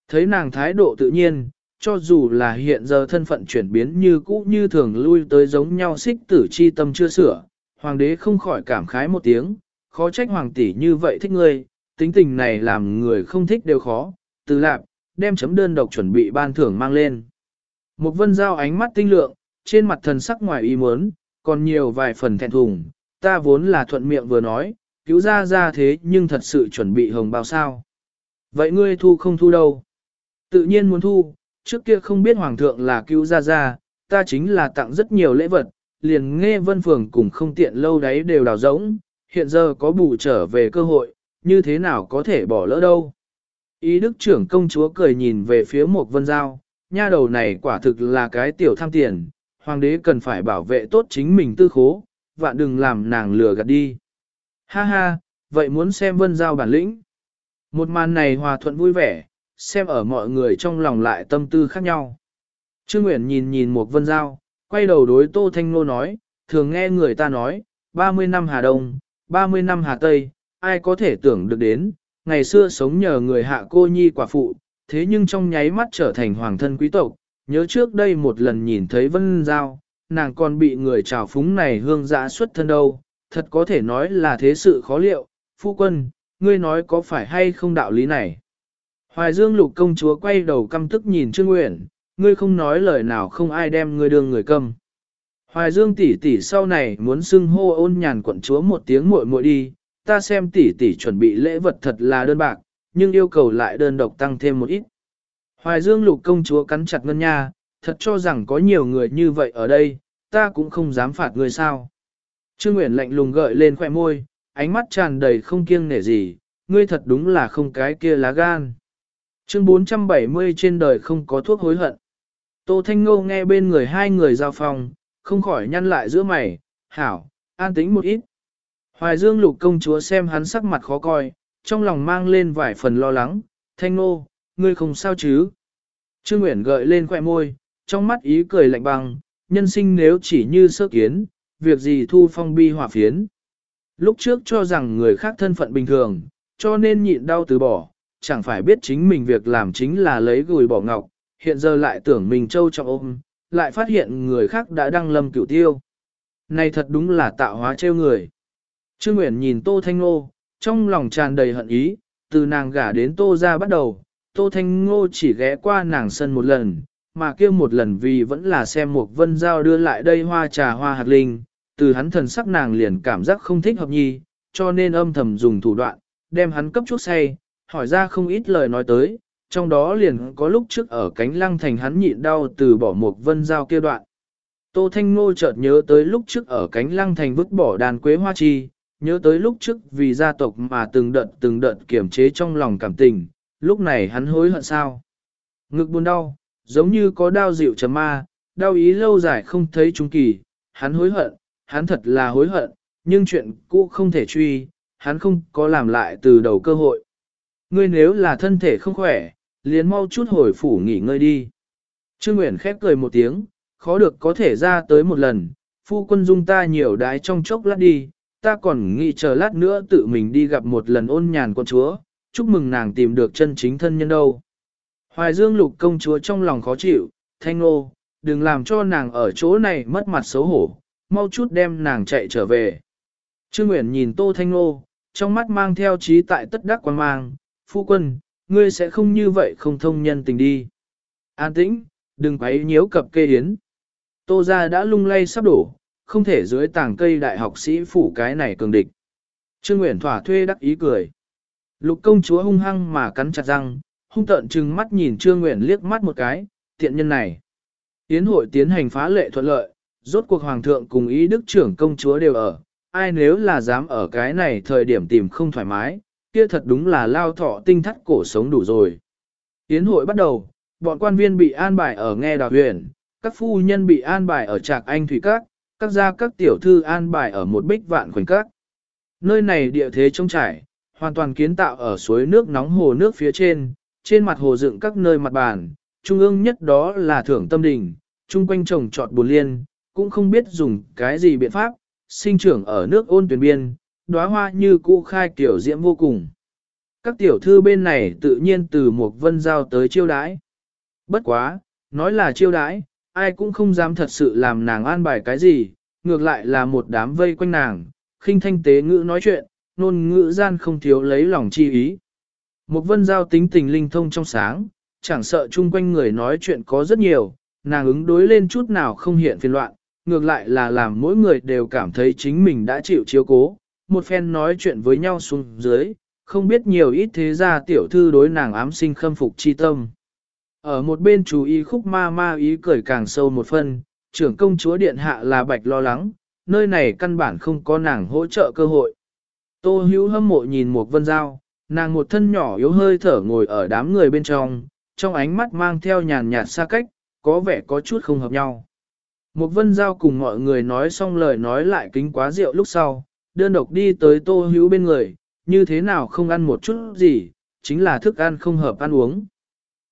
Thấy nàng thái độ tự nhiên, cho dù là hiện giờ thân phận chuyển biến như cũ như thường lui tới giống nhau xích tử chi tâm chưa sửa, hoàng đế không khỏi cảm khái một tiếng, khó trách hoàng tỷ như vậy thích ngươi, tính tình này làm người không thích đều khó, từ lạp, đem chấm đơn độc chuẩn bị ban thưởng mang lên. Một vân giao ánh mắt tinh lượng, trên mặt thần sắc ngoài ý muốn, còn nhiều vài phần thẹn thùng, ta vốn là thuận miệng vừa nói, cứu ra ra thế nhưng thật sự chuẩn bị hồng bao sao. Vậy ngươi thu không thu đâu? Tự nhiên muốn thu, trước kia không biết hoàng thượng là cứu ra ra, ta chính là tặng rất nhiều lễ vật, liền nghe vân phường cùng không tiện lâu đấy đều đào rỗng, hiện giờ có bù trở về cơ hội, như thế nào có thể bỏ lỡ đâu. Ý đức trưởng công chúa cười nhìn về phía một vân giao, nha đầu này quả thực là cái tiểu tham tiền, hoàng đế cần phải bảo vệ tốt chính mình tư khố, vạn đừng làm nàng lừa gạt đi. Ha ha, vậy muốn xem vân giao bản lĩnh. Một màn này hòa thuận vui vẻ, xem ở mọi người trong lòng lại tâm tư khác nhau. Trương Nguyễn nhìn nhìn một vân giao, quay đầu đối Tô Thanh Nô nói, thường nghe người ta nói, 30 năm Hà Đông, 30 năm Hà Tây, ai có thể tưởng được đến, ngày xưa sống nhờ người hạ cô nhi quả phụ, thế nhưng trong nháy mắt trở thành hoàng thân quý tộc, nhớ trước đây một lần nhìn thấy vân giao, nàng còn bị người trào phúng này hương giã xuất thân đâu, thật có thể nói là thế sự khó liệu, phu quân, ngươi nói có phải hay không đạo lý này. Hoài Dương lục công chúa quay đầu căm tức nhìn Trương Nguyễn, ngươi không nói lời nào không ai đem ngươi đương người câm. Hoài Dương tỷ tỷ sau này muốn xưng hô ôn nhàn quận chúa một tiếng muội muội đi, ta xem tỷ tỷ chuẩn bị lễ vật thật là đơn bạc, nhưng yêu cầu lại đơn độc tăng thêm một ít. Hoài Dương lục công chúa cắn chặt ngân nha, thật cho rằng có nhiều người như vậy ở đây, ta cũng không dám phạt người sao. Trương Nguyễn lạnh lùng gợi lên khỏe môi, ánh mắt tràn đầy không kiêng nể gì, ngươi thật đúng là không cái kia lá gan. Chương 470 trên đời không có thuốc hối hận. Tô Thanh Ngô nghe bên người hai người giao phòng, không khỏi nhăn lại giữa mày, hảo, an tĩnh một ít. Hoài Dương lục công chúa xem hắn sắc mặt khó coi, trong lòng mang lên vài phần lo lắng, Thanh Ngô, ngươi không sao chứ? Trương Nguyễn gợi lên khỏe môi, trong mắt ý cười lạnh băng, nhân sinh nếu chỉ như sơ kiến, việc gì thu phong bi hỏa phiến. Lúc trước cho rằng người khác thân phận bình thường, cho nên nhịn đau từ bỏ, chẳng phải biết chính mình việc làm chính là lấy gùi bỏ ngọc, hiện giờ lại tưởng mình trâu trọng ôm, lại phát hiện người khác đã đăng lâm cửu tiêu. Này thật đúng là tạo hóa trêu người. Trương Nguyễn nhìn Tô Thanh Ngô, trong lòng tràn đầy hận ý, từ nàng gả đến Tô ra bắt đầu, Tô Thanh Ngô chỉ ghé qua nàng sân một lần, mà kia một lần vì vẫn là xem một vân giao đưa lại đây hoa trà hoa hạt linh, từ hắn thần sắc nàng liền cảm giác không thích hợp nhi, cho nên âm thầm dùng thủ đoạn, đem hắn cấp chút say, hỏi ra không ít lời nói tới, trong đó liền có lúc trước ở cánh lăng thành hắn nhịn đau từ bỏ một vân giao kia đoạn. Tô Thanh Ngô chợt nhớ tới lúc trước ở cánh lăng thành vứt bỏ đàn quế hoa chi, nhớ tới lúc trước vì gia tộc mà từng đợt từng đợt kiểm chế trong lòng cảm tình, lúc này hắn hối hận sao. Ngực buồn đau, giống như có đau dịu chấm ma, đau ý lâu dài không thấy trung kỳ, hắn hối hận, hắn thật là hối hận, nhưng chuyện cũ không thể truy, hắn không có làm lại từ đầu cơ hội. Ngươi nếu là thân thể không khỏe, liền mau chút hồi phủ nghỉ ngơi đi. Trương Nguyễn khép cười một tiếng, khó được có thể ra tới một lần, phu quân dung ta nhiều đái trong chốc lát đi, ta còn nghĩ chờ lát nữa tự mình đi gặp một lần ôn nhàn con chúa, chúc mừng nàng tìm được chân chính thân nhân đâu. Hoài Dương lục công chúa trong lòng khó chịu, thanh nô, đừng làm cho nàng ở chỗ này mất mặt xấu hổ, mau chút đem nàng chạy trở về. Trương Nguyễn nhìn Tô Thanh Nô, trong mắt mang theo trí tại tất đắc quan mang, phu quân, ngươi sẽ không như vậy không thông nhân tình đi. An tĩnh, đừng quấy nhiễu cập kê yến. Tô ra đã lung lay sắp đổ, không thể dưới tảng cây đại học sĩ phủ cái này cường địch. Trương Nguyễn thỏa thuê đắc ý cười. Lục công chúa hung hăng mà cắn chặt răng, hung tợn trừng mắt nhìn Trương Nguyễn liếc mắt một cái, tiện nhân này. Yến hội tiến hành phá lệ thuận lợi, rốt cuộc hoàng thượng cùng ý đức trưởng công chúa đều ở, ai nếu là dám ở cái này thời điểm tìm không thoải mái, kia thật đúng là lao thọ tinh thắt cổ sống đủ rồi. Yến hội bắt đầu, bọn quan viên bị an bài ở nghe đào huyền, các phu nhân bị an bài ở trạc anh thủy các, các gia các tiểu thư an bài ở một bích vạn khoảnh các. Nơi này địa thế trông trải, hoàn toàn kiến tạo ở suối nước nóng hồ nước phía trên, trên mặt hồ dựng các nơi mặt bàn, trung ương nhất đó là thưởng tâm đình, chung quanh trồng trọt bùn liên, cũng không biết dùng cái gì biện pháp, sinh trưởng ở nước ôn tuyển biên, đóa hoa như cũ khai tiểu diễm vô cùng. Các tiểu thư bên này tự nhiên từ một vân giao tới chiêu đãi. Bất quá, nói là chiêu đãi, ai cũng không dám thật sự làm nàng an bài cái gì, ngược lại là một đám vây quanh nàng, khinh thanh tế ngữ nói chuyện, nôn ngữ gian không thiếu lấy lòng chi ý. Một vân giao tính tình linh thông trong sáng, chẳng sợ chung quanh người nói chuyện có rất nhiều, nàng ứng đối lên chút nào không hiện phiền loạn, ngược lại là làm mỗi người đều cảm thấy chính mình đã chịu chiếu cố, một phen nói chuyện với nhau xuống dưới, không biết nhiều ít thế ra tiểu thư đối nàng ám sinh khâm phục chi tâm. Ở một bên chú ý khúc ma ma ý cười càng sâu một phân, trưởng công chúa điện hạ là bạch lo lắng, nơi này căn bản không có nàng hỗ trợ cơ hội. Tô hữu hâm mộ nhìn một vân giao, nàng một thân nhỏ yếu hơi thở ngồi ở đám người bên trong, trong ánh mắt mang theo nhàn nhạt xa cách, có vẻ có chút không hợp nhau. Một vân giao cùng mọi người nói xong lời nói lại kính quá rượu lúc sau, đơn độc đi tới tô hữu bên người, như thế nào không ăn một chút gì, chính là thức ăn không hợp ăn uống.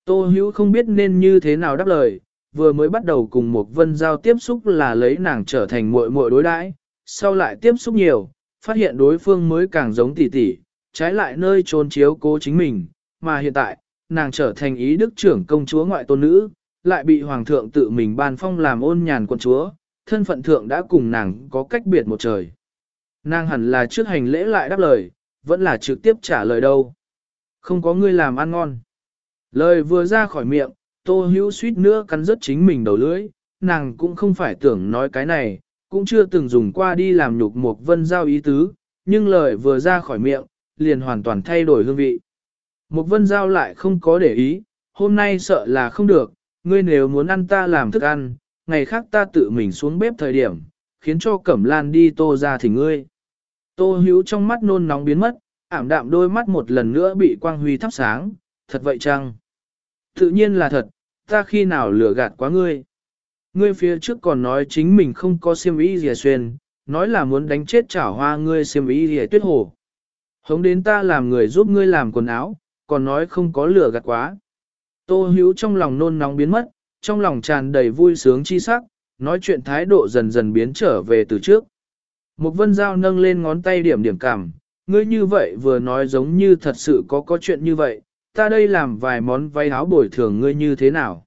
Tô hữu không biết nên như thế nào đáp lời, vừa mới bắt đầu cùng một vân giao tiếp xúc là lấy nàng trở thành muội muội đối đãi, sau lại tiếp xúc nhiều, phát hiện đối phương mới càng giống tỷ tỷ, trái lại nơi trốn chiếu cố chính mình, mà hiện tại, nàng trở thành ý đức trưởng công chúa ngoại tôn nữ, lại bị hoàng thượng tự mình ban phong làm ôn nhàn quân chúa, thân phận thượng đã cùng nàng có cách biệt một trời. Nàng hẳn là trước hành lễ lại đáp lời, vẫn là trực tiếp trả lời đâu. Không có ngươi làm ăn ngon. Lời vừa ra khỏi miệng, tô hữu suýt nữa cắn rớt chính mình đầu lưỡi, nàng cũng không phải tưởng nói cái này, cũng chưa từng dùng qua đi làm nhục một vân giao ý tứ, nhưng lời vừa ra khỏi miệng, liền hoàn toàn thay đổi hương vị. Một vân giao lại không có để ý, hôm nay sợ là không được, ngươi nếu muốn ăn ta làm thức ăn, ngày khác ta tự mình xuống bếp thời điểm, khiến cho Cẩm Lan đi tô ra thì ngươi. Tô hữu trong mắt nôn nóng biến mất, ảm đạm đôi mắt một lần nữa bị quang huy thắp sáng, thật vậy chăng? Tự nhiên là thật, ta khi nào lừa gạt quá ngươi? Ngươi phía trước còn nói chính mình không có siêm ý gì xuyên, nói là muốn đánh chết chảo hoa ngươi siêm ý gì tuyết hồ. Hống đến ta làm người giúp ngươi làm quần áo, còn nói không có lừa gạt quá. Tô hữu trong lòng nôn nóng biến mất, trong lòng tràn đầy vui sướng chi sắc, nói chuyện thái độ dần dần biến trở về từ trước. Một vân dao nâng lên ngón tay điểm điểm cảm, ngươi như vậy vừa nói giống như thật sự có có chuyện như vậy, ta đây làm vài món váy áo bồi thường ngươi như thế nào.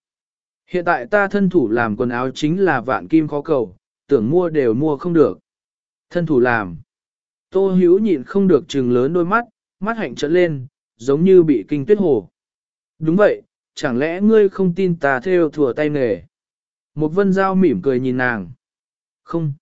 Hiện tại ta thân thủ làm quần áo chính là vạn kim khó cầu, tưởng mua đều mua không được. Thân thủ làm. Tô hữu nhịn không được trừng lớn đôi mắt, mắt hạnh trợn lên, giống như bị kinh tuyết hồ. Đúng vậy, chẳng lẽ ngươi không tin ta theo thừa tay nghề? Một vân dao mỉm cười nhìn nàng. Không,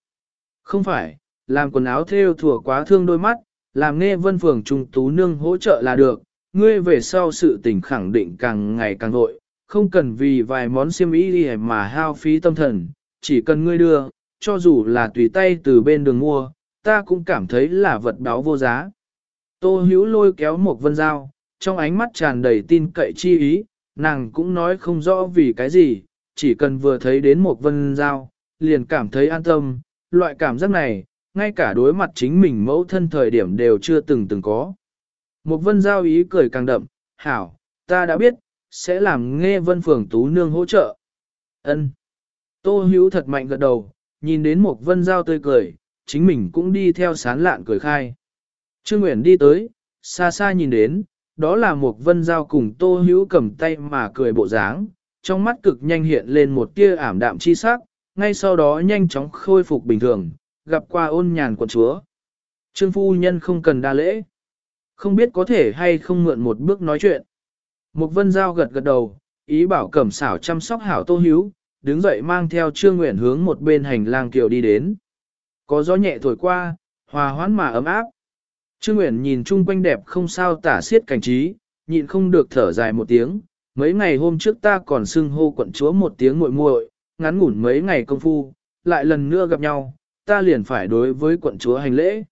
không phải, làm quần áo theo thùa quá thương đôi mắt, làm nghe vân phường trung tú nương hỗ trợ là được, ngươi về sau sự tình khẳng định càng ngày càng vội, không cần vì vài món xiêm y đi mà hao phí tâm thần, chỉ cần ngươi đưa, cho dù là tùy tay từ bên đường mua, ta cũng cảm thấy là vật báo vô giá. Tô hữu lôi kéo một vân dao, trong ánh mắt tràn đầy tin cậy chi ý, nàng cũng nói không rõ vì cái gì, chỉ cần vừa thấy đến một vân dao, liền cảm thấy an tâm, loại cảm giác này, ngay cả đối mặt chính mình mẫu thân thời điểm đều chưa từng từng có. Một vân giao ý cười càng đậm, hảo, ta đã biết, sẽ làm nghe vân phường tú nương hỗ trợ. ân Tô hữu thật mạnh gật đầu, nhìn đến một vân giao tươi cười, chính mình cũng đi theo sán lạn cười khai. Trương Nguyễn đi tới, xa xa nhìn đến, đó là một vân giao cùng tô hữu cầm tay mà cười bộ dáng, trong mắt cực nhanh hiện lên một tia ảm đạm chi sắc, ngay sau đó nhanh chóng khôi phục bình thường, gặp qua ôn nhàn quận chúa. Trương phu nhân không cần đa lễ. Không biết có thể hay không mượn một bước nói chuyện. mục vân giao gật gật đầu, ý bảo cẩm xảo chăm sóc hảo tô hiếu, đứng dậy mang theo trương nguyện hướng một bên hành lang kiều đi đến. Có gió nhẹ thổi qua, hòa hoãn mà ấm áp. Trương Nguyễn nhìn chung quanh đẹp không sao tả xiết cảnh trí, nhịn không được thở dài một tiếng. Mấy ngày hôm trước ta còn xưng hô quận chúa một tiếng muội muội, ngắn ngủn mấy ngày công phu, lại lần nữa gặp nhau, ta liền phải đối với quận chúa hành lễ.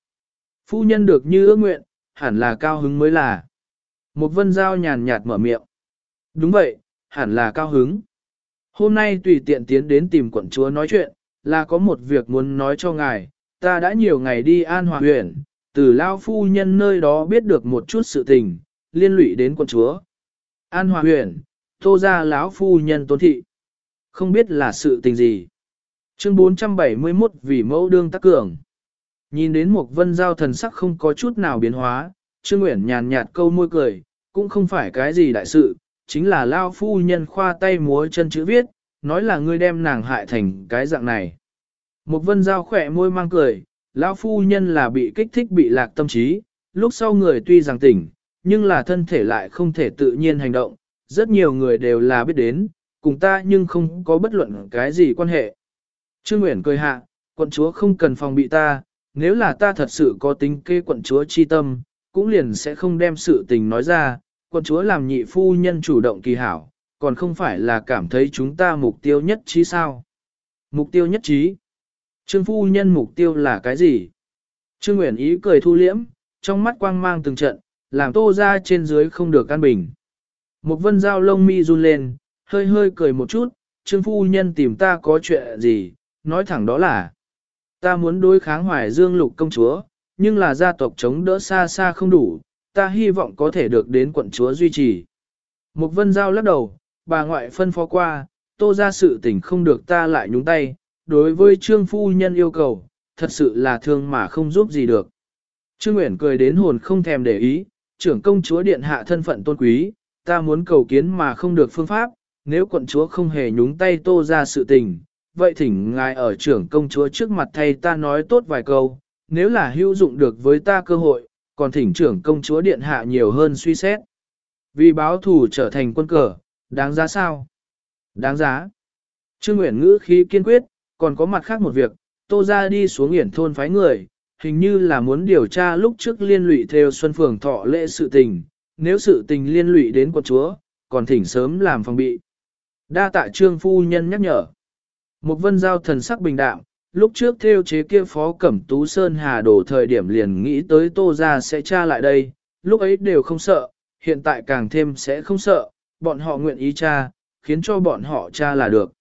Phu nhân được như ước nguyện, hẳn là cao hứng mới là. Một vân giao nhàn nhạt mở miệng. Đúng vậy, hẳn là cao hứng. Hôm nay tùy tiện tiến đến tìm quận chúa nói chuyện, là có một việc muốn nói cho ngài, ta đã nhiều ngày đi an hòa huyện, từ lao phu nhân nơi đó biết được một chút sự tình, liên lụy đến quận chúa. An hòa huyện, tô ra lão phu nhân tôn thị. Không biết là sự tình gì. Chương 471 vì mẫu đương tác cường. Nhìn đến một vân giao thần sắc không có chút nào biến hóa, Trương Nguyễn nhàn nhạt câu môi cười, cũng không phải cái gì đại sự, chính là lao phu nhân khoa tay múa chân chữ viết, nói là ngươi đem nàng hại thành cái dạng này. Một vân giao khỏe môi mang cười, lão phu nhân là bị kích thích bị lạc tâm trí, lúc sau người tuy rằng tỉnh, nhưng là thân thể lại không thể tự nhiên hành động, rất nhiều người đều là biết đến, cùng ta nhưng không có bất luận cái gì quan hệ. Trương Nguyễn cười hạ, quận chúa không cần phòng bị ta, nếu là ta thật sự có tính kê quận chúa chi tâm, cũng liền sẽ không đem sự tình nói ra, quận chúa làm nhị phu nhân chủ động kỳ hảo, còn không phải là cảm thấy chúng ta mục tiêu nhất trí sao. Mục tiêu nhất trí. Trương phu nhân mục tiêu là cái gì? Trương Nguyễn ý cười thu liễm, trong mắt quang mang từng trận, làm tô ra trên dưới không được căn bình. Một vân dao lông mi run lên, hơi hơi cười một chút, Trương phu nhân tìm ta có chuyện gì, nói thẳng đó là ta muốn đối kháng hoài dương lục công chúa, nhưng là gia tộc chống đỡ xa xa không đủ, ta hy vọng có thể được đến quận chúa duy trì. Mục vân giao lắc đầu, bà ngoại phân phó qua, tô ra sự tình không được ta lại nhúng tay, đối với trương phu nhân yêu cầu, thật sự là thương mà không giúp gì được. Trương Nguyễn cười đến hồn không thèm để ý, trưởng công chúa điện hạ thân phận tôn quý, ta muốn cầu kiến mà không được phương pháp, nếu quận chúa không hề nhúng tay tô ra sự tình, vậy thỉnh ngài ở trưởng công chúa trước mặt thay ta nói tốt vài câu, nếu là hữu dụng được với ta cơ hội, còn thỉnh trưởng công chúa điện hạ nhiều hơn suy xét. Vì báo thù trở thành quân cờ, đáng giá sao? Đáng giá. Trương Nguyễn ngữ khí kiên quyết, còn có mặt khác một việc, tô ra đi xuống hiển thôn phái người, hình như là muốn điều tra lúc trước liên lụy theo Xuân Phường thọ lễ sự tình, nếu sự tình liên lụy đến quân chúa, còn thỉnh sớm làm phòng bị. Đa tạ trương phu nhân nhắc nhở. Một vân giao thần sắc bình đạm, lúc trước theo chế kia phó cẩm tú sơn hà đổ thời điểm liền nghĩ tới tô ra sẽ tra lại đây, lúc ấy đều không sợ, hiện tại càng thêm sẽ không sợ, bọn họ nguyện ý tra, khiến cho bọn họ tra là được.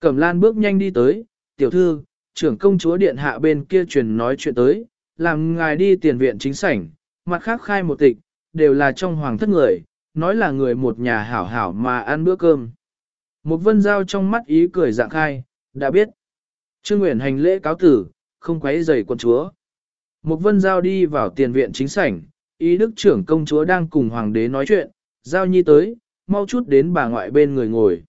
Cẩm lan bước nhanh đi tới, tiểu thư, trưởng công chúa điện hạ bên kia truyền nói chuyện tới, làm ngài đi tiền viện chính sảnh, mặt khác khai một tịch, đều là trong hoàng thất người, nói là người một nhà hảo hảo mà ăn bữa cơm. Một vân giao trong mắt ý cười dạng khai, đã biết. Trương Nguyễn hành lễ cáo tử, không quấy rầy quân chúa. Một vân giao đi vào tiền viện chính sảnh, ý đức trưởng công chúa đang cùng hoàng đế nói chuyện, giao nhi tới, mau chút đến bà ngoại bên người ngồi.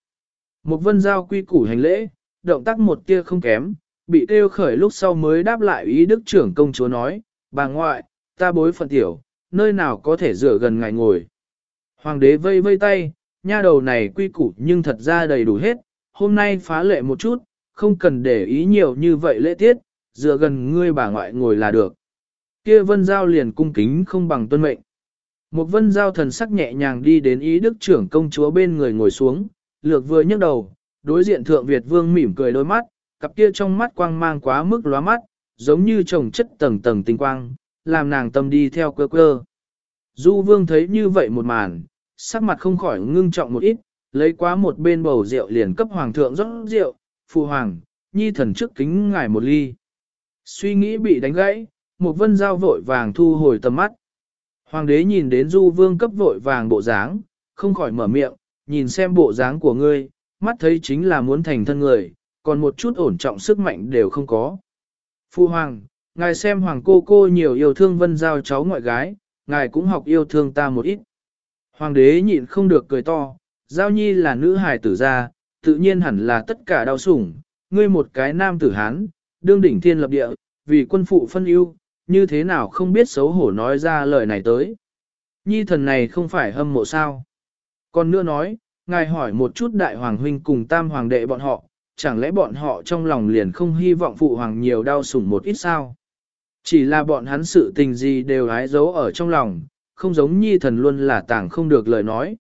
Một vân giao quy củ hành lễ, động tác một tia không kém, bị kêu khởi lúc sau mới đáp lại ý đức trưởng công chúa nói, bà ngoại, ta bối phận tiểu, nơi nào có thể dựa gần ngài ngồi. Hoàng đế vây vây tay, nha đầu này quy củ nhưng thật ra đầy đủ hết, hôm nay phá lệ một chút, không cần để ý nhiều như vậy lễ tiết, dựa gần ngươi bà ngoại ngồi là được. Kia vân giao liền cung kính không bằng tuân mệnh. Một vân giao thần sắc nhẹ nhàng đi đến ý đức trưởng công chúa bên người ngồi xuống, lược vừa nhấc đầu, đối diện thượng Việt vương mỉm cười đôi mắt, cặp kia trong mắt quang mang quá mức lóa mắt, giống như trồng chất tầng tầng tinh quang, làm nàng tâm đi theo cơ cơ. Du vương thấy như vậy một màn, sắc mặt không khỏi ngưng trọng một ít, lấy quá một bên bầu rượu liền cấp hoàng thượng rót rượu, phụ hoàng, nhi thần trước kính ngài một ly. Suy nghĩ bị đánh gãy, một vân giao vội vàng thu hồi tầm mắt. Hoàng đế nhìn đến du vương cấp vội vàng bộ dáng, không khỏi mở miệng, nhìn xem bộ dáng của ngươi, mắt thấy chính là muốn thành thân người, còn một chút ổn trọng sức mạnh đều không có. Phu hoàng, ngài xem hoàng cô cô nhiều yêu thương vân giao cháu ngoại gái, ngài cũng học yêu thương ta một ít. Hoàng đế nhịn không được cười to, giao nhi là nữ hài tử gia, tự nhiên hẳn là tất cả đau sủng, ngươi một cái nam tử hán, đương đỉnh thiên lập địa, vì quân phụ phân ưu, như thế nào không biết xấu hổ nói ra lời này tới. Nhi thần này không phải hâm mộ sao. Còn nữa nói, ngài hỏi một chút đại hoàng huynh cùng tam hoàng đệ bọn họ, chẳng lẽ bọn họ trong lòng liền không hy vọng phụ hoàng nhiều đau sủng một ít sao? Chỉ là bọn hắn sự tình gì đều hái giấu ở trong lòng, không giống nhi thần luôn là tảng không được lời nói.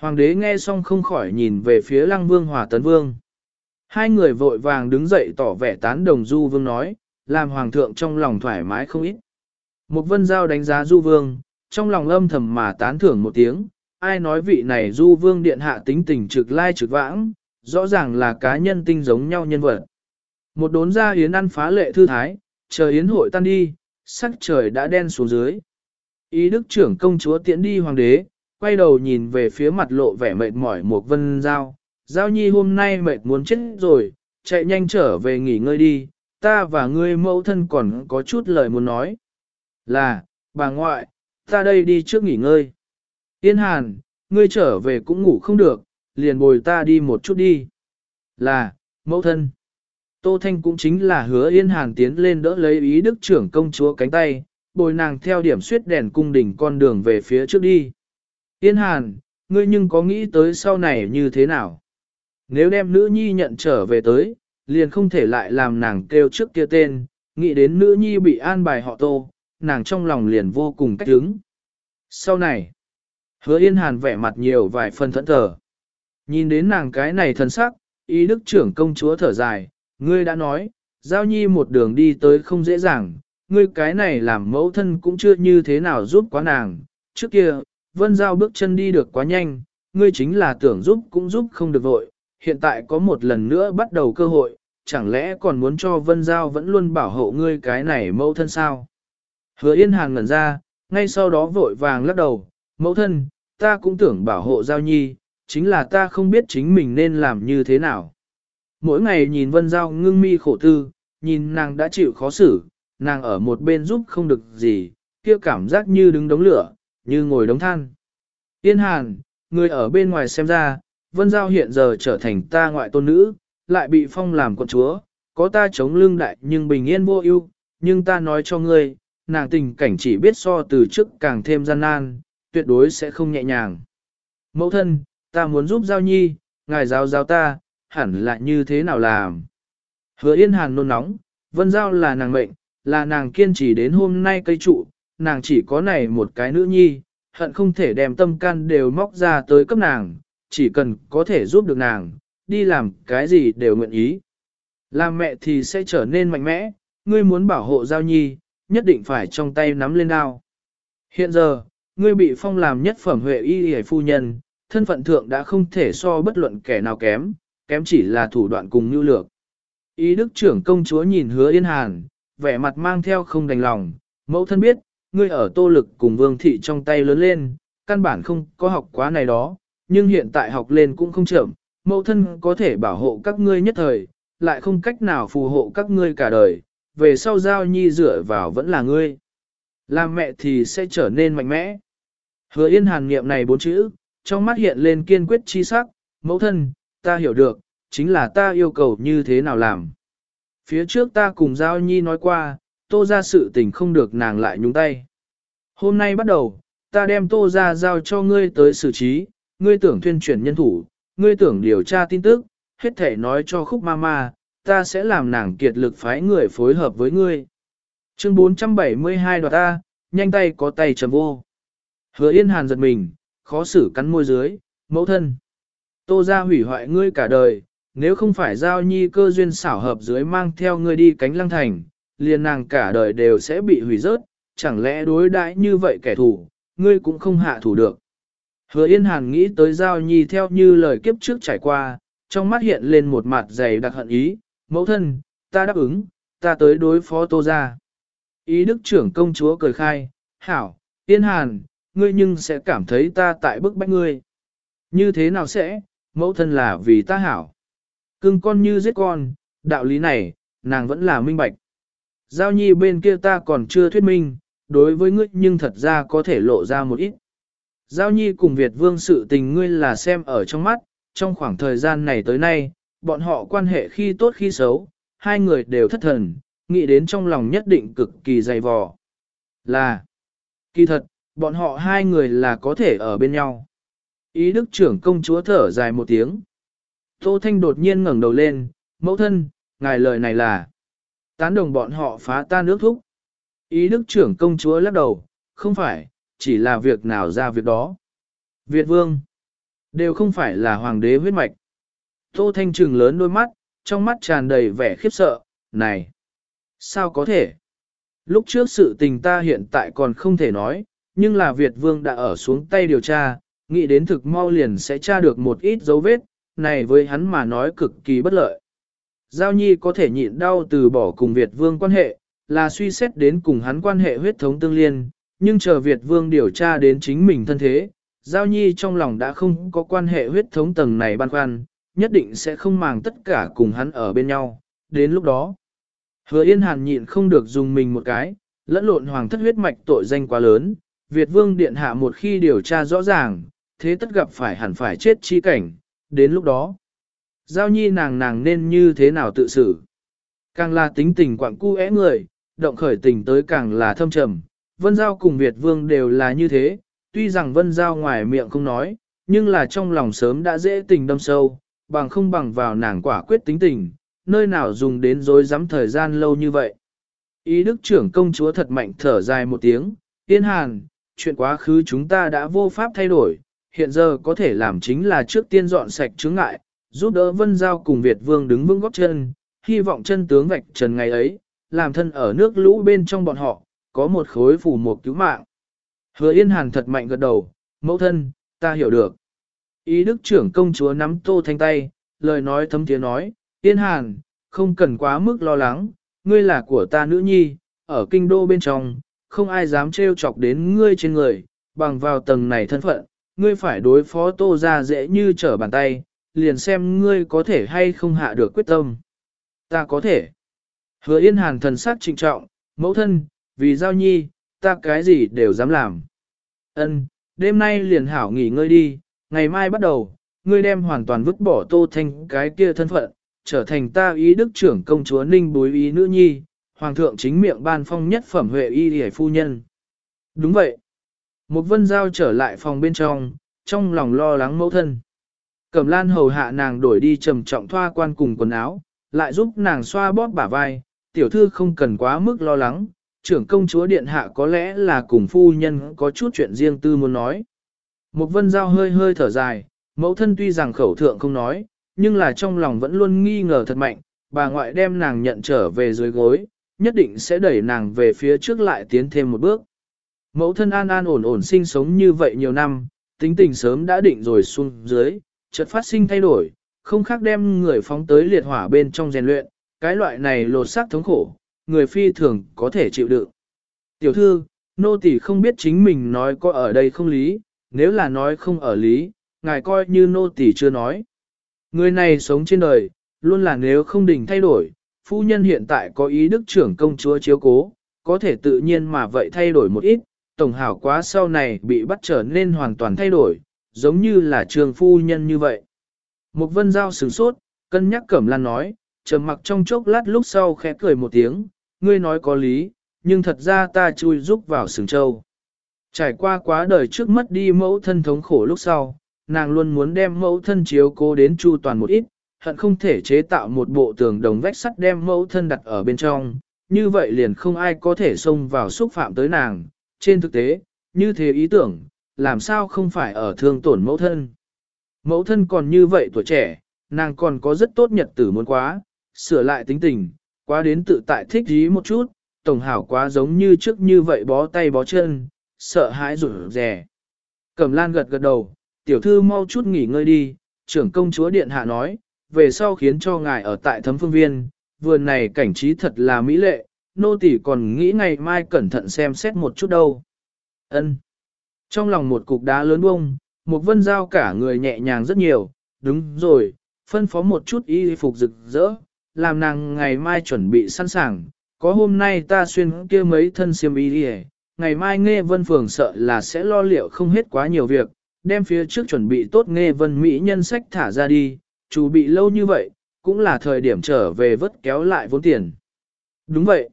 Hoàng đế nghe xong không khỏi nhìn về phía lăng vương hòa tấn vương. Hai người vội vàng đứng dậy tỏ vẻ tán đồng du vương nói, làm hoàng thượng trong lòng thoải mái không ít. Một vân giao đánh giá du vương, trong lòng âm thầm mà tán thưởng một tiếng, ai nói vị này du vương điện hạ tính tình trực lai trực vãng, rõ ràng là cá nhân tinh giống nhau nhân vật. Một đốn ra yến ăn phá lệ thư thái, chờ yến hội tan đi, sắc trời đã đen xuống dưới. Ý đức trưởng công chúa tiễn đi hoàng đế, quay đầu nhìn về phía mặt lộ vẻ mệt mỏi một vân giao. Giao nhi hôm nay mệt muốn chết rồi, chạy nhanh trở về nghỉ ngơi đi, ta và ngươi mẫu thân còn có chút lời muốn nói. Là, bà ngoại, ta đây đi trước nghỉ ngơi. Yên hàn, ngươi trở về cũng ngủ không được, liền bồi ta đi một chút đi. Là, mẫu thân. Tô Thanh cũng chính là hứa Yên Hàn tiến lên đỡ lấy ý đức trưởng công chúa cánh tay, bồi nàng theo điểm suyết đèn cung đỉnh con đường về phía trước đi. Yên Hàn, ngươi nhưng có nghĩ tới sau này như thế nào? Nếu đem nữ nhi nhận trở về tới, liền không thể lại làm nàng kêu trước kia tên, nghĩ đến nữ nhi bị an bài họ tô, nàng trong lòng liền vô cùng cách hứng. Sau này, hứa Yên Hàn vẻ mặt nhiều vài phần thẫn thờ. Nhìn đến nàng cái này thân sắc, ý đức trưởng công chúa thở dài, ngươi đã nói, giao nhi một đường đi tới không dễ dàng, ngươi cái này làm mẫu thân cũng chưa như thế nào giúp quá nàng. Trước kia, vân giao bước chân đi được quá nhanh, ngươi chính là tưởng giúp cũng giúp không được vội, hiện tại có một lần nữa bắt đầu cơ hội, chẳng lẽ còn muốn cho vân giao vẫn luôn bảo hộ ngươi cái này mẫu thân sao? Hứa yên Hàn ngẩn ra, ngay sau đó vội vàng lắc đầu, mẫu thân, ta cũng tưởng bảo hộ giao nhi, chính là ta không biết chính mình nên làm như thế nào. Mỗi ngày nhìn Vân Giao ngưng mi khổ tư, nhìn nàng đã chịu khó xử, nàng ở một bên giúp không được gì, kia cảm giác như đứng đống lửa, như ngồi đống than. Yên Hàn, người ở bên ngoài xem ra, Vân Giao hiện giờ trở thành ta ngoại tôn nữ, lại bị phong làm quận chúa, có ta chống lưng đại nhưng bình yên vô ưu, nhưng ta nói cho ngươi, nàng tình cảnh chỉ biết so từ trước càng thêm gian nan, tuyệt đối sẽ không nhẹ nhàng. Mẫu thân, ta muốn giúp Giao Nhi, ngài giáo giáo ta, hẳn là như thế nào làm. Hứa Yên Hàn nôn nóng, Vân Giao là nàng mệnh, là nàng kiên trì đến hôm nay cây trụ, nàng chỉ có này một cái nữ nhi, hận không thể đem tâm can đều móc ra tới cấp nàng, chỉ cần có thể giúp được nàng, đi làm cái gì đều nguyện ý. Làm mẹ thì sẽ trở nên mạnh mẽ, ngươi muốn bảo hộ Giao Nhi, nhất định phải trong tay nắm lên đao. Hiện giờ, ngươi bị phong làm nhất phẩm huệ y hề phu nhân, thân phận thượng đã không thể so bất luận kẻ nào kém, kém chỉ là thủ đoạn cùng nhu lược. Ý đức trưởng công chúa nhìn hứa yên hàn, vẻ mặt mang theo không đành lòng, mẫu thân biết, ngươi ở tô lực cùng vương thị trong tay lớn lên, căn bản không có học quá này đó, nhưng hiện tại học lên cũng không chậm, mẫu thân có thể bảo hộ các ngươi nhất thời, lại không cách nào phù hộ các ngươi cả đời, về sau giao nhi dựa vào vẫn là ngươi. Làm mẹ thì sẽ trở nên mạnh mẽ. Hứa yên hàn niệm này bốn chữ, trong mắt hiện lên kiên quyết chi sắc, mẫu thân, ta hiểu được, chính là ta yêu cầu như thế nào làm. Phía trước ta cùng Giao Nhi nói qua, tô ra sự tình không được nàng lại nhúng tay. Hôm nay bắt đầu, ta đem tô ra giao cho ngươi tới xử trí, ngươi tưởng tuyên chuyển nhân thủ, ngươi tưởng điều tra tin tức, hết thể nói cho khúc ma ma, ta sẽ làm nàng kiệt lực phái người phối hợp với ngươi. Chương 472 đoạt ta, nhanh tay có tay chầm vô. Hứa yên hàn giật mình, khó xử cắn môi dưới, mẫu thân. Tô ra hủy hoại ngươi cả đời, nếu không phải giao nhi cơ duyên xảo hợp dưới mang theo ngươi đi cánh lăng thành, liền nàng cả đời đều sẽ bị hủy rớt, chẳng lẽ đối đãi như vậy kẻ thù, ngươi cũng không hạ thủ được. Hứa Yên Hàn nghĩ tới giao nhi theo như lời kiếp trước trải qua, trong mắt hiện lên một mặt dày đặc hận ý, mẫu thân, ta đáp ứng, ta tới đối phó tô ra. Ý đức trưởng công chúa cười khai, hảo, Yên Hàn, ngươi nhưng sẽ cảm thấy ta tại bức bách ngươi. Như thế nào sẽ, mẫu thân là vì ta hảo. Cưng con như giết con, đạo lý này, nàng vẫn là minh bạch. Giao nhi bên kia ta còn chưa thuyết minh, đối với ngươi nhưng thật ra có thể lộ ra một ít. Giao nhi cùng Việt vương sự tình ngươi là xem ở trong mắt, trong khoảng thời gian này tới nay, bọn họ quan hệ khi tốt khi xấu, hai người đều thất thần, nghĩ đến trong lòng nhất định cực kỳ dày vò. Là, kỳ thật, bọn họ hai người là có thể ở bên nhau. Ý đức trưởng công chúa thở dài một tiếng. Tô Thanh đột nhiên ngẩng đầu lên, mẫu thân, ngài lời này là tán đồng bọn họ phá tan nước thúc. Ý đức trưởng công chúa lắc đầu, không phải, chỉ là việc nào ra việc đó. Việt vương, đều không phải là hoàng đế huyết mạch. Tô Thanh trừng lớn đôi mắt, trong mắt tràn đầy vẻ khiếp sợ, này, sao có thể? Lúc trước sự tình ta hiện tại còn không thể nói, nhưng là Việt vương đã ở xuống tay điều tra, nghĩ đến thực mau liền sẽ tra được một ít dấu vết, này với hắn mà nói cực kỳ bất lợi. Giao Nhi có thể nhịn đau từ bỏ cùng Việt Vương quan hệ, là suy xét đến cùng hắn quan hệ huyết thống tương liên, nhưng chờ Việt Vương điều tra đến chính mình thân thế, Giao Nhi trong lòng đã không có quan hệ huyết thống tầng này băn khoăn, nhất định sẽ không màng tất cả cùng hắn ở bên nhau. Đến lúc đó, Hứa Yên Hàn nhịn không được dùng mình một cái, lẫn lộn hoàng thất huyết mạch tội danh quá lớn, Việt Vương Điện Hạ một khi điều tra rõ ràng, thế tất gặp phải hẳn phải chết chi cảnh, đến lúc đó. Giao nhi nàng nàng nên như thế nào tự xử. Càng là tính tình quặng cu é người, động khởi tình tới càng là thâm trầm. Vân Giao cùng Việt Vương đều là như thế, tuy rằng Vân Giao ngoài miệng không nói, nhưng là trong lòng sớm đã dễ tình đâm sâu, bằng không bằng vào nàng quả quyết tính tình, nơi nào dùng đến dối dám thời gian lâu như vậy. Ý đức trưởng công chúa thật mạnh thở dài một tiếng, yên hàn, chuyện quá khứ chúng ta đã vô pháp thay đổi, hiện giờ có thể làm chính là trước tiên dọn sạch chướng ngại, giúp đỡ Vân Giao cùng Việt Vương đứng vững góp chân, hy vọng chân tướng vạch trần ngày ấy, làm thân ở nước lũ bên trong bọn họ, có một khối phủ một cứu mạng. Hứa Yên Hàn thật mạnh gật đầu, mẫu thân, ta hiểu được. Ý đức trưởng công chúa nắm tô thanh tay, lời nói thấm tiếng nói, Yên Hàn, không cần quá mức lo lắng, ngươi là của ta nữ nhi, ở kinh đô bên trong, không ai dám trêu chọc đến ngươi trên người, bằng vào tầng này thân phận, ngươi phải đối phó tô ra dễ như trở bàn tay, liền xem ngươi có thể hay không hạ được quyết tâm. Ta có thể. Hứa yên hàn thần sắc trịnh trọng, mẫu thân, vì giao nhi, ta cái gì đều dám làm. Ân, đêm nay liền hảo nghỉ ngơi đi, ngày mai bắt đầu, ngươi đem hoàn toàn vứt bỏ tô thanh cái kia thân phận, trở thành ta ý đức trưởng công chúa ninh bối ý nữ nhi, hoàng thượng chính miệng ban phong nhất phẩm huệ y hề phu nhân. Đúng vậy. Một vân giao trở lại phòng bên trong, trong lòng lo lắng mẫu thân. Cẩm lan hầu hạ nàng đổi đi trầm trọng thoa quan cùng quần áo, lại giúp nàng xoa bóp bả vai, tiểu thư không cần quá mức lo lắng, trưởng công chúa điện hạ có lẽ là cùng phu nhân có chút chuyện riêng tư muốn nói. Một vân giao hơi hơi thở dài, mẫu thân tuy rằng khẩu thượng không nói, nhưng là trong lòng vẫn luôn nghi ngờ thật mạnh, bà ngoại đem nàng nhận trở về dưới gối, nhất định sẽ đẩy nàng về phía trước lại tiến thêm một bước. Mẫu thân an an ổn ổn sinh sống như vậy nhiều năm, tính tình sớm đã định rồi xuống dưới, chợt phát sinh thay đổi, không khác đem người phóng tới liệt hỏa bên trong rèn luyện, cái loại này lột xác thống khổ, người phi thường có thể chịu đựng. Tiểu thư, nô tỳ không biết chính mình nói có ở đây không lý, nếu là nói không ở lý, ngài coi như nô tỳ chưa nói. Người này sống trên đời, luôn là nếu không đình thay đổi, phu nhân hiện tại có ý đức trưởng công chúa chiếu cố, có thể tự nhiên mà vậy thay đổi một ít, tổng hảo quá sau này bị bắt trở nên hoàn toàn thay đổi, giống như là trường phu nhân như vậy. Mục vân giao sửng sốt, cân nhắc cẩm lan nói, trầm mặc trong chốc lát lúc sau khẽ cười một tiếng, ngươi nói có lý, nhưng thật ra ta chui giúp vào sừng châu. Trải qua quá đời trước mất đi mẫu thân thống khổ lúc sau, nàng luôn muốn đem mẫu thân chiếu cố đến chu toàn một ít, hận không thể chế tạo một bộ tường đồng vách sắt đem mẫu thân đặt ở bên trong, như vậy liền không ai có thể xông vào xúc phạm tới nàng. Trên thực tế, như thế ý tưởng, làm sao không phải ở thương tổn mẫu thân. Mẫu thân còn như vậy tuổi trẻ, nàng còn có rất tốt nhật tử muốn quá, sửa lại tính tình, quá đến tự tại thích dí một chút, tổng hảo quá giống như trước như vậy bó tay bó chân, sợ hãi rủi rè. Cẩm lan gật gật đầu, tiểu thư mau chút nghỉ ngơi đi, trưởng công chúa điện hạ nói, về sau khiến cho ngài ở tại thấm phương viên, vườn này cảnh trí thật là mỹ lệ, nô tỳ còn nghĩ ngày mai cẩn thận xem xét một chút đâu. Ân. Trong lòng một cục đá lớn bông, một vân giao cả người nhẹ nhàng rất nhiều, đúng rồi, phân phó một chút y phục rực rỡ, làm nàng ngày mai chuẩn bị sẵn sàng, có hôm nay ta xuyên kia mấy thân xiêm y đi ngày mai nghe vân phường sợ là sẽ lo liệu không hết quá nhiều việc, đem phía trước chuẩn bị tốt nghe vân mỹ nhân sách thả ra đi, chủ bị lâu như vậy, cũng là thời điểm trở về vớt kéo lại vốn tiền. Đúng vậy.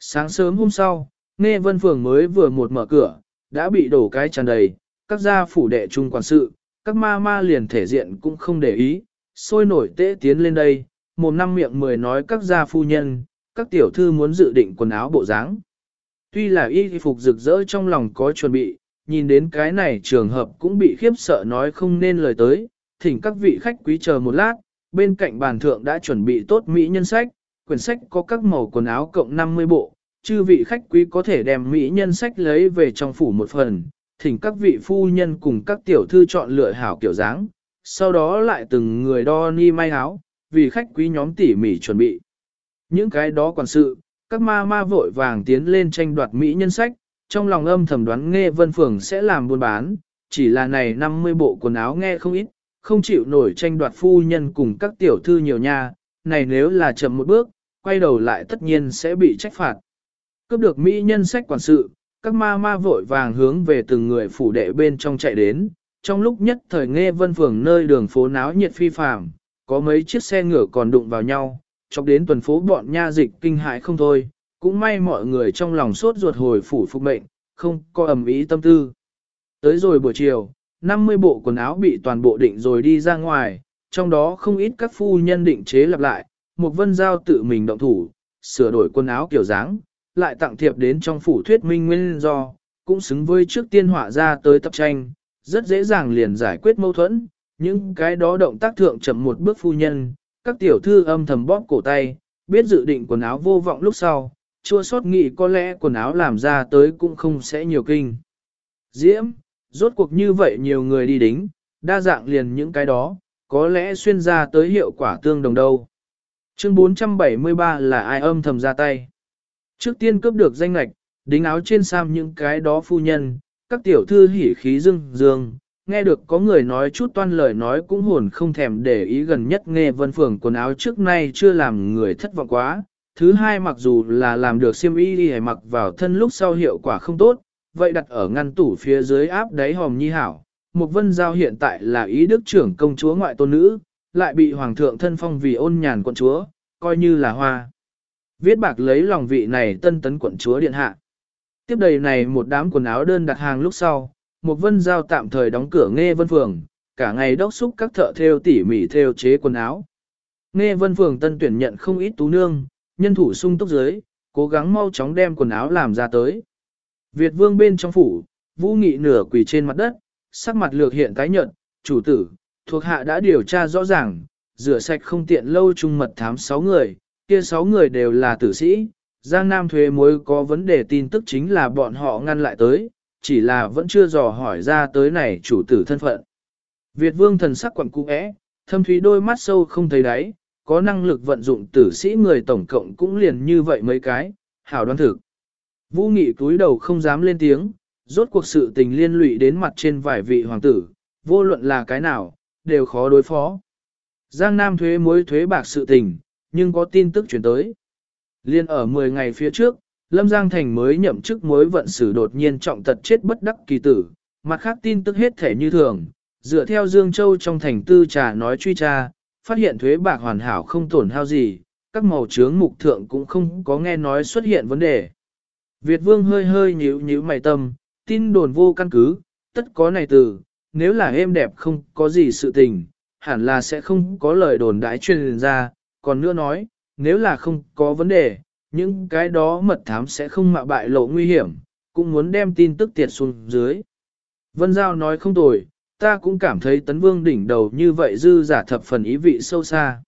Sáng sớm hôm sau, nghe vân phường mới vừa một mở cửa, đã bị đổ cái tràn đầy, các gia phủ đệ trung quản sự, các ma ma liền thể diện cũng không để ý, sôi nổi tế tiến lên đây, một năm miệng mười nói các gia phu nhân, các tiểu thư muốn dự định quần áo bộ dáng. Tuy là y phục rực rỡ trong lòng có chuẩn bị, nhìn đến cái này trường hợp cũng bị khiếp sợ nói không nên lời tới, thỉnh các vị khách quý chờ một lát, bên cạnh bàn thượng đã chuẩn bị tốt mỹ nhân sách, quyển sách có các màu quần áo cộng 50 bộ, chư vị khách quý có thể đem mỹ nhân sách lấy về trong phủ một phần, thỉnh các vị phu nhân cùng các tiểu thư chọn lựa hảo kiểu dáng, sau đó lại từng người đo ni may áo, vì khách quý nhóm tỉ mỉ chuẩn bị. Những cái đó còn sự, các ma ma vội vàng tiến lên tranh đoạt mỹ nhân sách, trong lòng âm thầm đoán nghe vân phường sẽ làm buôn bán, chỉ là này 50 bộ quần áo nghe không ít, không chịu nổi tranh đoạt phu nhân cùng các tiểu thư nhiều nha, này nếu là chậm một bước, quay đầu lại tất nhiên sẽ bị trách phạt. Cướp được mỹ nhân sách quản sự, các ma ma vội vàng hướng về từng người phủ đệ bên trong chạy đến, trong lúc nhất thời nghe vân phường nơi đường phố náo nhiệt phi phàm, có mấy chiếc xe ngựa còn đụng vào nhau, chọc đến tuần phố bọn nha dịch kinh hại không thôi, cũng may mọi người trong lòng sốt ruột hồi phủ phục mệnh, không có ẩm ý tâm tư. Tới rồi buổi chiều, 50 bộ quần áo bị toàn bộ định rồi đi ra ngoài, trong đó không ít các phu nhân định chế lặp lại, một vân giao tự mình động thủ, sửa đổi quần áo kiểu dáng, lại tặng thiệp đến trong phủ thuyết minh nguyên do, cũng xứng với trước tiên họa ra tới tập tranh, rất dễ dàng liền giải quyết mâu thuẫn, những cái đó động tác thượng chậm một bước phu nhân, các tiểu thư âm thầm bóp cổ tay, biết dự định quần áo vô vọng lúc sau, chua sót nghĩ có lẽ quần áo làm ra tới cũng không sẽ nhiều kinh. Diễm, rốt cuộc như vậy nhiều người đi đính, đa dạng liền những cái đó, có lẽ xuyên ra tới hiệu quả tương đồng đâu. Chương 473 là ai âm thầm ra tay. Trước tiên cướp được danh lạch, đính áo trên sam những cái đó phu nhân, các tiểu thư hỉ khí dương dương, nghe được có người nói chút toan lời nói cũng hồn không thèm để ý gần nhất nghe vân phường quần áo trước nay chưa làm người thất vọng quá. Thứ hai mặc dù là làm được xiêm y đi mặc vào thân lúc sau hiệu quả không tốt, vậy đặt ở ngăn tủ phía dưới áp đáy hòm nhi hảo. Một vân giao hiện tại là ý đức trưởng công chúa ngoại tôn nữ, lại bị hoàng thượng thân phong vì ôn nhàn quận chúa, coi như là hoa. Viết bạc lấy lòng vị này tân tấn quận chúa điện hạ. Tiếp đầy này một đám quần áo đơn đặt hàng lúc sau, một vân giao tạm thời đóng cửa nghe vân phường, cả ngày đốc xúc các thợ theo tỉ mỉ theo chế quần áo. Nghe vân phường tân tuyển nhận không ít tú nương, nhân thủ sung túc dưới, cố gắng mau chóng đem quần áo làm ra tới. Việt vương bên trong phủ, vũ nghị nửa quỳ trên mặt đất, sắc mặt lược hiện tái nhợt, chủ tử, thuộc hạ đã điều tra rõ ràng, rửa sạch không tiện lâu trung mật thám 6 người, kia sáu người đều là tử sĩ, Giang Nam thuế mối có vấn đề tin tức chính là bọn họ ngăn lại tới, chỉ là vẫn chưa dò hỏi ra tới này chủ tử thân phận. Việt vương thần sắc quặng cũ ẽ, thâm thúy đôi mắt sâu không thấy đáy, có năng lực vận dụng tử sĩ người tổng cộng cũng liền như vậy mấy cái, hảo đoan thực. Vũ nghị túi đầu không dám lên tiếng, rốt cuộc sự tình liên lụy đến mặt trên vài vị hoàng tử, vô luận là cái nào, đều khó đối phó. Giang Nam thuế mối thuế bạc sự tình, nhưng có tin tức chuyển tới. Liên ở 10 ngày phía trước, Lâm Giang Thành mới nhậm chức mối vận xử đột nhiên trọng tật chết bất đắc kỳ tử, mặt khác tin tức hết thể như thường, dựa theo Dương Châu trong thành tư trà nói truy tra, phát hiện thuế bạc hoàn hảo không tổn hao gì, các màu trướng mục thượng cũng không có nghe nói xuất hiện vấn đề. Việt Vương hơi hơi nhíu nhíu mày tâm, tin đồn vô căn cứ, tất có này từ, nếu là êm đẹp không có gì sự tình, hẳn là sẽ không có lời đồn đãi truyền ra, còn nữa nói, nếu là không có vấn đề, những cái đó mật thám sẽ không mạo bại lộ nguy hiểm, cũng muốn đem tin tức tiệt xuống dưới. Vân Giao nói không tồi, ta cũng cảm thấy tấn vương đỉnh đầu như vậy dư giả thập phần ý vị sâu xa.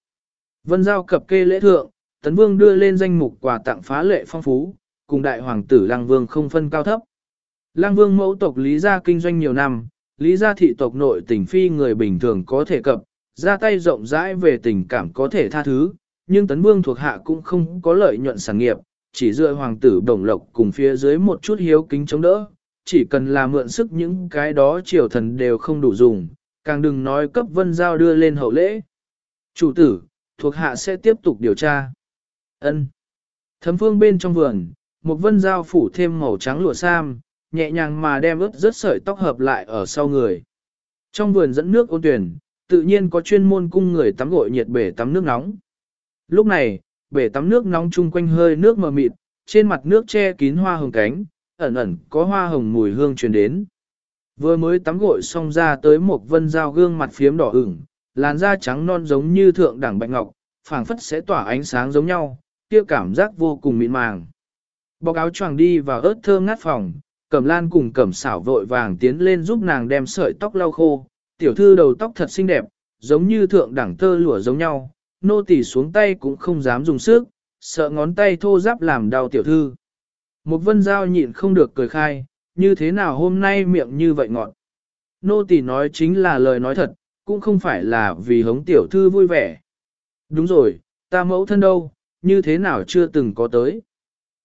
Vân Giao cập kê lễ thượng, tấn vương đưa lên danh mục quà tặng phá lệ phong phú, cùng đại hoàng tử Lang Vương không phân cao thấp. Lang Vương mẫu tộc Lý gia kinh doanh nhiều năm, Lý gia thị tộc nội tình phi người bình thường có thể cập, ra tay rộng rãi về tình cảm có thể tha thứ, nhưng tấn vương thuộc hạ cũng không có lợi nhuận sản nghiệp, chỉ dựa hoàng tử đồng lộc cùng phía dưới một chút hiếu kính chống đỡ, chỉ cần là mượn sức những cái đó triều thần đều không đủ dùng, càng đừng nói cấp vân giao đưa lên hậu lễ. Chủ tử, thuộc hạ sẽ tiếp tục điều tra. ân Thấm phương bên trong vườn, một vân giao phủ thêm màu trắng lụa sam, nhẹ nhàng mà đem ướt rất sợi tóc hợp lại ở sau người. Trong vườn dẫn nước ôn tuyển, tự nhiên có chuyên môn cung người tắm gội nhiệt bể tắm nước nóng. Lúc này, bể tắm nước nóng chung quanh hơi nước mờ mịt, trên mặt nước che kín hoa hồng cánh, ẩn ẩn có hoa hồng mùi hương truyền đến. Vừa mới tắm gội xong ra tới một vân dao gương mặt phiếm đỏ ửng, làn da trắng non giống như thượng đẳng bạch ngọc, phảng phất sẽ tỏa ánh sáng giống nhau, kia cảm giác vô cùng mịn màng. Bọc áo choàng đi vào ớt thơm ngát phòng, cẩm lan cùng cẩm xảo vội vàng tiến lên giúp nàng đem sợi tóc lau khô, tiểu thư đầu tóc thật xinh đẹp, giống như thượng đẳng tơ lụa giống nhau, nô tỳ xuống tay cũng không dám dùng sức, sợ ngón tay thô giáp làm đau tiểu thư. Một vân giao nhịn không được cười khai, như thế nào hôm nay miệng như vậy ngọt. Nô tỳ nói chính là lời nói thật, cũng không phải là vì hống tiểu thư vui vẻ. Đúng rồi, ta mẫu thân đâu, như thế nào chưa từng có tới.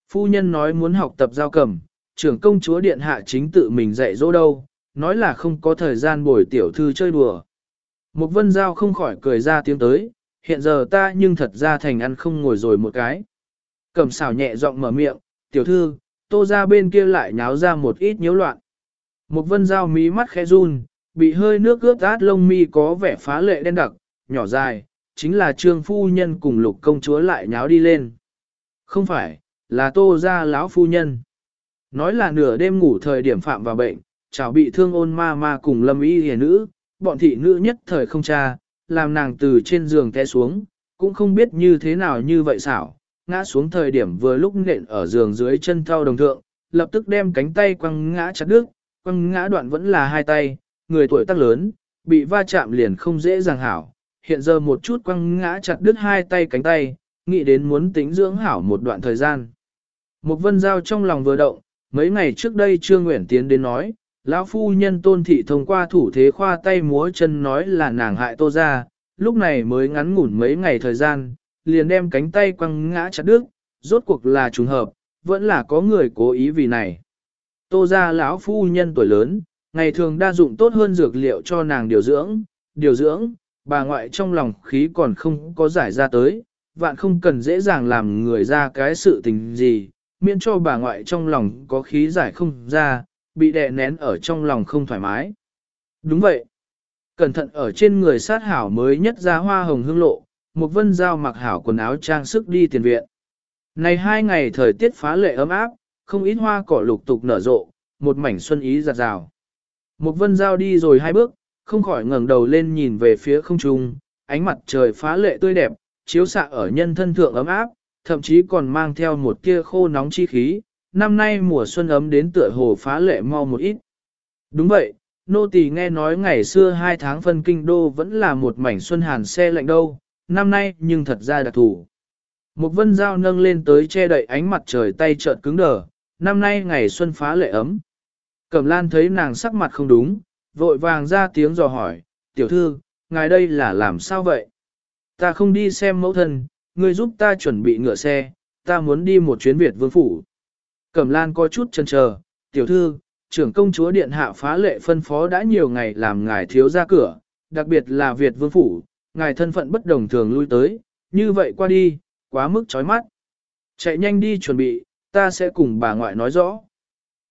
Phu nhân nói muốn học tập giao cầm, trưởng công chúa điện hạ chính tự mình dạy dỗ đâu, nói là không có thời gian bồi tiểu thư chơi đùa. Một vân giao không khỏi cười ra tiếng tới, hiện giờ ta nhưng thật ra thành ăn không ngồi rồi một cái. Cẩm xảo nhẹ giọng mở miệng, tiểu thư, tô ra bên kia lại nháo ra một ít nhiễu loạn. Một vân dao mí mắt khẽ run, bị hơi nước ướt át lông mi có vẻ phá lệ đen đặc, nhỏ dài, chính là trương phu nhân cùng lục công chúa lại nháo đi lên. Không phải, là tô ra lão phu nhân. Nói là nửa đêm ngủ thời điểm phạm vào bệnh, chào bị thương ôn ma ma cùng lâm y hề nữ, bọn thị nữ nhất thời không cha, làm nàng từ trên giường té xuống, cũng không biết như thế nào như vậy xảo, ngã xuống thời điểm vừa lúc nện ở giường dưới chân thao đồng thượng, lập tức đem cánh tay quăng ngã chặt đứt, quăng ngã đoạn vẫn là hai tay, người tuổi tác lớn, bị va chạm liền không dễ dàng hảo, hiện giờ một chút quăng ngã chặt đứt hai tay cánh tay, nghĩ đến muốn tính dưỡng hảo một đoạn thời gian. Một vân giao trong lòng vừa động, mấy ngày trước đây Trương Nguyễn Tiến đến nói, lão phu nhân tôn thị thông qua thủ thế khoa tay múa chân nói là nàng hại tô ra, lúc này mới ngắn ngủn mấy ngày thời gian, liền đem cánh tay quăng ngã chặt đứt, rốt cuộc là trùng hợp, vẫn là có người cố ý vì này. Tô ra lão phu nhân tuổi lớn, ngày thường đa dụng tốt hơn dược liệu cho nàng điều dưỡng, điều dưỡng, bà ngoại trong lòng khí còn không có giải ra tới, vạn không cần dễ dàng làm người ra cái sự tình gì, miễn cho bà ngoại trong lòng có khí giải không ra, bị đè nén ở trong lòng không thoải mái. Đúng vậy. Cẩn thận ở trên người sát hảo mới nhất ra hoa hồng hương lộ, một vân giao mặc hảo quần áo trang sức đi tiền viện. Này hai ngày thời tiết phá lệ ấm áp, không ít hoa cỏ lục tục nở rộ, một mảnh xuân ý giặt rào. Một vân giao đi rồi hai bước, không khỏi ngẩng đầu lên nhìn về phía không trung, ánh mặt trời phá lệ tươi đẹp, chiếu xạ ở nhân thân thượng ấm áp, thậm chí còn mang theo một tia khô nóng chi khí. Năm nay mùa xuân ấm đến tựa hồ phá lệ mau một ít. Đúng vậy, nô tỳ nghe nói ngày xưa hai tháng phân kinh đô vẫn là một mảnh xuân hàn xe lạnh đâu, năm nay nhưng thật ra đặc thủ. Một vân dao nâng lên tới che đậy ánh mặt trời tay trợn cứng đờ, năm nay ngày xuân phá lệ ấm. Cẩm lan thấy nàng sắc mặt không đúng, vội vàng ra tiếng dò hỏi, tiểu thư, ngài đây là làm sao vậy? Ta không đi xem mẫu thân, ngươi giúp ta chuẩn bị ngựa xe, ta muốn đi một chuyến Việt vương phủ. Cẩm lan có chút chần chờ, tiểu thư, trưởng công chúa điện hạ phá lệ phân phó đã nhiều ngày làm ngài thiếu ra cửa, đặc biệt là Việt vương phủ, ngài thân phận bất đồng thường lui tới, như vậy qua đi, quá mức chói mắt. Chạy nhanh đi chuẩn bị, ta sẽ cùng bà ngoại nói rõ.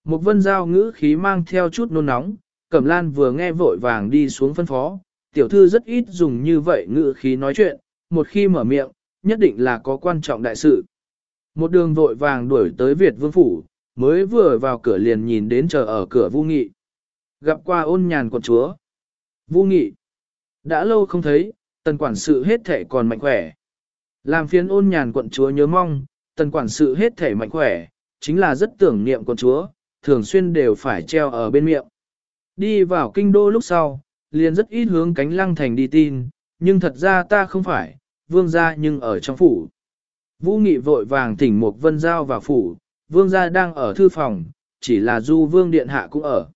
Một vân giao ngữ khí mang theo chút nôn nóng, Cẩm Lan vừa nghe vội vàng đi xuống phân phó, tiểu thư rất ít dùng như vậy ngữ khí nói chuyện, một khi mở miệng, nhất định là có quan trọng đại sự. Một đường vội vàng đuổi tới Việt Vương Phủ, mới vừa vào cửa liền nhìn đến chờ ở cửa Vu Nghị. Gặp qua ôn nhàn quận chúa. Vu Nghị. Đã lâu không thấy, tần quản sự hết thể còn mạnh khỏe. Làm phiền ôn nhàn quận chúa nhớ mong, tần quản sự hết thể mạnh khỏe, chính là rất tưởng niệm quận chúa, thường xuyên đều phải treo ở bên miệng. Đi vào kinh đô lúc sau, liền rất ít hướng cánh lăng thành đi tin, nhưng thật ra ta không phải, vương gia nhưng ở trong phủ. Vũ Nghị vội vàng thỉnh một vân giao vào phủ, vương gia đang ở thư phòng, chỉ là du vương điện hạ cũng ở.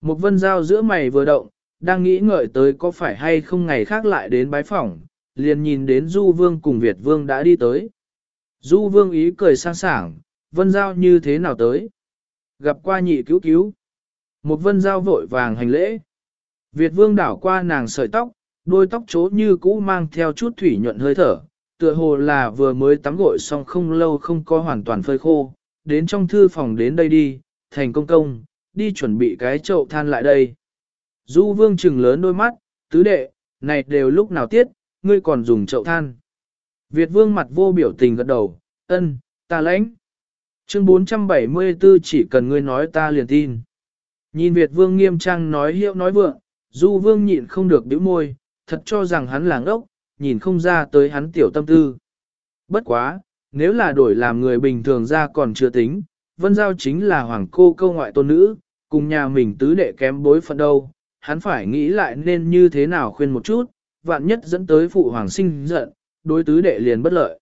Một vân giao giữa mày vừa động, đang nghĩ ngợi tới có phải hay không ngày khác lại đến bái phòng, liền nhìn đến du vương cùng Việt vương đã đi tới. Du vương ý cười sang sảng, vân giao như thế nào tới? Gặp qua nhị cứu cứu. Một vân giao vội vàng hành lễ. Việt vương đảo qua nàng sợi tóc, đôi tóc chố như cũ mang theo chút thủy nhuận hơi thở, tựa hồ là vừa mới tắm gội xong không lâu không có hoàn toàn phơi khô, đến trong thư phòng đến đây đi, thành công công, đi chuẩn bị cái chậu than lại đây. Du vương trừng lớn đôi mắt, tứ đệ, này đều lúc nào tiết, ngươi còn dùng chậu than. Việt vương mặt vô biểu tình gật đầu, ân, ta lãnh. Chương 474 chỉ cần ngươi nói ta liền tin. Nhìn Việt vương nghiêm trang nói hiệu nói vượng, du vương nhịn không được bĩu môi, thật cho rằng hắn là ngốc, nhìn không ra tới hắn tiểu tâm tư. Bất quá, nếu là đổi làm người bình thường ra còn chưa tính, vân giao chính là hoàng cô câu ngoại tôn nữ, cùng nhà mình tứ đệ kém bối phận đâu, hắn phải nghĩ lại nên như thế nào khuyên một chút, vạn nhất dẫn tới phụ hoàng sinh giận, đối tứ đệ liền bất lợi.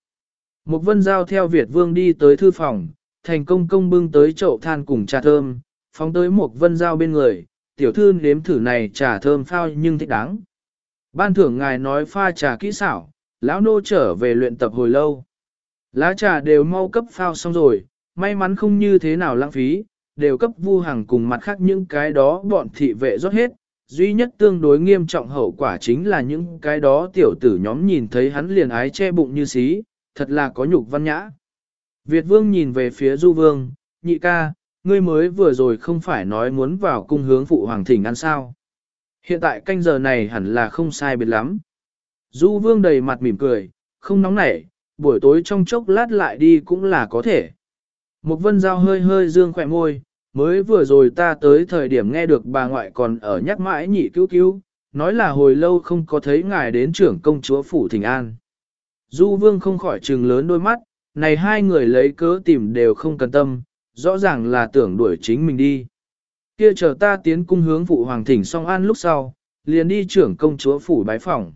Một vân giao theo Việt vương đi tới thư phòng, thành công công bưng tới chậu than cùng trà thơm, phóng tới một vân giao bên người, tiểu thư nếm thử này trà thơm phao nhưng thích đáng. Ban thưởng ngài nói pha trà kỹ xảo, lão nô trở về luyện tập hồi lâu. Lá trà đều mau cấp phao xong rồi, may mắn không như thế nào lãng phí, đều cấp vu hàng cùng mặt khác những cái đó bọn thị vệ rót hết. Duy nhất tương đối nghiêm trọng hậu quả chính là những cái đó tiểu tử nhóm nhìn thấy hắn liền ái che bụng như xí, thật là có nhục văn nhã. Việt vương nhìn về phía du vương, nhị ca, ngươi mới vừa rồi không phải nói muốn vào cung hướng phụ hoàng thỉnh ăn sao. Hiện tại canh giờ này hẳn là không sai biệt lắm. Du vương đầy mặt mỉm cười, không nóng nảy, buổi tối trong chốc lát lại đi cũng là có thể. Một vân giao hơi hơi dương khỏe môi, mới vừa rồi ta tới thời điểm nghe được bà ngoại còn ở nhắc mãi nhị cứu cứu, nói là hồi lâu không có thấy ngài đến trưởng công chúa phủ thỉnh an. Du vương không khỏi trừng lớn đôi mắt, này hai người lấy cớ tìm đều không cần tâm, rõ ràng là tưởng đuổi chính mình đi. Kia chờ ta tiến cung hướng phụ hoàng thỉnh song an lúc sau, liền đi trưởng công chúa phủ bái phòng.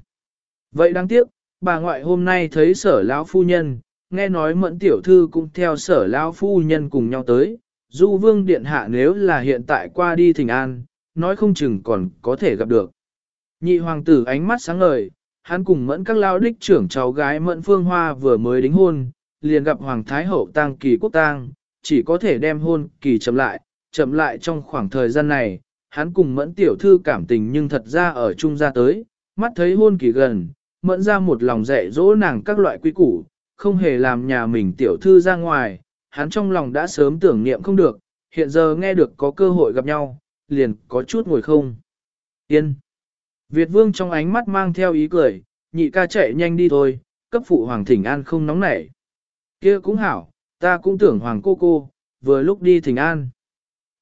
Vậy đáng tiếc, bà ngoại hôm nay thấy sở lão phu nhân, nghe nói mẫn tiểu thư cũng theo sở lão phu nhân cùng nhau tới, du vương điện hạ nếu là hiện tại qua đi thỉnh an, nói không chừng còn có thể gặp được. Nhị hoàng tử ánh mắt sáng ngời, hắn cùng mẫn các lao đích trưởng cháu gái mẫn phương hoa vừa mới đính hôn, liền gặp hoàng thái hậu tang kỳ quốc tang, chỉ có thể đem hôn kỳ chậm lại, chậm lại trong khoảng thời gian này, hắn cùng mẫn tiểu thư cảm tình nhưng thật ra ở chung ra tới, mắt thấy hôn kỳ gần, mẫn ra một lòng dạy dỗ nàng các loại quy củ, không hề làm nhà mình tiểu thư ra ngoài, hắn trong lòng đã sớm tưởng niệm không được, hiện giờ nghe được có cơ hội gặp nhau, liền có chút ngồi không. Yên. Việt vương trong ánh mắt mang theo ý cười, nhị ca chạy nhanh đi thôi, cấp phụ hoàng thỉnh an không nóng nảy. kia cũng hảo, ta cũng tưởng hoàng cô cô, vừa lúc đi thỉnh an.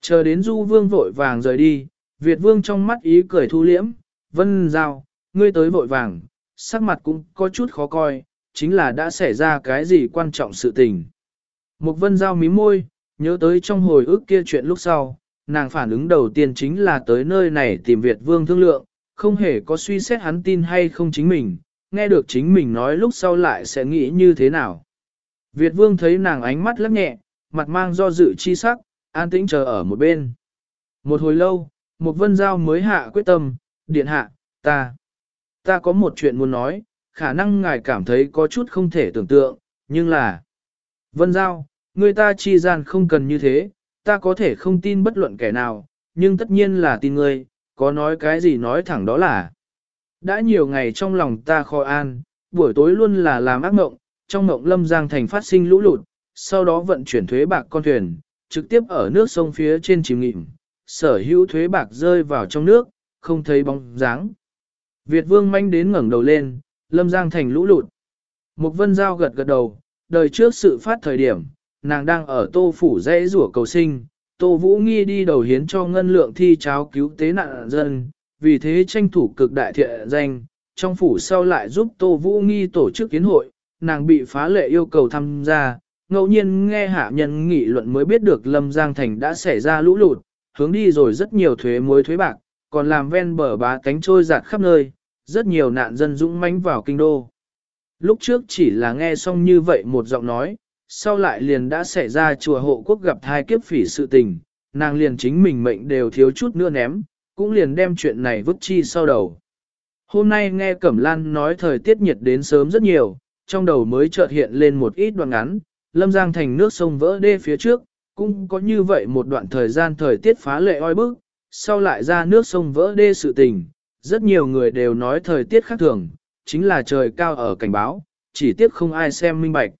Chờ đến du vương vội vàng rời đi, Việt vương trong mắt ý cười thu liễm, vân giao, ngươi tới vội vàng, sắc mặt cũng có chút khó coi, chính là đã xảy ra cái gì quan trọng sự tình. Một vân giao mí môi, nhớ tới trong hồi ức kia chuyện lúc sau, nàng phản ứng đầu tiên chính là tới nơi này tìm Việt vương thương lượng, không hề có suy xét hắn tin hay không chính mình, nghe được chính mình nói lúc sau lại sẽ nghĩ như thế nào. Việt vương thấy nàng ánh mắt lắc nhẹ, mặt mang do dự chi sắc, an tĩnh chờ ở một bên. Một hồi lâu, một vân giao mới hạ quyết tâm, điện hạ, ta, ta có một chuyện muốn nói, khả năng ngài cảm thấy có chút không thể tưởng tượng, nhưng là, vân giao, người ta chi gian không cần như thế, ta có thể không tin bất luận kẻ nào, nhưng tất nhiên là tin ngươi, có nói cái gì nói thẳng đó là. Đã nhiều ngày trong lòng ta khó an, buổi tối luôn là làm ác mộng, trong mộng lâm giang thành phát sinh lũ lụt, sau đó vận chuyển thuế bạc con thuyền, trực tiếp ở nước sông phía trên chìm nghịm, sở hữu thuế bạc rơi vào trong nước, không thấy bóng dáng. Việt vương manh đến ngẩng đầu lên, lâm giang thành lũ lụt. mục vân giao gật gật đầu, đời trước sự phát thời điểm, nàng đang ở tô phủ dãy rủa cầu sinh, tô vũ nghi đi đầu hiến cho ngân lượng thi cháo cứu tế nạn dân, vì thế tranh thủ cực đại thiện danh, trong phủ sau lại giúp tô vũ nghi tổ chức kiến hội, nàng bị phá lệ yêu cầu tham gia, ngẫu nhiên nghe hạ nhân nghị luận mới biết được Lâm Giang Thành đã xảy ra lũ lụt, hướng đi rồi rất nhiều thuế muối thuế bạc, còn làm ven bờ bá cánh trôi giạt khắp nơi, rất nhiều nạn dân dũng mãnh vào kinh đô. Lúc trước chỉ là nghe xong như vậy một giọng nói, sau lại liền đã xảy ra chùa hộ quốc gặp thai kiếp phỉ sự tình, nàng liền chính mình mệnh đều thiếu chút nữa ném, cũng liền đem chuyện này vứt chi sau đầu. Hôm nay nghe Cẩm Lan nói thời tiết nhiệt đến sớm rất nhiều, trong đầu mới chợt hiện lên một ít đoạn ngắn, Lâm Giang thành nước sông vỡ đê phía trước, cũng có như vậy một đoạn thời gian thời tiết phá lệ oi bức, sau lại ra nước sông vỡ đê sự tình, rất nhiều người đều nói thời tiết khác thường, chính là trời cao ở cảnh báo, chỉ tiếc không ai xem minh bạch.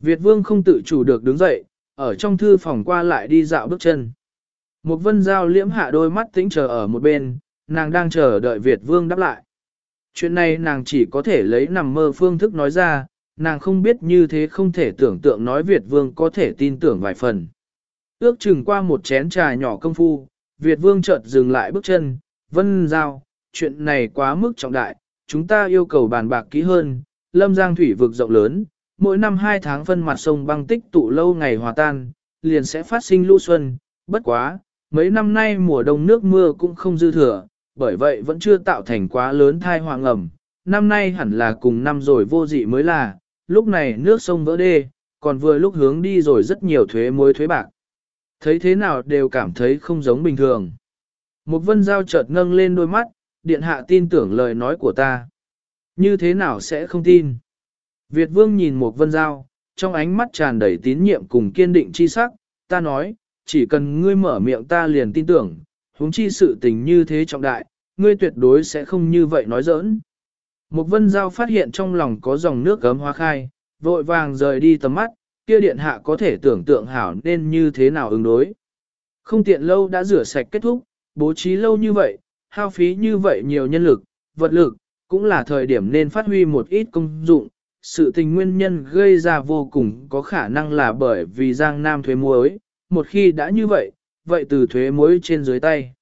Việt vương không tự chủ được đứng dậy, ở trong thư phòng qua lại đi dạo bước chân. Một vân giao liễm hạ đôi mắt tĩnh chờ ở một bên, nàng đang chờ đợi Việt vương đáp lại. Chuyện này nàng chỉ có thể lấy nằm mơ phương thức nói ra, nàng không biết như thế không thể tưởng tượng nói Việt vương có thể tin tưởng vài phần. Ước chừng qua một chén trà nhỏ công phu, Việt vương chợt dừng lại bước chân, vân giao, chuyện này quá mức trọng đại, chúng ta yêu cầu bàn bạc kỹ hơn, lâm giang thủy vực rộng lớn, mỗi năm hai tháng phân mặt sông băng tích tụ lâu ngày hòa tan, liền sẽ phát sinh lũ xuân, bất quá, mấy năm nay mùa đông nước mưa cũng không dư thừa, bởi vậy vẫn chưa tạo thành quá lớn thai hoàng ẩm. Năm nay hẳn là cùng năm rồi vô dị mới là, lúc này nước sông vỡ đê, còn vừa lúc hướng đi rồi rất nhiều thuế muối thuế bạc. Thấy thế nào đều cảm thấy không giống bình thường. Một vân giao chợt ngâng lên đôi mắt, điện hạ tin tưởng lời nói của ta. Như thế nào sẽ không tin? Việt vương nhìn một vân giao, trong ánh mắt tràn đầy tín nhiệm cùng kiên định chi sắc, ta nói, chỉ cần ngươi mở miệng ta liền tin tưởng, huống chi sự tình như thế trọng đại, ngươi tuyệt đối sẽ không như vậy nói giỡn. Một vân giao phát hiện trong lòng có dòng nước gấm hoa khai, vội vàng rời đi tầm mắt, kia điện hạ có thể tưởng tượng hảo nên như thế nào ứng đối. Không tiện lâu đã rửa sạch kết thúc, bố trí lâu như vậy, hao phí như vậy nhiều nhân lực, vật lực, cũng là thời điểm nên phát huy một ít công dụng. Sự tình nguyên nhân gây ra vô cùng có khả năng là bởi vì Giang Nam thuế muối, một khi đã như vậy, vậy từ thuế muối trên dưới tay.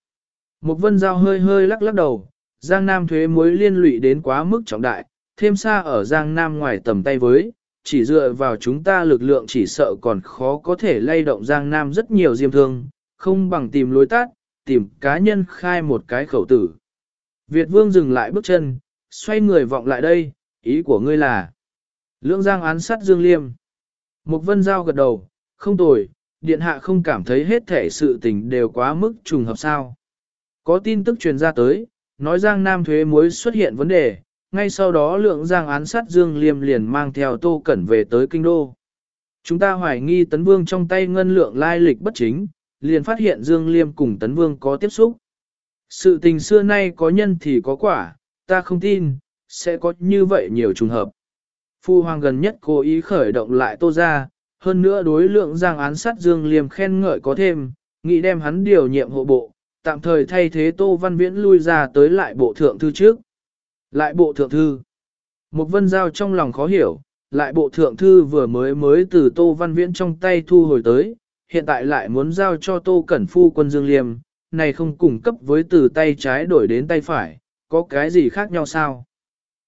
Một vân giao hơi hơi lắc lắc đầu, Giang Nam thuế muối liên lụy đến quá mức trọng đại, thêm xa ở Giang Nam ngoài tầm tay với, chỉ dựa vào chúng ta lực lượng chỉ sợ còn khó có thể lay động Giang Nam rất nhiều diêm thương, không bằng tìm lối tát, tìm cá nhân khai một cái khẩu tử. Việt Vương dừng lại bước chân, xoay người vọng lại đây, ý của ngươi là lưỡng giang án sát Dương Liêm. Mục Vân Giao gật đầu, không tồi, điện hạ không cảm thấy hết thể sự tình đều quá mức trùng hợp sao. Có tin tức truyền ra tới, nói Giang Nam thuế muối xuất hiện vấn đề, ngay sau đó lượng Giang án sát Dương Liêm liền mang theo Tô Cẩn về tới kinh đô. Chúng ta hoài nghi Tấn Vương trong tay ngân lượng lai lịch bất chính, liền phát hiện Dương Liêm cùng Tấn Vương có tiếp xúc. Sự tình xưa nay có nhân thì có quả, ta không tin, sẽ có như vậy nhiều trùng hợp. Phu Hoàng gần nhất cố ý khởi động lại Tô ra, hơn nữa đối lượng giang án sát Dương Liêm khen ngợi có thêm, nghĩ đem hắn điều nhiệm hộ bộ, tạm thời thay thế Tô Văn Viễn lui ra tới lại bộ thượng thư trước. Lại bộ thượng thư. Một vân giao trong lòng khó hiểu, lại bộ thượng thư vừa mới mới từ Tô Văn Viễn trong tay thu hồi tới, hiện tại lại muốn giao cho Tô Cẩn Phu quân Dương Liêm, này không cung cấp với từ tay trái đổi đến tay phải, có cái gì khác nhau sao?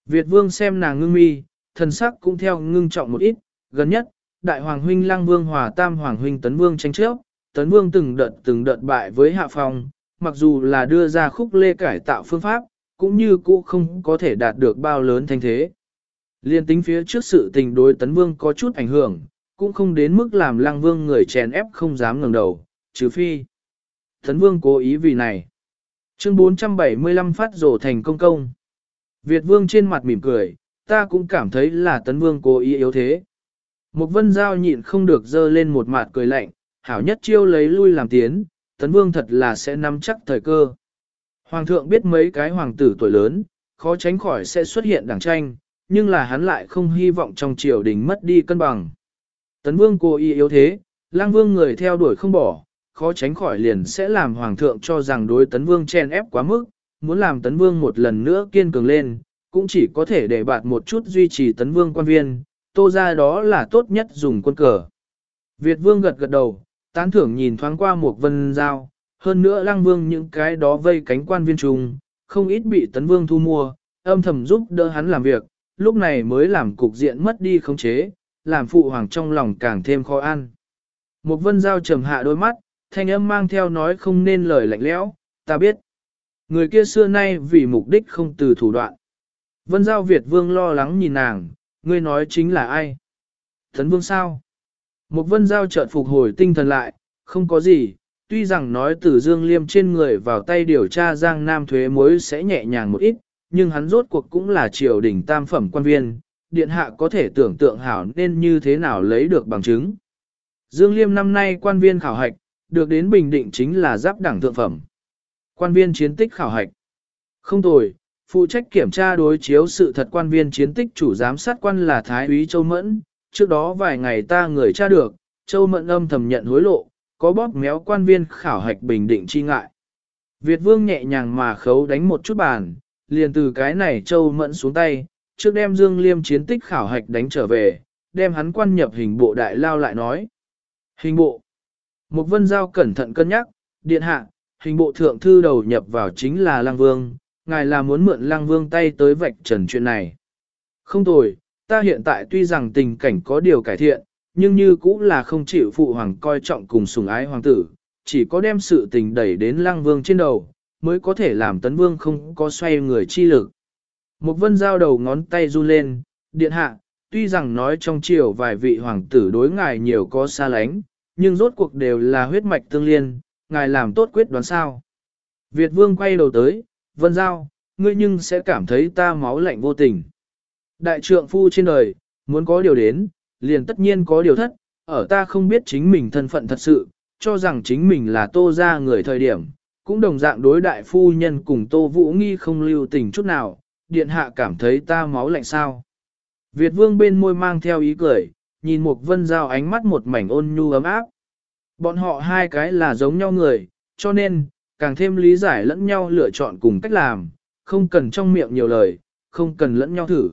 Việt vương xem nàng ngưng mi, thần sắc cũng theo ngưng trọng một ít, gần nhất, đại hoàng huynh lăng vương hòa tam hoàng huynh tấn vương tranh chấp, tấn vương từng đợt từng đợt bại với hạ phong, mặc dù là đưa ra khúc lê cải tạo phương pháp, cũng như cũ không có thể đạt được bao lớn thanh thế. Liên tính phía trước sự tình đối tấn vương có chút ảnh hưởng, cũng không đến mức làm lăng vương người chèn ép không dám ngẩng đầu, trừ phi. Tấn vương cố ý vì này. Chương 475 phát rổ thành công công. Việt vương trên mặt mỉm cười, ta cũng cảm thấy là tấn vương cố ý yếu thế. Một vân giao nhịn không được dơ lên một mặt cười lạnh, hảo nhất chiêu lấy lui làm tiến, tấn vương thật là sẽ nắm chắc thời cơ. Hoàng thượng biết mấy cái hoàng tử tuổi lớn, khó tránh khỏi sẽ xuất hiện đảng tranh, nhưng là hắn lại không hy vọng trong triều đình mất đi cân bằng. Tấn vương cố ý yếu thế, lang vương người theo đuổi không bỏ, khó tránh khỏi liền sẽ làm hoàng thượng cho rằng đối tấn vương chen ép quá mức, muốn làm tấn vương một lần nữa kiên cường lên, cũng chỉ có thể để bạt một chút duy trì tấn vương quan viên, tô ra đó là tốt nhất dùng quân cờ. Việt vương gật gật đầu, tán thưởng nhìn thoáng qua một vân giao, hơn nữa lang vương những cái đó vây cánh quan viên trùng, không ít bị tấn vương thu mua, âm thầm giúp đỡ hắn làm việc, lúc này mới làm cục diện mất đi khống chế, làm phụ hoàng trong lòng càng thêm khó ăn. Một vân giao trầm hạ đôi mắt, thanh âm mang theo nói không nên lời lạnh lẽo, ta biết. Người kia xưa nay vì mục đích không từ thủ đoạn. Vân giao Việt vương lo lắng nhìn nàng, ngươi nói chính là ai? Thấn vương sao? Một vân giao chợt phục hồi tinh thần lại, không có gì, tuy rằng nói từ dương liêm trên người vào tay điều tra giang nam thuế mối sẽ nhẹ nhàng một ít, nhưng hắn rốt cuộc cũng là triều đình tam phẩm quan viên, điện hạ có thể tưởng tượng hảo nên như thế nào lấy được bằng chứng. Dương Liêm năm nay quan viên khảo hạch, được đến bình định chính là giáp đẳng thượng phẩm. Quan viên chiến tích khảo hạch. Không tồi, phụ trách kiểm tra đối chiếu sự thật quan viên chiến tích chủ giám sát quan là Thái úy Châu Mẫn, trước đó vài ngày ta người tra được, Châu Mẫn âm thầm nhận hối lộ, có bóp méo quan viên khảo hạch bình định chi ngại. Việt Vương nhẹ nhàng mà khấu đánh một chút bàn, liền từ cái này Châu Mẫn xuống tay, trước đem Dương Liêm chiến tích khảo hạch đánh trở về, đem hắn quan nhập hình bộ đại lao lại nói. Hình bộ. Một vân giao cẩn thận cân nhắc, điện hạ, hình bộ thượng thư đầu nhập vào chính là Lăng Vương, ngài là muốn mượn Lăng Vương tay tới vạch trần chuyện này. Không tồi, ta hiện tại tuy rằng tình cảnh có điều cải thiện, nhưng như cũng là không chịu phụ hoàng coi trọng cùng sùng ái hoàng tử, chỉ có đem sự tình đẩy đến Lăng Vương trên đầu, mới có thể làm tấn vương không có xoay người chi lực. Một vân giao đầu ngón tay run lên, điện hạ, tuy rằng nói trong triều vài vị hoàng tử đối ngài nhiều có xa lánh, nhưng rốt cuộc đều là huyết mạch tương liên, ngài làm tốt quyết đoán sao. Việt vương quay đầu tới, vân giao, ngươi nhưng sẽ cảm thấy ta máu lạnh vô tình. Đại trượng phu trên đời, muốn có điều đến, liền tất nhiên có điều thất, ở ta không biết chính mình thân phận thật sự, cho rằng chính mình là tô ra người thời điểm, cũng đồng dạng đối đại phu nhân cùng tô vũ nghi không lưu tình chút nào, điện hạ cảm thấy ta máu lạnh sao. Việt vương bên môi mang theo ý cười, nhìn một vân giao ánh mắt một mảnh ôn nhu ấm áp. Bọn họ hai cái là giống nhau người, cho nên, càng thêm lý giải lẫn nhau lựa chọn cùng cách làm, không cần trong miệng nhiều lời, không cần lẫn nhau thử.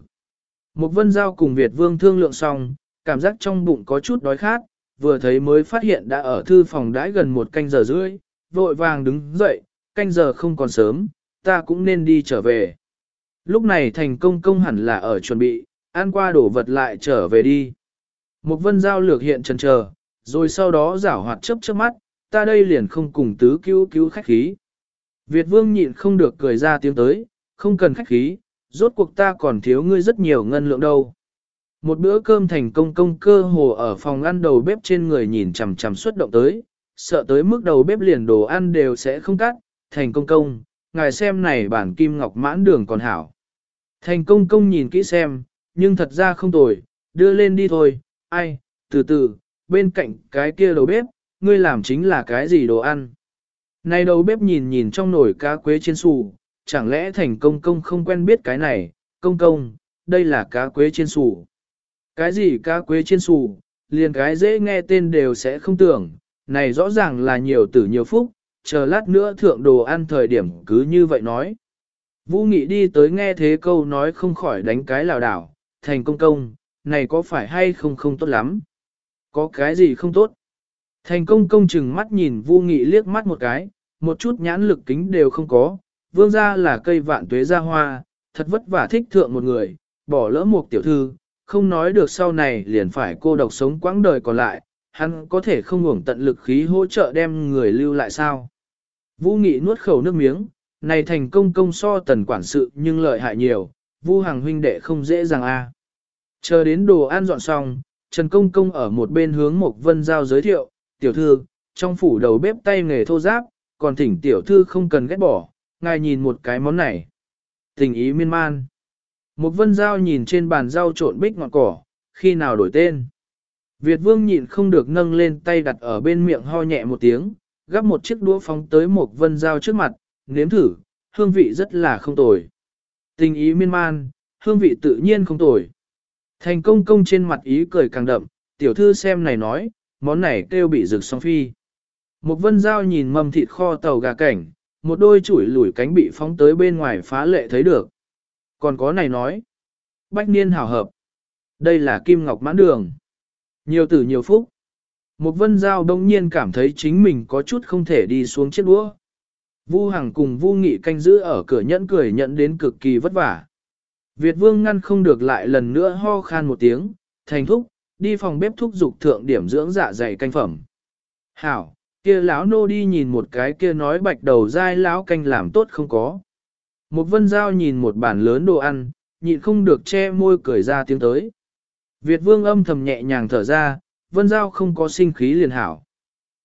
Một vân giao cùng Việt vương thương lượng xong, cảm giác trong bụng có chút đói khát, vừa thấy mới phát hiện đã ở thư phòng đãi gần một canh giờ rưỡi, vội vàng đứng dậy, canh giờ không còn sớm, ta cũng nên đi trở về. Lúc này thành công công hẳn là ở chuẩn bị, ăn qua đổ vật lại trở về đi. Một vân giao lược hiện trần chờ, rồi sau đó giảo hoạt chấp chớp mắt, ta đây liền không cùng tứ cứu cứu khách khí. Việt vương nhịn không được cười ra tiếng tới, không cần khách khí, rốt cuộc ta còn thiếu ngươi rất nhiều ngân lượng đâu. Một bữa cơm thành công công cơ hồ ở phòng ăn đầu bếp trên người nhìn chằm chằm xuất động tới, sợ tới mức đầu bếp liền đồ ăn đều sẽ không cắt, thành công công, ngài xem này bản kim ngọc mãn đường còn hảo. Thành công công nhìn kỹ xem, nhưng thật ra không tồi, đưa lên đi thôi, ai, từ từ, bên cạnh cái kia đầu bếp, ngươi làm chính là cái gì đồ ăn. Này đầu bếp nhìn nhìn trong nồi cá quế chiên xù, chẳng lẽ thành công công không quen biết cái này, công công, đây là cá quế chiên xù. Cái gì cá quế chiên xù, liền cái dễ nghe tên đều sẽ không tưởng, này rõ ràng là nhiều tử nhiều phúc, chờ lát nữa thượng đồ ăn thời điểm cứ như vậy nói. Vũ Nghị đi tới nghe thế câu nói không khỏi đánh cái lào đảo, thành công công, này có phải hay không không tốt lắm? Có cái gì không tốt? Thành công công chừng mắt nhìn Vu Nghị liếc mắt một cái, một chút nhãn lực kính đều không có, vương gia là cây vạn tuế ra hoa, thật vất vả thích thượng một người, bỏ lỡ một tiểu thư, không nói được sau này liền phải cô độc sống quãng đời còn lại, hắn có thể không ngủng tận lực khí hỗ trợ đem người lưu lại sao. Vu Nghị nuốt khẩu nước miếng, này thành công công so tần quản sự nhưng lợi hại nhiều, Vu hàng huynh đệ không dễ dàng a. Chờ đến đồ ăn dọn xong, Trần Công Công ở một bên hướng Mộc Vân Giao giới thiệu, tiểu thư, trong phủ đầu bếp tay nghề thô giáp, còn thỉnh tiểu thư không cần ghét bỏ, ngài nhìn một cái món này. Tình ý miên man. một Vân dao nhìn trên bàn rau trộn bích ngọt cỏ, khi nào đổi tên. Việt Vương nhịn không được nâng lên tay đặt ở bên miệng ho nhẹ một tiếng, gắp một chiếc đũa phóng tới một Vân dao trước mặt, nếm thử, hương vị rất là không tồi. Tình ý miên man, hương vị tự nhiên không tồi. Thành công công trên mặt ý cười càng đậm, tiểu thư xem này nói, món này kêu bị rực song phi. Một vân dao nhìn mầm thịt kho tàu gà cảnh, một đôi chuỗi lủi cánh bị phóng tới bên ngoài phá lệ thấy được. Còn có này nói, bách niên hảo hợp. Đây là kim ngọc mãn đường. Nhiều tử nhiều phúc. Một vân giao đông nhiên cảm thấy chính mình có chút không thể đi xuống chiếc đũa. Vu Hằng cùng Vu Nghị canh giữ ở cửa nhẫn cười nhận đến cực kỳ vất vả. Việt Vương ngăn không được lại lần nữa ho khan một tiếng, thành thúc, đi phòng bếp thúc dục thượng điểm dưỡng dạ dày canh phẩm. Hảo, kia lão nô đi nhìn một cái kia nói bạch đầu dai lão canh làm tốt không có. Một vân giao nhìn một bản lớn đồ ăn, nhịn không được che môi cười ra tiếng tới. Việt Vương âm thầm nhẹ nhàng thở ra, vân giao không có sinh khí liền hảo.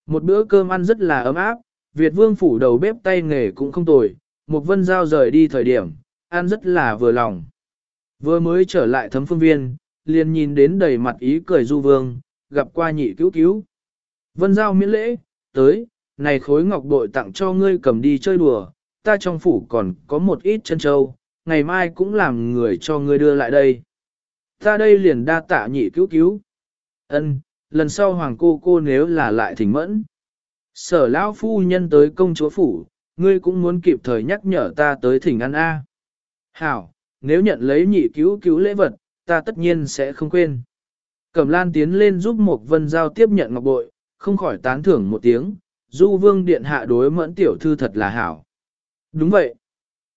Một bữa cơm ăn rất là ấm áp, Việt vương phủ đầu bếp tay nghề cũng không tồi, một vân giao rời đi thời điểm, ăn rất là vừa lòng. Vừa mới trở lại thấm phương viên, liền nhìn đến đầy mặt ý cười du vương, gặp qua nhị cứu cứu. Vân giao miễn lễ, tới, này khối ngọc bội tặng cho ngươi cầm đi chơi đùa, ta trong phủ còn có một ít chân châu, ngày mai cũng làm người cho ngươi đưa lại đây. Ta đây liền đa tạ nhị cứu cứu. Ân, lần sau hoàng cô cô nếu là lại thỉnh mẫn. Sở lão phu nhân tới công chúa phủ, ngươi cũng muốn kịp thời nhắc nhở ta tới thỉnh ăn A. Hảo, nếu nhận lấy nhị cứu cứu lễ vật, ta tất nhiên sẽ không quên. Cẩm lan tiến lên giúp một vân giao tiếp nhận ngọc bội, không khỏi tán thưởng một tiếng, du vương điện hạ đối mẫn tiểu thư thật là hảo. Đúng vậy.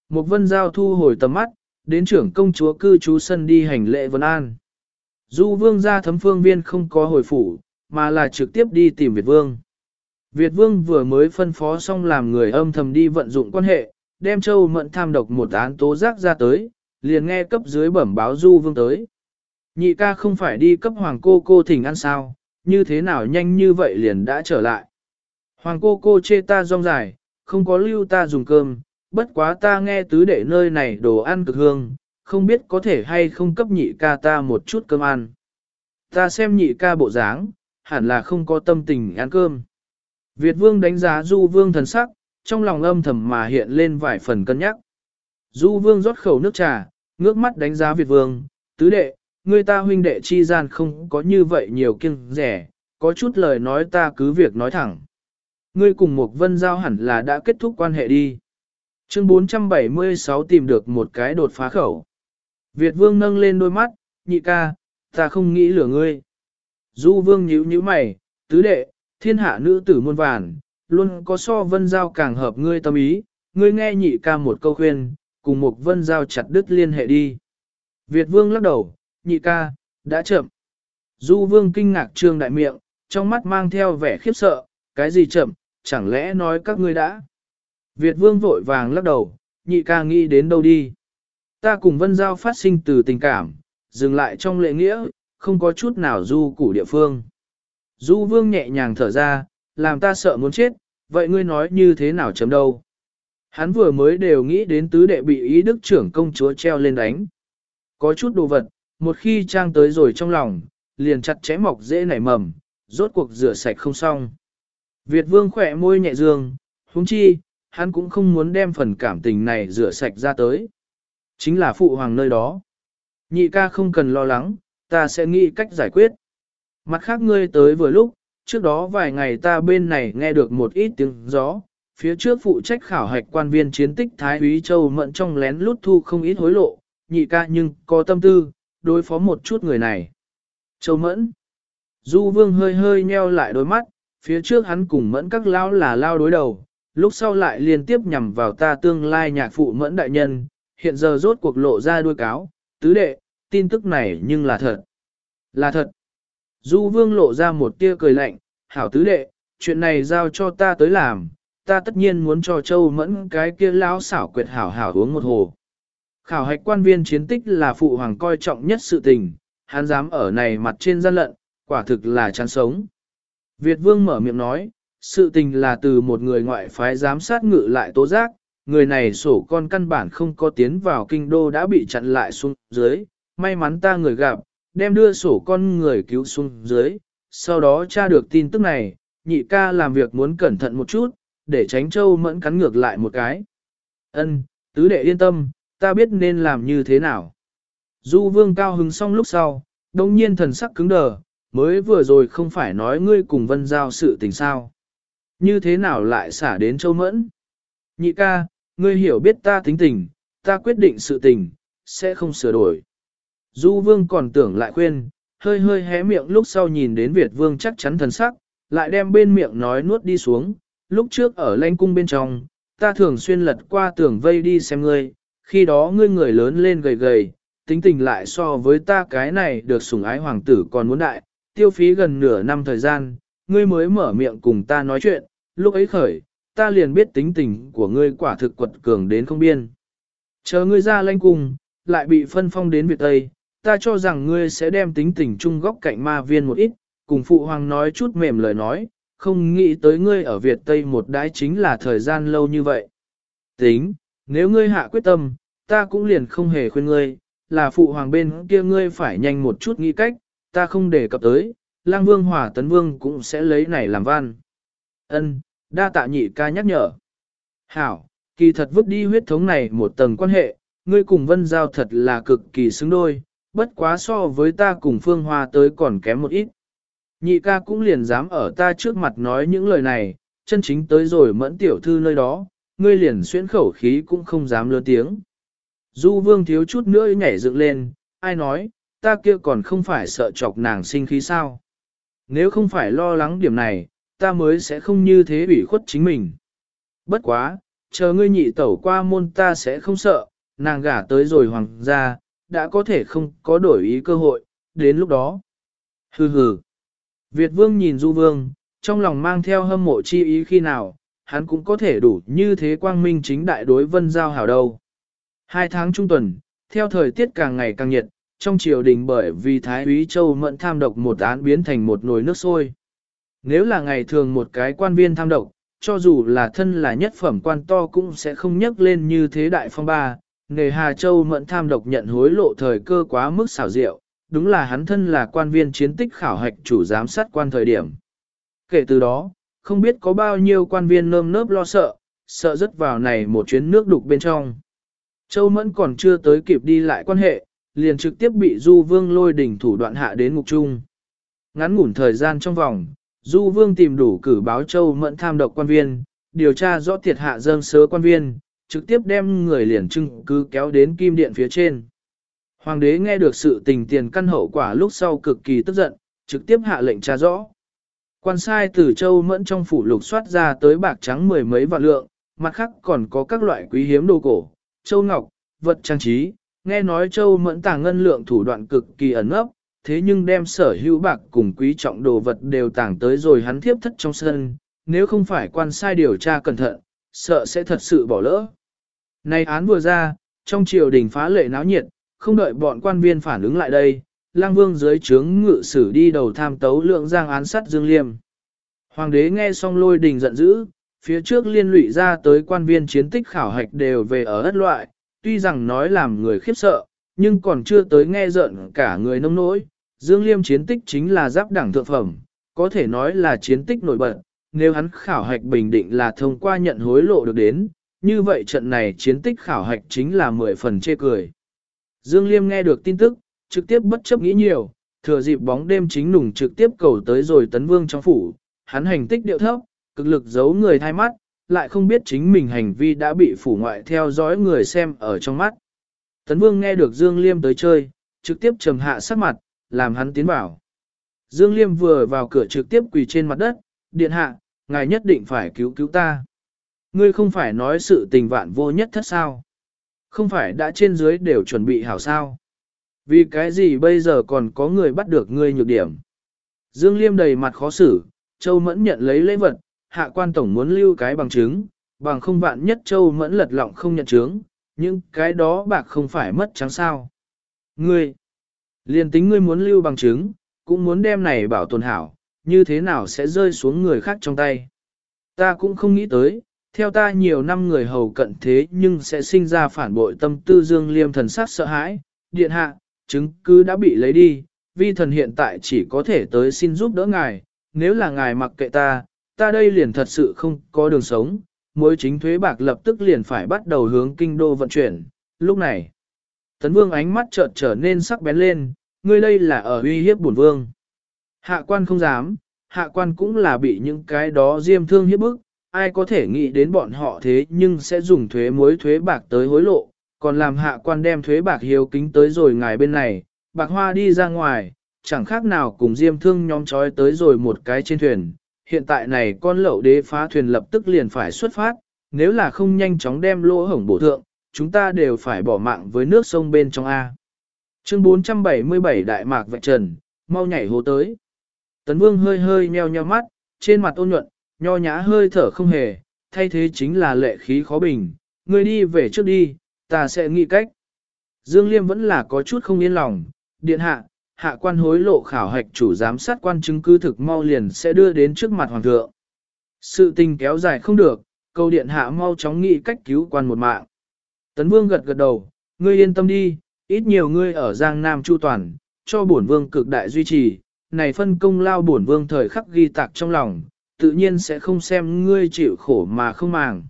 Một vân giao thu hồi tầm mắt, đến trưởng công chúa cư trú sân đi hành lễ vân an. Du vương ra thấm phương viên không có hồi phủ, mà là trực tiếp đi tìm Việt vương. Việt Vương vừa mới phân phó xong làm người âm thầm đi vận dụng quan hệ, đem châu mận tham độc một án tố giác ra tới, liền nghe cấp dưới bẩm báo Du Vương tới. Nhị ca không phải đi cấp hoàng cô cô thỉnh ăn sao, như thế nào nhanh như vậy liền đã trở lại. Hoàng cô cô chê ta rong dài, không có lưu ta dùng cơm, bất quá ta nghe tứ đệ nơi này đồ ăn cực hương, không biết có thể hay không cấp nhị ca ta một chút cơm ăn. Ta xem nhị ca bộ dáng, hẳn là không có tâm tình ăn cơm. Việt vương đánh giá du vương thần sắc, trong lòng âm thầm mà hiện lên vài phần cân nhắc. Du vương rót khẩu nước trà, ngước mắt đánh giá Việt vương, tứ đệ, người ta huynh đệ chi gian không có như vậy nhiều kiêng rẻ, có chút lời nói ta cứ việc nói thẳng. Ngươi cùng một vân giao hẳn là đã kết thúc quan hệ đi. Chương 476 tìm được một cái đột phá khẩu. Việt vương nâng lên đôi mắt, nhị ca, ta không nghĩ lửa ngươi. Du vương nhíu nhíu mày, tứ đệ, Thiên hạ nữ tử muôn vàn, luôn có so vân giao càng hợp ngươi tâm ý, ngươi nghe nhị ca một câu khuyên, cùng một vân giao chặt đứt liên hệ đi. Việt vương lắc đầu, nhị ca, đã chậm. Du vương kinh ngạc trương đại miệng, trong mắt mang theo vẻ khiếp sợ, cái gì chậm, chẳng lẽ nói các ngươi đã. Việt vương vội vàng lắc đầu, nhị ca nghĩ đến đâu đi. Ta cùng vân giao phát sinh từ tình cảm, dừng lại trong lệ nghĩa, không có chút nào du củ địa phương. Du vương nhẹ nhàng thở ra, làm ta sợ muốn chết, vậy ngươi nói như thế nào chấm đâu? Hắn vừa mới đều nghĩ đến tứ đệ bị ý đức trưởng công chúa treo lên đánh. Có chút đồ vật, một khi trang tới rồi trong lòng, liền chặt chẽ mọc dễ nảy mầm, rốt cuộc rửa sạch không xong. Việt vương khỏe môi nhẹ dương, huống chi, hắn cũng không muốn đem phần cảm tình này rửa sạch ra tới. Chính là phụ hoàng nơi đó. Nhị ca không cần lo lắng, ta sẽ nghĩ cách giải quyết. Mặt khác ngươi tới vừa lúc, trước đó vài ngày ta bên này nghe được một ít tiếng gió, phía trước phụ trách khảo hạch quan viên chiến tích Thái úy Châu Mận trong lén lút thu không ít hối lộ, nhị ca nhưng có tâm tư, đối phó một chút người này. Châu Mẫn Du Vương hơi hơi nheo lại đôi mắt, phía trước hắn cùng Mẫn các lão là lao đối đầu, lúc sau lại liên tiếp nhằm vào ta tương lai nhạc phụ Mẫn đại nhân, hiện giờ rốt cuộc lộ ra đuôi cáo, tứ đệ, tin tức này nhưng là thật. Là thật. Du Vương lộ ra một tia cười lạnh, hảo tứ đệ, chuyện này giao cho ta tới làm, ta tất nhiên muốn cho Châu Mẫn cái kia lão xảo quyệt hảo hảo uống một hồ. Khảo hạch quan viên chiến tích là phụ hoàng coi trọng nhất sự tình, hắn dám ở này mặt trên gian lận, quả thực là chán sống. Việt Vương mở miệng nói, sự tình là từ một người ngoại phái giám sát ngự lại tố giác, người này sổ con căn bản không có tiến vào kinh đô đã bị chặn lại xuống dưới, may mắn ta người gặp, đem đưa sổ con người cứu xuống dưới, sau đó tra được tin tức này, nhị ca làm việc muốn cẩn thận một chút, để tránh châu mẫn cắn ngược lại một cái. Ân, tứ đệ yên tâm, ta biết nên làm như thế nào. Du vương cao hứng xong lúc sau, đồng nhiên thần sắc cứng đờ, mới vừa rồi không phải nói ngươi cùng vân giao sự tình sao. Như thế nào lại xả đến châu mẫn? Nhị ca, ngươi hiểu biết ta tính tình, ta quyết định sự tình, sẽ không sửa đổi. Du vương còn tưởng lại khuyên, hơi hơi hé miệng lúc sau nhìn đến Việt vương chắc chắn thần sắc, lại đem bên miệng nói nuốt đi xuống, lúc trước ở lanh cung bên trong, ta thường xuyên lật qua tường vây đi xem ngươi, khi đó ngươi người lớn lên gầy gầy, tính tình lại so với ta cái này được sủng ái hoàng tử còn muốn đại, tiêu phí gần nửa năm thời gian, ngươi mới mở miệng cùng ta nói chuyện, lúc ấy khởi, ta liền biết tính tình của ngươi quả thực quật cường đến không biên. Chờ ngươi ra lanh cung, lại bị phân phong đến Việt Tây, ta cho rằng ngươi sẽ đem tính tình chung góc cạnh ma viên một ít, cùng phụ hoàng nói chút mềm lời nói, không nghĩ tới ngươi ở Việt Tây một đái chính là thời gian lâu như vậy. Tính, nếu ngươi hạ quyết tâm, ta cũng liền không hề khuyên ngươi, là phụ hoàng bên kia ngươi phải nhanh một chút nghĩ cách, ta không để cập tới, lang vương hỏa tấn vương cũng sẽ lấy này làm văn. Ân, đa tạ nhị ca nhắc nhở. Hảo, kỳ thật vứt đi huyết thống này một tầng quan hệ, ngươi cùng vân giao thật là cực kỳ xứng đôi, bất quá so với ta cùng phương hoa tới còn kém một ít. Nhị ca cũng liền dám ở ta trước mặt nói những lời này, chân chính tới rồi mẫn tiểu thư nơi đó, ngươi liền xuyên khẩu khí cũng không dám lớn tiếng. Du vương thiếu chút nữa nhảy dựng lên, ai nói, ta kia còn không phải sợ chọc nàng sinh khí sao. Nếu không phải lo lắng điểm này, ta mới sẽ không như thế ủy khuất chính mình. Bất quá, chờ ngươi nhị tẩu qua môn ta sẽ không sợ, nàng gả tới rồi hoàng gia, đã có thể không có đổi ý cơ hội, đến lúc đó. Hừ hừ. Việt vương nhìn du vương, trong lòng mang theo hâm mộ chi ý khi nào, hắn cũng có thể đủ như thế quang minh chính đại đối vân giao hảo đâu. Hai tháng trung tuần, theo thời tiết càng ngày càng nhiệt, trong triều đình bởi vì Thái úy Châu Mẫn tham độc một án biến thành một nồi nước sôi. Nếu là ngày thường một cái quan viên tham độc, cho dù là thân là nhất phẩm quan to cũng sẽ không nhắc lên như thế đại phong ba, nghề Hà Châu Mẫn tham độc nhận hối lộ thời cơ quá mức xảo diệu, đúng là hắn thân là quan viên chiến tích khảo hạch chủ giám sát quan thời điểm. Kể từ đó, không biết có bao nhiêu quan viên nơm nớp lo sợ, sợ rất vào này một chuyến nước đục bên trong. Châu Mẫn còn chưa tới kịp đi lại quan hệ, liền trực tiếp bị Du Vương lôi đỉnh thủ đoạn hạ đến ngục trung. Ngắn ngủn thời gian trong vòng, Du Vương tìm đủ cử báo Châu Mẫn tham độc quan viên, điều tra rõ thiệt hạ dâng sớ quan viên, trực tiếp đem người liền trưng cứ kéo đến kim điện phía trên. Hoàng đế nghe được sự tình tiền căn hậu quả lúc sau cực kỳ tức giận, trực tiếp hạ lệnh tra rõ. Quan sai từ châu mẫn trong phủ lục soát ra tới bạc trắng mười mấy vạn lượng, mặt khác còn có các loại quý hiếm đồ cổ, châu ngọc, vật trang trí, nghe nói châu mẫn tàng ngân lượng thủ đoạn cực kỳ ẩn ấp, thế nhưng đem sở hữu bạc cùng quý trọng đồ vật đều tàng tới rồi hắn thiếp thất trong sân, nếu không phải quan sai điều tra cẩn thận, sợ sẽ thật sự bỏ lỡ. Này án vừa ra, trong triều đình phá lệ náo nhiệt, không đợi bọn quan viên phản ứng lại đây, lang vương dưới trướng ngự sử đi đầu tham tấu lượng giang án sát Dương Liêm. Hoàng đế nghe xong lôi đình giận dữ, phía trước liên lụy ra tới quan viên chiến tích khảo hạch đều về ở ất loại, tuy rằng nói làm người khiếp sợ, nhưng còn chưa tới nghe giận cả người nông nỗi. Dương Liêm chiến tích chính là giáp đẳng thượng phẩm, có thể nói là chiến tích nổi bật, nếu hắn khảo hạch bình định là thông qua nhận hối lộ được đến, như vậy trận này chiến tích khảo hạch chính là 10 phần chê cười. Dương Liêm nghe được tin tức, trực tiếp bất chấp nghĩ nhiều, thừa dịp bóng đêm chính nùng trực tiếp cầu tới rồi tấn vương trong phủ, hắn hành tích điệu thấp, cực lực giấu người thay mắt, lại không biết chính mình hành vi đã bị phủ ngoại theo dõi người xem ở trong mắt. Tấn Vương nghe được Dương Liêm tới chơi, trực tiếp trầm hạ sắc mặt, làm hắn tiến vào. Dương Liêm vừa vào cửa trực tiếp quỳ trên mặt đất, điện hạ, ngài nhất định phải cứu cứu ta. Ngươi không phải nói sự tình vạn vô nhất thất sao. Không phải đã trên dưới đều chuẩn bị hảo sao. Vì cái gì bây giờ còn có người bắt được ngươi nhược điểm. Dương Liêm đầy mặt khó xử, Châu Mẫn nhận lấy lễ vật, hạ quan tổng muốn lưu cái bằng chứng, bằng không vạn nhất Châu Mẫn lật lọng không nhận chứng, nhưng cái đó bạc không phải mất trắng sao. Ngươi, liền tính ngươi muốn lưu bằng chứng, cũng muốn đem này bảo tồn hảo, như thế nào sẽ rơi xuống người khác trong tay. Ta cũng không nghĩ tới, theo ta nhiều năm người hầu cận thế nhưng sẽ sinh ra phản bội tâm tư dương liêm thần sát sợ hãi, điện hạ, chứng cứ đã bị lấy đi, vi thần hiện tại chỉ có thể tới xin giúp đỡ ngài, nếu là ngài mặc kệ ta, ta đây liền thật sự không có đường sống, mối chính thuế bạc lập tức liền phải bắt đầu hướng kinh đô vận chuyển, lúc này. Tấn vương ánh mắt chợt trở nên sắc bén lên, ngươi đây là ở uy hiếp bổn vương. Hạ quan không dám, hạ quan cũng là bị những cái đó diêm thương hiếp bức, ai có thể nghĩ đến bọn họ thế nhưng sẽ dùng thuế muối thuế bạc tới hối lộ, còn làm hạ quan đem thuế bạc hiếu kính tới rồi ngài bên này, bạc hoa đi ra ngoài, chẳng khác nào cùng diêm thương nhóm trói tới rồi một cái trên thuyền. Hiện tại này con lậu đế phá thuyền lập tức liền phải xuất phát, nếu là không nhanh chóng đem lỗ hổng bổ thượng, chúng ta đều phải bỏ mạng với nước sông bên trong A. Chương 477 Đại Mạc Vạch Trần, mau nhảy hồ tới. Tấn Vương hơi hơi nheo nheo mắt, trên mặt ôn nhuận, nho nhã hơi thở không hề, thay thế chính là lệ khí khó bình, ngươi đi về trước đi, ta sẽ nghĩ cách. Dương Liêm vẫn là có chút không yên lòng, điện hạ, hạ quan hối lộ khảo hạch chủ giám sát quan chứng cứ thực mau liền sẽ đưa đến trước mặt hoàng thượng. Sự tình kéo dài không được, câu điện hạ mau chóng nghĩ cách cứu quan một mạng. Tấn Vương gật gật đầu, ngươi yên tâm đi, ít nhiều ngươi ở Giang Nam Chu Toàn, cho bổn vương cực đại duy trì, này phân công lao bổn vương thời khắc ghi tạc trong lòng, tự nhiên sẽ không xem ngươi chịu khổ mà không màng.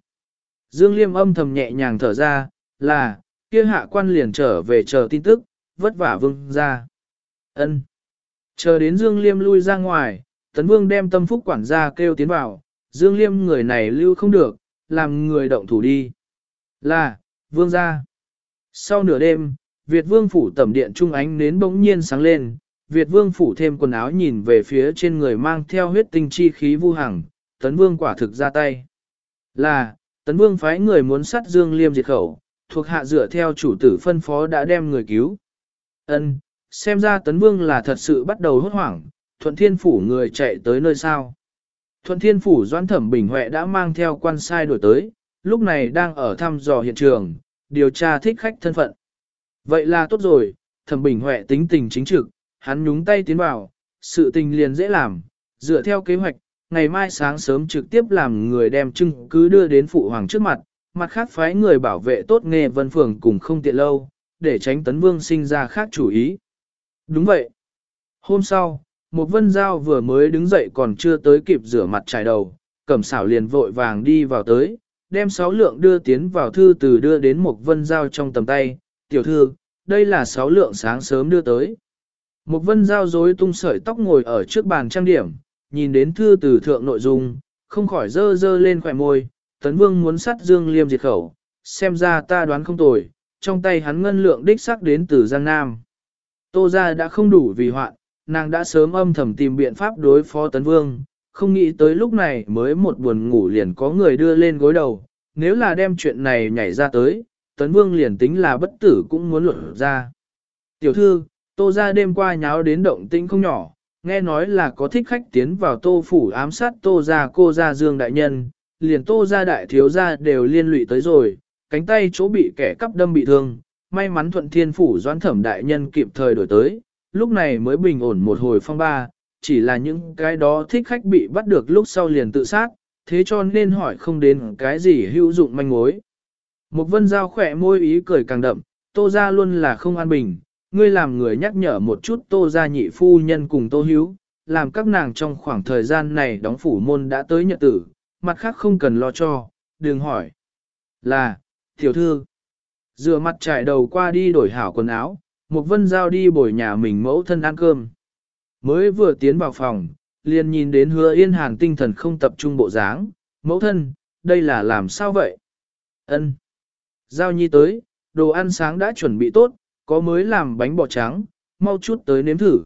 Dương Liêm âm thầm nhẹ nhàng thở ra, là, kia hạ quan liền trở về chờ tin tức, vất vả vương ra. ân Chờ đến Dương Liêm lui ra ngoài, Tấn Vương đem tâm phúc quản gia kêu tiến vào, Dương Liêm người này lưu không được, làm người động thủ đi. Là, vương ra. Sau nửa đêm, Việt vương phủ tẩm điện trung ánh nến bỗng nhiên sáng lên, Việt vương phủ thêm quần áo nhìn về phía trên người mang theo huyết tinh chi khí vu hằng, tấn vương quả thực ra tay. Là, tấn vương phái người muốn sát dương liêm diệt khẩu, thuộc hạ dựa theo chủ tử phân phó đã đem người cứu. Ân, xem ra tấn vương là thật sự bắt đầu hốt hoảng, thuận thiên phủ người chạy tới nơi sao. Thuận thiên phủ doãn thẩm bình huệ đã mang theo quan sai đổi tới, lúc này đang ở thăm dò hiện trường, điều tra thích khách thân phận. Vậy là tốt rồi, thẩm bình huệ tính tình chính trực, hắn nhúng tay tiến vào, sự tình liền dễ làm, dựa theo kế hoạch, ngày mai sáng sớm trực tiếp làm người đem chứng cứ đưa đến phụ hoàng trước mặt, mặt khác phái người bảo vệ tốt nghề vân phường cùng không tiện lâu, để tránh tấn vương sinh ra khác chủ ý. Đúng vậy. Hôm sau, một vân giao vừa mới đứng dậy còn chưa tới kịp rửa mặt trải đầu, cẩm xảo liền vội vàng đi vào tới, đem sáu lượng đưa tiến vào thư từ đưa đến một vân giao trong tầm tay, tiểu thư, đây là sáu lượng sáng sớm đưa tới. Một vân giao rối tung sợi tóc ngồi ở trước bàn trang điểm, nhìn đến thư từ thượng nội dung, không khỏi dơ dơ lên khỏe môi, tấn vương muốn sát dương liêm diệt khẩu, xem ra ta đoán không tồi, trong tay hắn ngân lượng đích sắc đến từ Giang Nam. Tô ra đã không đủ vì hoạn, nàng đã sớm âm thầm tìm biện pháp đối phó tấn vương, không nghĩ tới lúc này mới một buồn ngủ liền có người đưa lên gối đầu, nếu là đem chuyện này nhảy ra tới, tấn vương liền tính là bất tử cũng muốn luận ra. Tiểu thư, Tô ra đêm qua nháo đến động tĩnh không nhỏ, nghe nói là có thích khách tiến vào tô phủ ám sát tô ra cô ra dương đại nhân, liền tô ra đại thiếu ra đều liên lụy tới rồi, cánh tay chỗ bị kẻ cắp đâm bị thương, may mắn thuận thiên phủ doãn thẩm đại nhân kịp thời đổi tới, lúc này mới bình ổn một hồi phong ba, chỉ là những cái đó thích khách bị bắt được lúc sau liền tự sát, thế cho nên hỏi không đến cái gì hữu dụng manh mối. Một vân giao khỏe môi ý cười càng đậm, tô ra luôn là không an bình, ngươi làm người nhắc nhở một chút tô gia nhị phu nhân cùng tô hiếu, làm các nàng trong khoảng thời gian này đóng phủ môn đã tới nhật tử, mặt khác không cần lo cho, đừng hỏi. Là, tiểu thư, rửa mặt trải đầu qua đi đổi hảo quần áo, một vân giao đi bồi nhà mình mẫu thân ăn cơm. Mới vừa tiến vào phòng, liền nhìn đến hứa yên hàn tinh thần không tập trung bộ dáng, mẫu thân, đây là làm sao vậy? Ân. Giao nhi tới, đồ ăn sáng đã chuẩn bị tốt, có mới làm bánh bò trắng, mau chút tới nếm thử.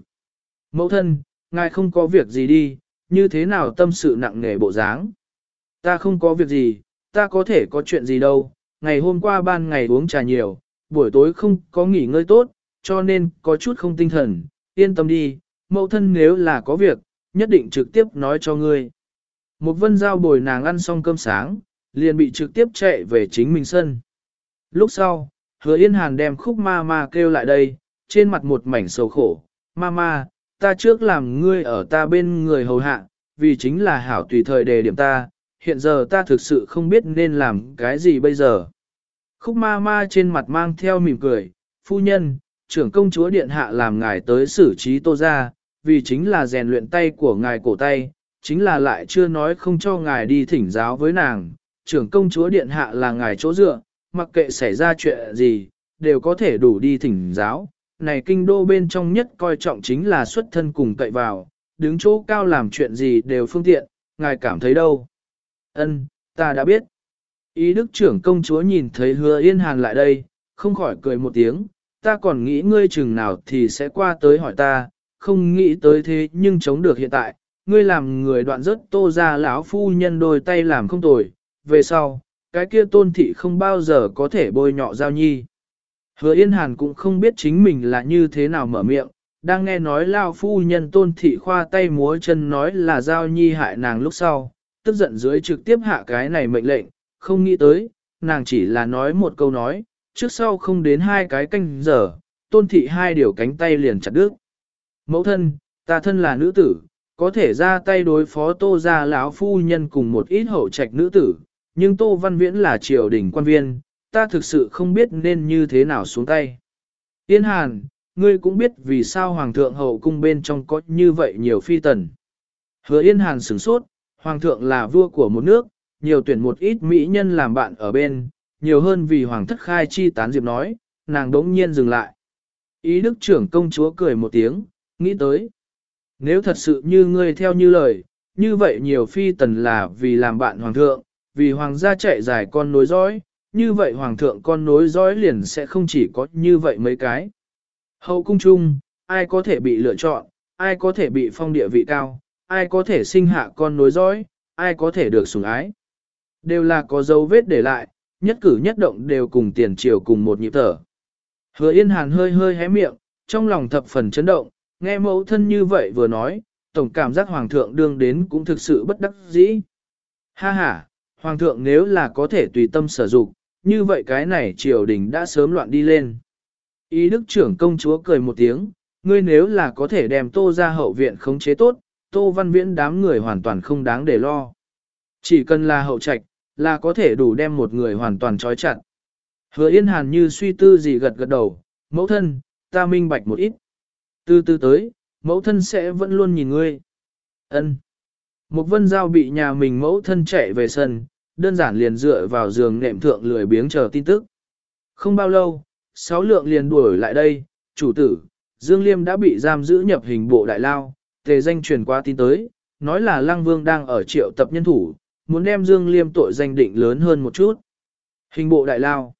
Mẫu thân, ngài không có việc gì đi, như thế nào tâm sự nặng nề bộ dáng? Ta không có việc gì, ta có thể có chuyện gì đâu, ngày hôm qua ban ngày uống trà nhiều, buổi tối không có nghỉ ngơi tốt, cho nên có chút không tinh thần, yên tâm đi, mẫu thân nếu là có việc, nhất định trực tiếp nói cho ngươi. Một vân giao bồi nàng ăn xong cơm sáng, liền bị trực tiếp chạy về chính mình sân. Lúc sau, hứa yên hàn đem khúc ma ma kêu lại đây, trên mặt một mảnh sầu khổ, ma ma, ta trước làm ngươi ở ta bên người hầu hạ, vì chính là hảo tùy thời đề điểm ta, hiện giờ ta thực sự không biết nên làm cái gì bây giờ. Khúc ma ma trên mặt mang theo mỉm cười, phu nhân, trưởng công chúa điện hạ làm ngài tới xử trí tô ra, vì chính là rèn luyện tay của ngài cổ tay, chính là lại chưa nói không cho ngài đi thỉnh giáo với nàng, trưởng công chúa điện hạ là ngài chỗ dựa, mặc kệ xảy ra chuyện gì, đều có thể đủ đi thỉnh giáo. Này kinh đô bên trong nhất coi trọng chính là xuất thân cùng cậy vào, đứng chỗ cao làm chuyện gì đều phương tiện, ngài cảm thấy đâu. Ân, ta đã biết. Ý đức trưởng công chúa nhìn thấy hứa yên hàn lại đây, không khỏi cười một tiếng, ta còn nghĩ ngươi chừng nào thì sẽ qua tới hỏi ta, không nghĩ tới thế nhưng chống được hiện tại, ngươi làm người đoạn rất tô ra lão phu nhân đôi tay làm không tồi, về sau, cái kia tôn thị không bao giờ có thể bôi nhọ giao nhi. Hứa Yên Hàn cũng không biết chính mình là như thế nào mở miệng, đang nghe nói lao phu nhân tôn thị khoa tay múa chân nói là giao nhi hại nàng lúc sau, tức giận dưới trực tiếp hạ cái này mệnh lệnh, không nghĩ tới, nàng chỉ là nói một câu nói, trước sau không đến hai cái canh giờ, tôn thị hai điều cánh tay liền chặt đứt. Mẫu thân, ta thân là nữ tử, có thể ra tay đối phó tô gia lão phu nhân cùng một ít hậu trạch nữ tử, nhưng tô văn viễn là triều đình quan viên, ta thực sự không biết nên như thế nào xuống tay. Yên hàn, ngươi cũng biết vì sao hoàng thượng hậu cung bên trong có như vậy nhiều phi tần. Hứa yên hàn sửng sốt, hoàng thượng là vua của một nước, nhiều tuyển một ít mỹ nhân làm bạn ở bên, nhiều hơn vì hoàng thất khai chi tán diệp nói, nàng đống nhiên dừng lại. Ý đức trưởng công chúa cười một tiếng, nghĩ tới. Nếu thật sự như ngươi theo như lời, như vậy nhiều phi tần là vì làm bạn hoàng thượng, vì hoàng gia chạy dài con nối dõi, như vậy hoàng thượng con nối dõi liền sẽ không chỉ có như vậy mấy cái. Hậu cung chung, ai có thể bị lựa chọn, ai có thể bị phong địa vị cao, ai có thể sinh hạ con nối dõi, ai có thể được sủng ái. Đều là có dấu vết để lại, nhất cử nhất động đều cùng tiền triều cùng một nhịp thở. Hứa Yên Hàn hơi hơi hé miệng, trong lòng thập phần chấn động, nghe mẫu thân như vậy vừa nói, tổng cảm giác hoàng thượng đương đến cũng thực sự bất đắc dĩ. Ha ha, hoàng thượng nếu là có thể tùy tâm sở dụng, như vậy cái này triều đình đã sớm loạn đi lên. Ý đức trưởng công chúa cười một tiếng, ngươi nếu là có thể đem tô ra hậu viện khống chế tốt, tô văn viễn đám người hoàn toàn không đáng để lo. Chỉ cần là hậu trạch, là có thể đủ đem một người hoàn toàn trói chặt. Hứa Yên Hàn như suy tư gì gật gật đầu, mẫu thân, ta minh bạch một ít. Từ từ tới, mẫu thân sẽ vẫn luôn nhìn ngươi. Ân. Một vân giao bị nhà mình mẫu thân chạy về sân, đơn giản liền dựa vào giường nệm thượng lười biếng chờ tin tức. Không bao lâu, sáu lượng liền đuổi lại đây, chủ tử, Dương Liêm đã bị giam giữ nhập hình bộ đại lao, tề danh truyền qua tin tới, nói là Lăng Vương đang ở triệu tập nhân thủ, muốn đem Dương Liêm tội danh định lớn hơn một chút. Hình bộ đại lao.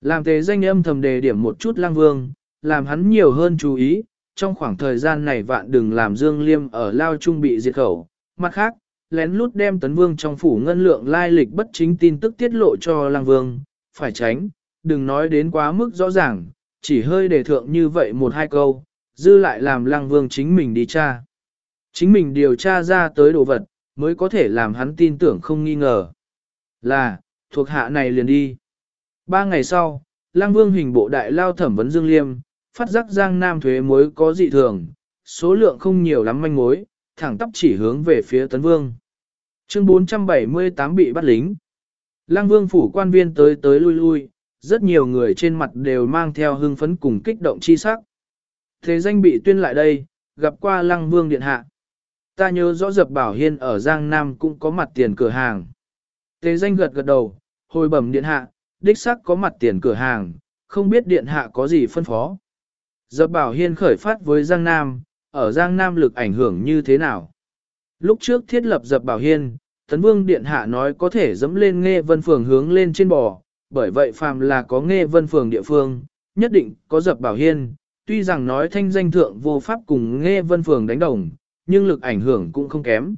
Làm tề danh âm thầm đề điểm một chút Lăng Vương, làm hắn nhiều hơn chú ý, trong khoảng thời gian này vạn đừng làm Dương Liêm ở lao trung bị diệt khẩu. Mặt khác, lén lút đem tấn vương trong phủ ngân lượng lai lịch bất chính tin tức tiết lộ cho Lăng Vương, phải tránh, đừng nói đến quá mức rõ ràng, chỉ hơi đề thượng như vậy một hai câu, dư lại làm Lăng Vương chính mình đi tra. Chính mình điều tra ra tới đồ vật, mới có thể làm hắn tin tưởng không nghi ngờ. Là, thuộc hạ này liền đi. Ba ngày sau, Lăng Vương hình bộ đại lao thẩm vấn Dương Liêm, phát giác Giang Nam thuế mối có dị thường, số lượng không nhiều lắm manh mối, thẳng tắp chỉ hướng về phía Tấn Vương. Chương 478 bị bắt lính. Lăng Vương phủ quan viên tới tới lui lui, rất nhiều người trên mặt đều mang theo hưng phấn cùng kích động chi sắc. Thế danh bị tuyên lại đây, gặp qua Lăng Vương điện hạ. Ta nhớ rõ dập bảo hiên ở Giang Nam cũng có mặt tiền cửa hàng. Thế danh gật gật đầu, hồi bẩm điện hạ, đích xác có mặt tiền cửa hàng, không biết điện hạ có gì phân phó. Dập bảo hiên khởi phát với Giang Nam, ở Giang Nam lực ảnh hưởng như thế nào? Lúc trước thiết lập dập bảo hiên, Tấn Vương Điện Hạ nói có thể dẫm lên nghe vân phường hướng lên trên bò, bởi vậy phàm là có nghe vân phường địa phương, nhất định có dập bảo hiên, tuy rằng nói thanh danh thượng vô pháp cùng nghe vân phường đánh đồng, nhưng lực ảnh hưởng cũng không kém.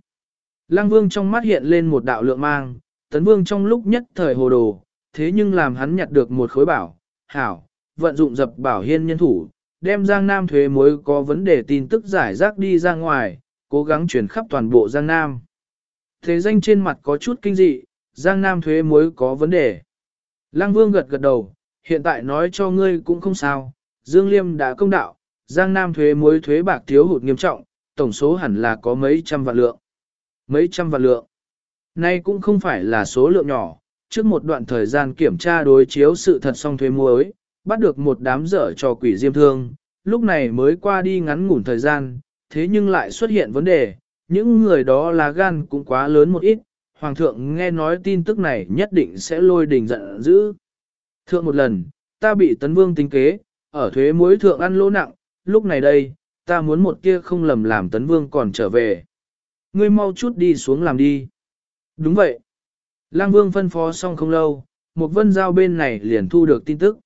Lăng Vương trong mắt hiện lên một đạo lượng mang, Tấn Vương trong lúc nhất thời hồ đồ, thế nhưng làm hắn nhặt được một khối bảo, hảo, vận dụng dập bảo hiên nhân thủ, đem Giang Nam thuế mối có vấn đề tin tức giải rác đi ra ngoài, cố gắng chuyển khắp toàn bộ Giang Nam. Thế danh trên mặt có chút kinh dị, Giang Nam thuế mối có vấn đề. Lăng Vương gật gật đầu, hiện tại nói cho ngươi cũng không sao, Dương Liêm đã công đạo, Giang Nam thuế mối thuế bạc thiếu hụt nghiêm trọng, tổng số hẳn là có mấy trăm vạn lượng. Mấy trăm vạn lượng. Nay cũng không phải là số lượng nhỏ, trước một đoạn thời gian kiểm tra đối chiếu sự thật xong thuế muối, bắt được một đám dở cho quỷ diêm thương, lúc này mới qua đi ngắn ngủn thời gian, thế nhưng lại xuất hiện vấn đề, những người đó là gan cũng quá lớn một ít, Hoàng thượng nghe nói tin tức này nhất định sẽ lôi đình giận dữ. Thượng một lần, ta bị tấn vương tính kế, ở thuế muối thượng ăn lỗ nặng, lúc này đây, ta muốn một kia không lầm làm tấn vương còn trở về. Ngươi mau chút đi xuống làm đi. Đúng vậy. Lang vương phân phó xong không lâu, một vân giao bên này liền thu được tin tức.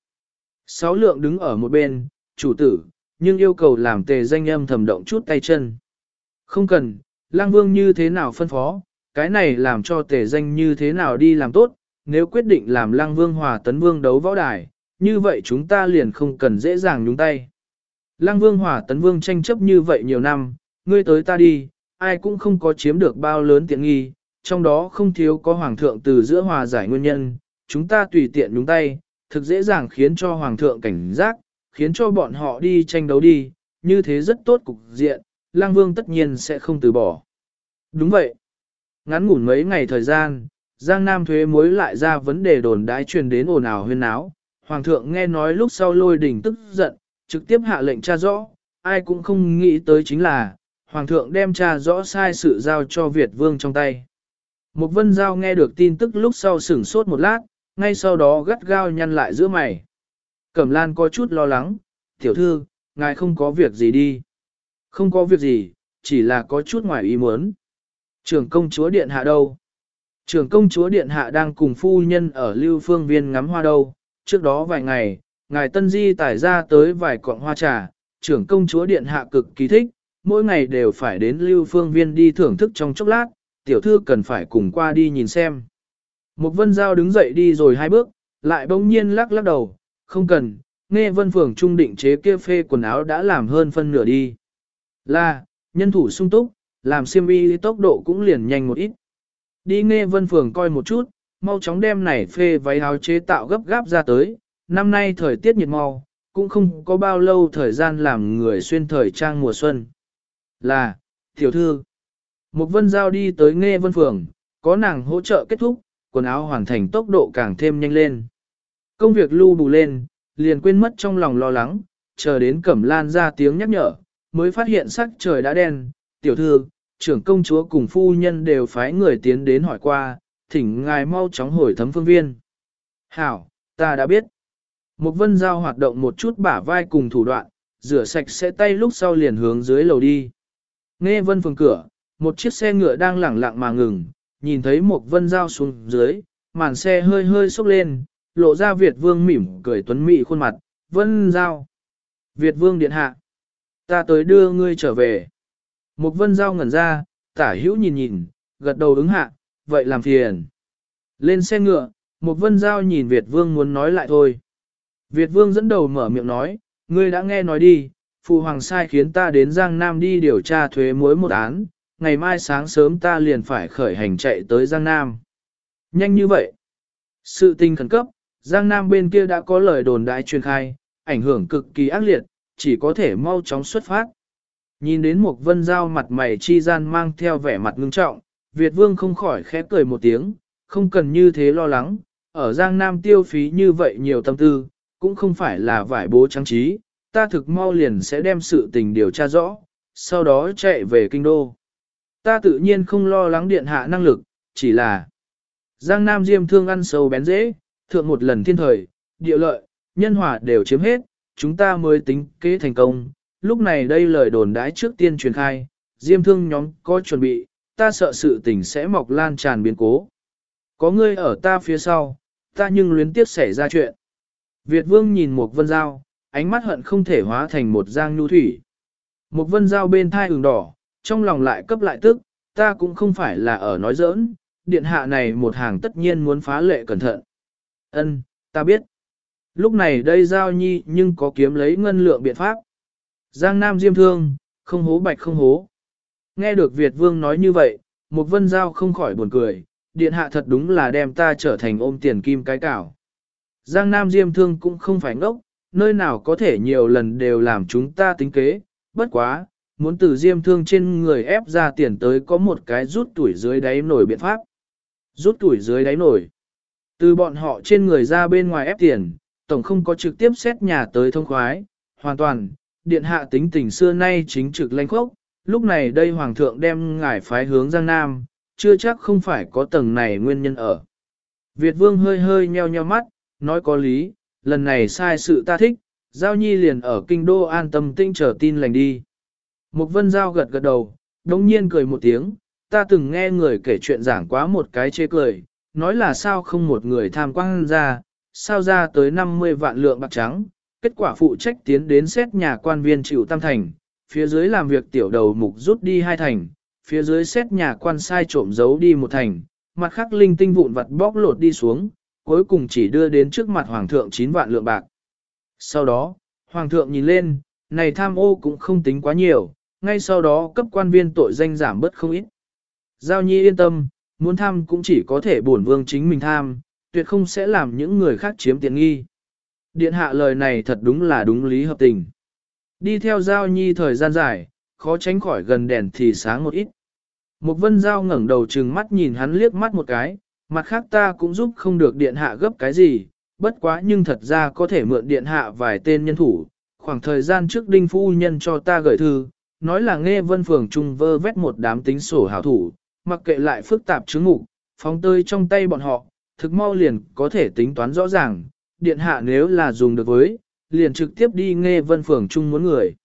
Sáu lượng đứng ở một bên, chủ tử, nhưng yêu cầu làm tề danh âm thầm động chút tay chân. Không cần, lang vương như thế nào phân phó, cái này làm cho tề danh như thế nào đi làm tốt, nếu quyết định làm lang vương hòa tấn vương đấu võ đài, như vậy chúng ta liền không cần dễ dàng nhúng tay. Lăng vương hòa tấn vương tranh chấp như vậy nhiều năm, ngươi tới ta đi, ai cũng không có chiếm được bao lớn tiện nghi, trong đó không thiếu có hoàng thượng từ giữa hòa giải nguyên nhân, chúng ta tùy tiện nhúng tay, thực dễ dàng khiến cho hoàng thượng cảnh giác, khiến cho bọn họ đi tranh đấu đi, như thế rất tốt cục diện, lang vương tất nhiên sẽ không từ bỏ. Đúng vậy. Ngắn ngủn mấy ngày thời gian, Giang Nam thuế mối lại ra vấn đề đồn đái truyền đến ồn ào huyên áo. Hoàng thượng nghe nói lúc sau lôi đỉnh tức giận, trực tiếp hạ lệnh tra rõ, ai cũng không nghĩ tới chính là, Hoàng thượng đem tra rõ sai sự giao cho Việt Vương trong tay. mục vân giao nghe được tin tức lúc sau sửng sốt một lát, ngay sau đó gắt gao nhăn lại giữa mày. Cẩm lan có chút lo lắng, tiểu thư, ngài không có việc gì đi. Không có việc gì, chỉ là có chút ngoài ý muốn. Trưởng công chúa điện hạ đâu? Trưởng công chúa điện hạ đang cùng phu nhân ở lưu phương viên ngắm hoa đâu. Trước đó vài ngày, ngài tân di tải ra tới vài cọng hoa trà, trưởng công chúa điện hạ cực kỳ thích, mỗi ngày đều phải đến lưu phương viên đi thưởng thức trong chốc lát, tiểu thư cần phải cùng qua đi nhìn xem. Một vân giao đứng dậy đi rồi hai bước, lại bỗng nhiên lắc lắc đầu, không cần, nghe vân phường trung định chế kia phê quần áo đã làm hơn phân nửa đi. Là, nhân thủ sung túc, làm siêm y tốc độ cũng liền nhanh một ít. Đi nghe vân phường coi một chút, mau chóng đem này phê váy áo chế tạo gấp gáp ra tới, năm nay thời tiết nhiệt mau, cũng không có bao lâu thời gian làm người xuyên thời trang mùa xuân. Là, tiểu thư, một vân giao đi tới nghe vân phường, có nàng hỗ trợ kết thúc, quần áo hoàn thành tốc độ càng thêm nhanh lên. Công việc lưu bù lên, liền quên mất trong lòng lo lắng, chờ đến cẩm lan ra tiếng nhắc nhở, mới phát hiện sắc trời đã đen, tiểu thư, trưởng công chúa cùng phu nhân đều phái người tiến đến hỏi qua, thỉnh ngài mau chóng hồi thấm phương viên. Hảo, ta đã biết. Một vân giao hoạt động một chút bả vai cùng thủ đoạn, rửa sạch sẽ tay lúc sau liền hướng dưới lầu đi. Nghe vân phường cửa, một chiếc xe ngựa đang lẳng lặng mà ngừng, nhìn thấy một vân giao xuống dưới, màn xe hơi hơi sốc lên, lộ ra Việt vương mỉm cười tuấn mỹ khuôn mặt, vân giao. Việt vương điện hạ, ta tới đưa ngươi trở về. Một vân giao ngẩn ra, tả hữu nhìn nhìn, gật đầu ứng hạ, vậy làm phiền. Lên xe ngựa, một vân giao nhìn Việt vương muốn nói lại thôi. Việt vương dẫn đầu mở miệng nói, ngươi đã nghe nói đi, phụ hoàng sai khiến ta đến Giang Nam đi điều tra thuế muối một án, ngày mai sáng sớm ta liền phải khởi hành chạy tới Giang Nam. Nhanh như vậy. Sự tình khẩn cấp, Giang Nam bên kia đã có lời đồn đại truyền khai, ảnh hưởng cực kỳ ác liệt, chỉ có thể mau chóng xuất phát. Nhìn đến một vân giao mặt mày chi gian mang theo vẻ mặt ngưng trọng, Việt Vương không khỏi khẽ cười một tiếng, không cần như thế lo lắng, ở Giang Nam tiêu phí như vậy nhiều tâm tư, cũng không phải là vải bố trang trí, ta thực mau liền sẽ đem sự tình điều tra rõ, sau đó chạy về kinh đô. Ta tự nhiên không lo lắng điện hạ năng lực, chỉ là Giang Nam Diêm thương ăn sâu bén dễ, thượng một lần thiên thời, địa lợi, nhân hòa đều chiếm hết, chúng ta mới tính kế thành công. Lúc này đây lời đồn đãi trước tiên truyền khai, Diêm thương nhóm có chuẩn bị, ta sợ sự tình sẽ mọc lan tràn biến cố. Có ngươi ở ta phía sau, ta nhưng luyến tiếc xảy ra chuyện. Việt vương nhìn một vân dao, ánh mắt hận không thể hóa thành một giang nhu thủy. Một vân dao bên thai ửng đỏ, trong lòng lại cấp lại tức, ta cũng không phải là ở nói giỡn, điện hạ này một hàng tất nhiên muốn phá lệ cẩn thận. Ân, ta biết. Lúc này đây giao nhi nhưng có kiếm lấy ngân lượng biện pháp. Giang Nam Diêm Thương, không hố bạch không hố. Nghe được Việt Vương nói như vậy, một vân giao không khỏi buồn cười, điện hạ thật đúng là đem ta trở thành ôm tiền kim cái cảo. Giang Nam Diêm Thương cũng không phải ngốc, nơi nào có thể nhiều lần đều làm chúng ta tính kế, bất quá, muốn từ Diêm Thương trên người ép ra tiền tới có một cái rút tuổi dưới đáy nổi biện pháp. Rút tuổi dưới đáy nổi. Từ bọn họ trên người ra bên ngoài ép tiền, tổng không có trực tiếp xét nhà tới thông khoái, hoàn toàn, điện hạ tính tình xưa nay chính trực lanh khốc, lúc này đây hoàng thượng đem ngải phái hướng Giang Nam, chưa chắc không phải có tầng này nguyên nhân ở. Việt vương hơi hơi nheo nheo mắt, nói có lý, lần này sai sự ta thích, Giao Nhi liền ở kinh đô an tâm tinh trở tin lành đi. Mục vân Giao gật gật đầu, đồng nhiên cười một tiếng, ta từng nghe người kể chuyện giảng quá một cái chê cười, nói là sao không một người tham quan ra, sao ra tới 50 vạn lượng bạc trắng, kết quả phụ trách tiến đến xét nhà quan viên chịu tam thành, phía dưới làm việc tiểu đầu mục rút đi hai thành, phía dưới xét nhà quan sai trộm giấu đi một thành, mặt khác linh tinh vụn vặt bóc lột đi xuống, cuối cùng chỉ đưa đến trước mặt hoàng thượng 9 vạn lượng bạc. Sau đó, hoàng thượng nhìn lên, này tham ô cũng không tính quá nhiều, ngay sau đó cấp quan viên tội danh giảm bớt không ít. Giao nhi yên tâm, muốn tham cũng chỉ có thể bổn vương chính mình tham, tuyệt không sẽ làm những người khác chiếm tiện nghi. Điện hạ lời này thật đúng là đúng lý hợp tình. Đi theo Giao Nhi thời gian dài, khó tránh khỏi gần đèn thì sáng một ít. Một vân Giao ngẩng đầu trừng mắt nhìn hắn liếc mắt một cái, mặt khác ta cũng giúp không được điện hạ gấp cái gì, bất quá nhưng thật ra có thể mượn điện hạ vài tên nhân thủ. Khoảng thời gian trước đinh phu nhân cho ta gửi thư, nói là nghe vân phường trung vơ vét một đám tính sổ hảo thủ, mặc kệ lại phức tạp chứng ngục, phóng tơi trong tay bọn họ, thực mau liền có thể tính toán rõ ràng, điện hạ nếu là dùng được với, liền trực tiếp đi nghe vân phường trung muốn người.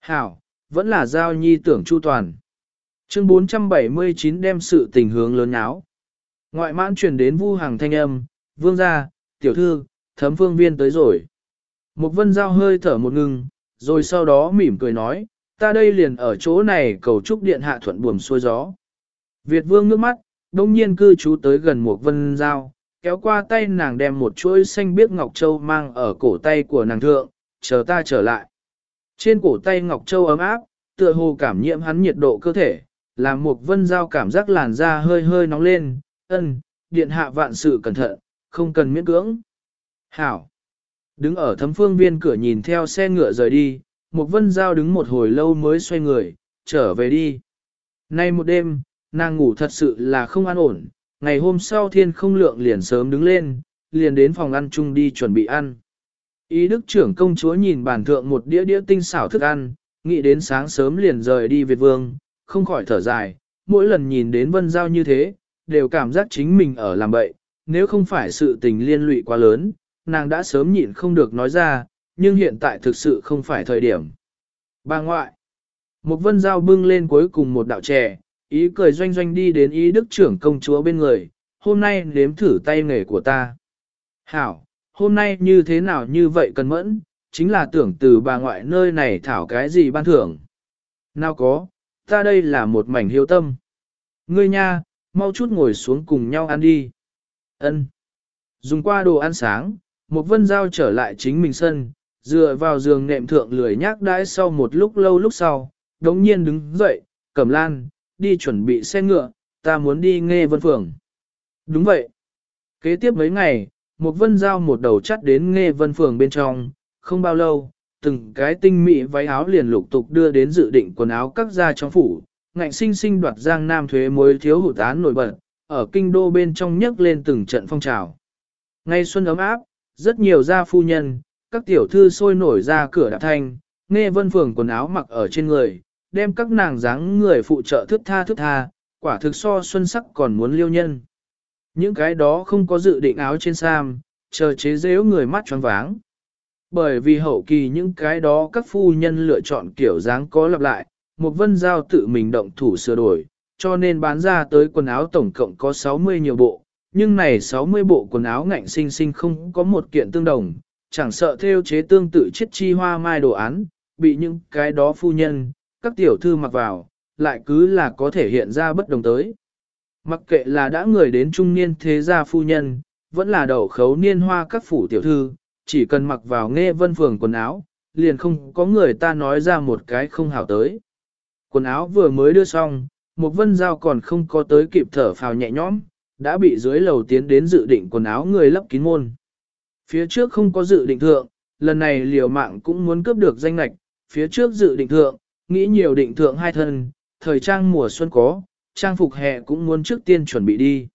Hảo, vẫn là giao nhi tưởng chu toàn. Chương 479 đem sự tình hướng lớn áo. Ngoại mãn truyền đến vu hàng thanh âm, vương gia, tiểu thư, thấm phương viên tới rồi. Một vân giao hơi thở một ngừng, rồi sau đó mỉm cười nói, ta đây liền ở chỗ này cầu chúc điện hạ thuận buồm xuôi gió. Việt vương nước mắt, đông nhiên cư trú tới gần một vân giao, kéo qua tay nàng đem một chuỗi xanh biếc ngọc châu mang ở cổ tay của nàng thượng, chờ ta trở lại. Trên cổ tay ngọc châu ấm áp, tựa hồ cảm nhiễm hắn nhiệt độ cơ thể, làm một vân giao cảm giác làn da hơi hơi nóng lên, ân, điện hạ vạn sự cẩn thận, không cần miễn cưỡng. Hảo! Đứng ở thấm phương viên cửa nhìn theo xe ngựa rời đi, một vân giao đứng một hồi lâu mới xoay người, trở về đi. Nay một đêm, nàng ngủ thật sự là không an ổn, ngày hôm sau thiên không lượng liền sớm đứng lên, liền đến phòng ăn chung đi chuẩn bị ăn. Ý đức trưởng công chúa nhìn bàn thượng một đĩa đĩa tinh xảo thức ăn, nghĩ đến sáng sớm liền rời đi Việt Vương, không khỏi thở dài, mỗi lần nhìn đến vân giao như thế, đều cảm giác chính mình ở làm bậy, nếu không phải sự tình liên lụy quá lớn, nàng đã sớm nhịn không được nói ra, nhưng hiện tại thực sự không phải thời điểm. Bà ngoại, một vân giao bưng lên cuối cùng một đạo chè, ý cười doanh doanh đi đến ý đức trưởng công chúa bên người, hôm nay nếm thử tay nghề của ta. Hảo, hôm nay như thế nào như vậy cần mẫn, chính là tưởng từ bà ngoại nơi này thảo cái gì ban thưởng. Nào có, ta đây là một mảnh hiếu tâm. Ngươi nha, mau chút ngồi xuống cùng nhau ăn đi. Ân. Dùng qua đồ ăn sáng, một vân giao trở lại chính mình sân, dựa vào giường nệm thượng lười nhác đãi sau một lúc lâu lúc sau, đống nhiên đứng dậy, cầm lan, đi chuẩn bị xe ngựa, ta muốn đi nghe vân phường. Đúng vậy. Kế tiếp mấy ngày, một vân giao một đầu chắt đến nghe vân phường bên trong, không bao lâu, từng cái tinh mỹ váy áo liền lục tục đưa đến dự định quần áo các gia trong phủ, ngạnh sinh sinh đoạt giang nam thuế mới thiếu hụt án nổi bật, ở kinh đô bên trong nhấc lên từng trận phong trào. Ngay xuân ấm áp, rất nhiều gia phu nhân, các tiểu thư sôi nổi ra cửa đạp thanh, nghe vân phường quần áo mặc ở trên người, đem các nàng dáng người phụ trợ thức tha thức tha, quả thực so xuân sắc còn muốn liêu nhân. Những cái đó không có dự định áo trên sam, chờ chế dễu người mắt choáng váng. Bởi vì hậu kỳ những cái đó các phu nhân lựa chọn kiểu dáng có lặp lại, một vân giao tự mình động thủ sửa đổi, cho nên bán ra tới quần áo tổng cộng có 60 nhiều bộ, nhưng này 60 bộ quần áo ngạnh sinh sinh không có một kiện tương đồng, chẳng sợ theo chế tương tự chiết chi hoa mai đồ án, bị những cái đó phu nhân, các tiểu thư mặc vào, lại cứ là có thể hiện ra bất đồng tới. Mặc kệ là đã người đến trung niên thế gia phu nhân, vẫn là đậu khấu niên hoa các phủ tiểu thư, chỉ cần mặc vào nghe vân phường quần áo, liền không có người ta nói ra một cái không hảo tới. Quần áo vừa mới đưa xong, một vân giao còn không có tới kịp thở phào nhẹ nhõm, đã bị dưới lầu tiến đến dự định quần áo người lấp kín môn. Phía trước không có dự định thượng, lần này liều mạng cũng muốn cướp được danh lạch, phía trước dự định thượng, nghĩ nhiều định thượng hai thân, thời trang mùa xuân có, trang phục hè cũng muốn trước tiên chuẩn bị đi.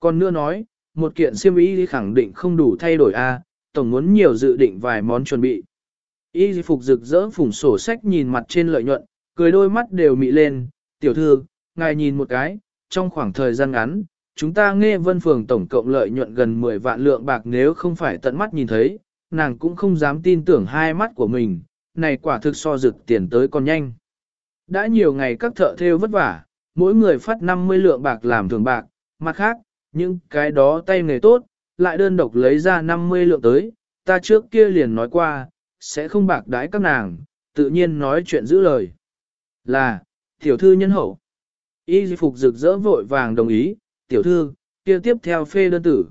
Còn nữa nói, một kiện xiêm y khẳng định không đủ thay đổi a, tổng muốn nhiều dự định vài món chuẩn bị. Y phục rực rỡ phủng sổ sách nhìn mặt trên lợi nhuận, cười đôi mắt đều mị lên, tiểu thư, ngài nhìn một cái, trong khoảng thời gian ngắn, chúng ta nghe vân phường tổng cộng lợi nhuận gần 10 vạn lượng bạc nếu không phải tận mắt nhìn thấy, nàng cũng không dám tin tưởng hai mắt của mình, này quả thực so rực tiền tới còn nhanh. Đã nhiều ngày các thợ theo vất vả, mỗi người phát 50 lượng bạc làm thường bạc, mặt khác, những cái đó tay nghề tốt, lại đơn độc lấy ra 50 lượng tới, ta trước kia liền nói qua, sẽ không bạc đái các nàng, tự nhiên nói chuyện giữ lời. Là, tiểu thư nhân hậu. Y phục rực rỡ vội vàng đồng ý, tiểu thư, kia tiếp theo phê đơn tử.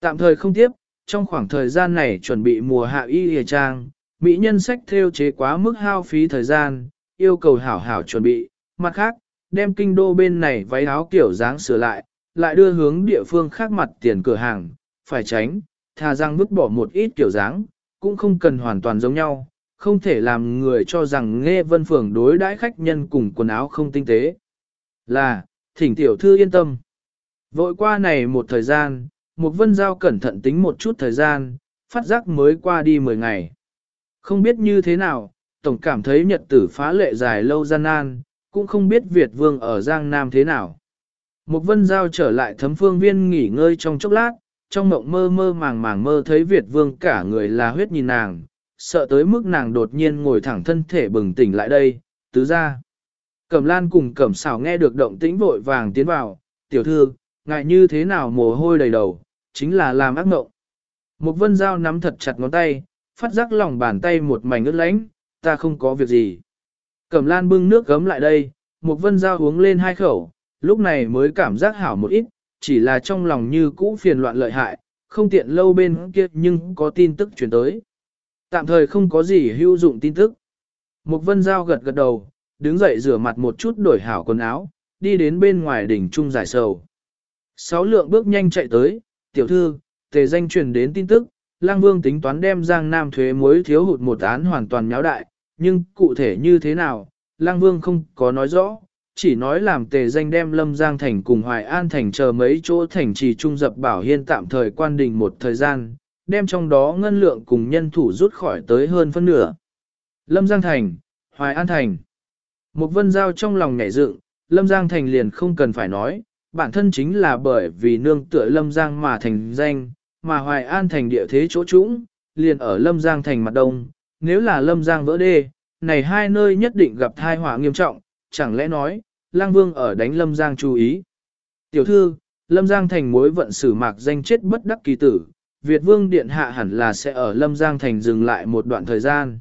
Tạm thời không tiếp, trong khoảng thời gian này chuẩn bị mùa hạ y hề trang, mỹ nhân sách theo chế quá mức hao phí thời gian, yêu cầu hảo hảo chuẩn bị. Mặt khác, đem kinh đô bên này váy áo kiểu dáng sửa lại, lại đưa hướng địa phương khác mặt tiền cửa hàng, phải tránh, thà rằng vứt bỏ một ít kiểu dáng, cũng không cần hoàn toàn giống nhau, không thể làm người cho rằng nghe vân phường đối đãi khách nhân cùng quần áo không tinh tế. Là, thỉnh tiểu thư yên tâm. Vội qua này một thời gian, một vân giao cẩn thận tính một chút thời gian, phát giác mới qua đi 10 ngày. Không biết như thế nào, tổng cảm thấy nhật tử phá lệ dài lâu gian nan, cũng không biết Việt vương ở Giang Nam thế nào. Một vân giao trở lại thấm phương viên nghỉ ngơi trong chốc lát, trong mộng mơ mơ màng màng mơ thấy Việt vương cả người là huyết nhìn nàng, sợ tới mức nàng đột nhiên ngồi thẳng thân thể bừng tỉnh lại đây, tứ ra. Cẩm lan cùng cẩm xảo nghe được động tĩnh vội vàng tiến vào, tiểu thư, ngại như thế nào mồ hôi đầy đầu, chính là làm ác mộng. Một vân dao nắm thật chặt ngón tay, phát giác lòng bàn tay một mảnh ướt lánh, ta không có việc gì. Cẩm lan bưng nước gấm lại đây, một vân dao uống lên hai khẩu, lúc này mới cảm giác hảo một ít, chỉ là trong lòng như cũ phiền loạn lợi hại, không tiện lâu bên kia nhưng có tin tức chuyển tới. Tạm thời không có gì hữu dụng tin tức. Một vân giao gật gật đầu, đứng dậy rửa mặt một chút đổi hảo quần áo, đi đến bên ngoài đỉnh trung giải sầu. Sáu lượng bước nhanh chạy tới, tiểu thư, tề danh truyền đến tin tức, lang vương tính toán đem giang nam thuế muối thiếu hụt một án hoàn toàn nháo đại, nhưng cụ thể như thế nào, lang vương không có nói rõ, chỉ nói làm tề danh đem lâm giang thành cùng hoài an thành chờ mấy chỗ thành trì trung dập bảo hiên tạm thời quan đình một thời gian, đem trong đó ngân lượng cùng nhân thủ rút khỏi tới hơn phân nửa. Lâm Giang Thành, Hoài An Thành. Một vân giao trong lòng nhảy dựng, Lâm Giang Thành liền không cần phải nói, bản thân chính là bởi vì nương tựa Lâm Giang mà thành danh, mà Hoài An Thành địa thế chỗ trũng, liền ở Lâm Giang Thành mặt đông, nếu là Lâm Giang vỡ đê, này hai nơi nhất định gặp thai họa nghiêm trọng, chẳng lẽ nói, Lang Vương ở đánh Lâm Giang chú ý. Tiểu thư, Lâm Giang Thành mối vận xử mạc danh chết bất đắc kỳ tử, Việt Vương Điện Hạ hẳn là sẽ ở Lâm Giang Thành dừng lại một đoạn thời gian.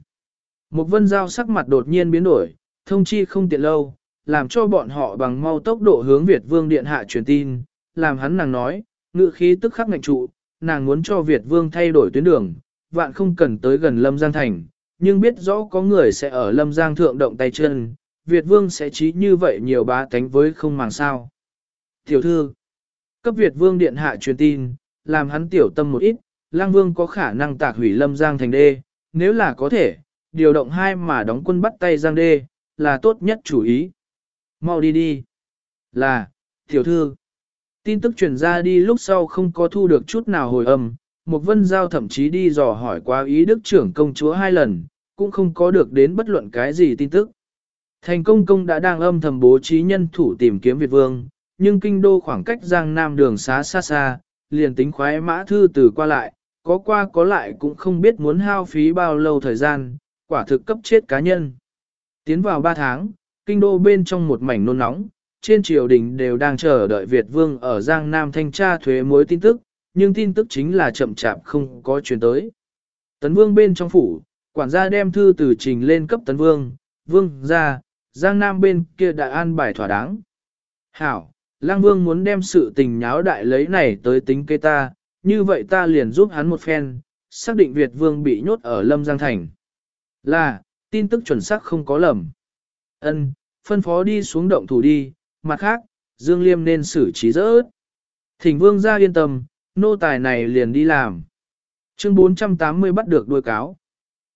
Một vân giao sắc mặt đột nhiên biến đổi, thông chi không tiện lâu, làm cho bọn họ bằng mau tốc độ hướng Việt Vương Điện Hạ truyền tin, làm hắn nàng nói, ngự khí tức khắc ngạnh trụ, nàng muốn cho Việt Vương thay đổi tuyến đường, vạn không cần tới gần Lâm Giang Thành, nhưng biết rõ có người sẽ ở Lâm Giang thượng động tay chân, Việt Vương sẽ trí như vậy nhiều bá tánh với không màng sao. Tiểu thư, cấp Việt Vương Điện Hạ truyền tin, làm hắn tiểu tâm một ít, lang vương có khả năng tạc hủy lâm giang thành đê, nếu là có thể, điều động hai mà đóng quân bắt tay giang đê, là tốt nhất chủ ý. Mau đi đi. Là, tiểu thư. Tin tức truyền ra đi lúc sau không có thu được chút nào hồi âm, một vân giao thậm chí đi dò hỏi qua ý đức trưởng công chúa hai lần, cũng không có được đến bất luận cái gì tin tức. Thành công công đã đang âm thầm bố trí nhân thủ tìm kiếm Việt Vương, nhưng kinh đô khoảng cách Giang Nam đường xá xa xa, liền tính khoái mã thư từ qua lại, có qua có lại cũng không biết muốn hao phí bao lâu thời gian, quả thực cấp chết cá nhân. Tiến vào 3 tháng, kinh đô bên trong một mảnh nôn nóng, trên triều đình đều đang chờ đợi Việt Vương ở Giang Nam thanh tra thuế mối tin tức, nhưng tin tức chính là chậm chạp không có truyền tới. Tấn Vương bên trong phủ, quản gia đem thư từ trình lên cấp Tấn Vương, Vương ra, Giang Nam bên kia đã an bài thỏa đáng. Hảo, Lang Vương muốn đem sự tình nháo đại lấy này tới tính kê ta, như vậy ta liền giúp hắn một phen, xác định Việt Vương bị nhốt ở Lâm Giang Thành. Là, tin tức chuẩn xác không có lầm. Ân, phân phó đi xuống động thủ đi, mặt khác, Dương Liêm nên xử trí rỡ. Thỉnh Vương ra yên tâm, nô tài này liền đi làm. Chương 480 bắt được đuôi cáo.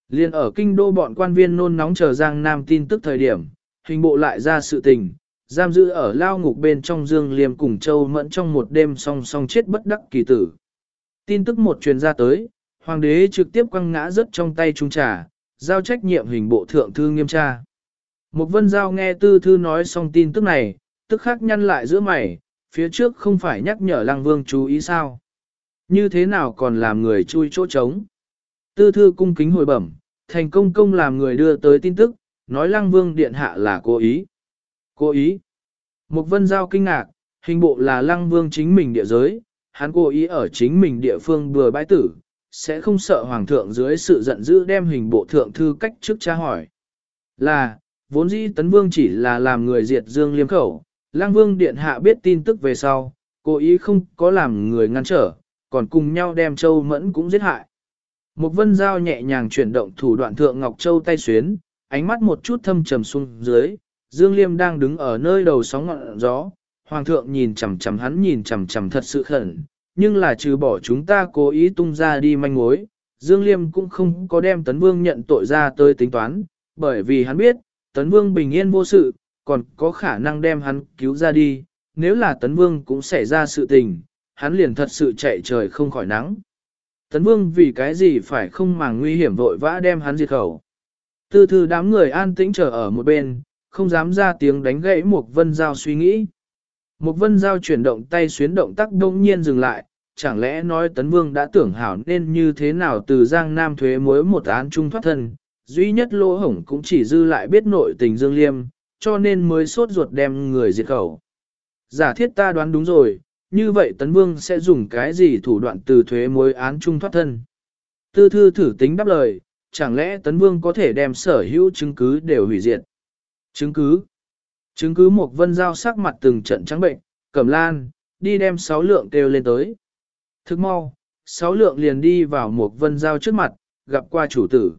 Liên ở kinh đô bọn quan viên nôn nóng chờ Giang Nam tin tức thời điểm, hình bộ lại ra sự tình, giam giữ ở lao ngục bên trong Dương Liêm cùng Châu Mẫn trong một đêm song song chết bất đắc kỳ tử. Tin tức một truyền ra tới, hoàng đế trực tiếp quăng ngã rớt trong tay trung trà, giao trách nhiệm hình bộ thượng thư nghiêm tra. Một vân giao nghe tư thư nói xong tin tức này, tức khắc nhăn lại giữa mày, phía trước không phải nhắc nhở lăng vương chú ý sao. Như thế nào còn làm người chui chỗ trống. Tư thư cung kính hồi bẩm, thành công công làm người đưa tới tin tức, nói lăng vương điện hạ là cố ý. Cố ý. Mục vân giao kinh ngạc, hình bộ là lăng vương chính mình địa giới, hắn cố ý ở chính mình địa phương vừa bãi tử, sẽ không sợ hoàng thượng dưới sự giận dữ đem hình bộ thượng thư cách trước tra hỏi. Là, vốn dĩ tấn vương chỉ là làm người diệt dương liêm khẩu, lang vương điện hạ biết tin tức về sau, cố ý không có làm người ngăn trở, còn cùng nhau đem châu mẫn cũng giết hại. Một vân dao nhẹ nhàng chuyển động thủ đoạn thượng Ngọc Châu tay xuyến, ánh mắt một chút thâm trầm xuống dưới, Dương Liêm đang đứng ở nơi đầu sóng ngọn gió, Hoàng thượng nhìn chằm chằm hắn nhìn chằm chằm thật sự khẩn, nhưng là trừ bỏ chúng ta cố ý tung ra đi manh mối, Dương Liêm cũng không có đem Tấn Vương nhận tội ra tới tính toán, bởi vì hắn biết, Tấn Vương bình yên vô sự, còn có khả năng đem hắn cứu ra đi, nếu là Tấn Vương cũng xảy ra sự tình, hắn liền thật sự chạy trời không khỏi nắng. Tấn Vương vì cái gì phải không màng nguy hiểm vội vã đem hắn diệt khẩu. Tư thư đám người an tĩnh chờ ở một bên, không dám ra tiếng đánh gãy một vân giao suy nghĩ. Một vân giao chuyển động tay xuyến động tác đông nhiên dừng lại, chẳng lẽ nói tấn vương đã tưởng hảo nên như thế nào từ giang nam thuế mối một án trung thoát thân, duy nhất lỗ hổng cũng chỉ dư lại biết nội tình dương liêm, cho nên mới sốt ruột đem người diệt khẩu. Giả thiết ta đoán đúng rồi, như vậy tấn vương sẽ dùng cái gì thủ đoạn từ thuế mối án trung thoát thân. Tư thư thử tính đáp lời, chẳng lẽ tấn vương có thể đem sở hữu chứng cứ đều hủy diệt. Chứng cứ. Chứng cứ một vân giao sắc mặt từng trận trắng bệnh, cẩm lan, đi đem sáu lượng kêu lên tới. Thức mau, sáu lượng liền đi vào một vân giao trước mặt, gặp qua chủ tử.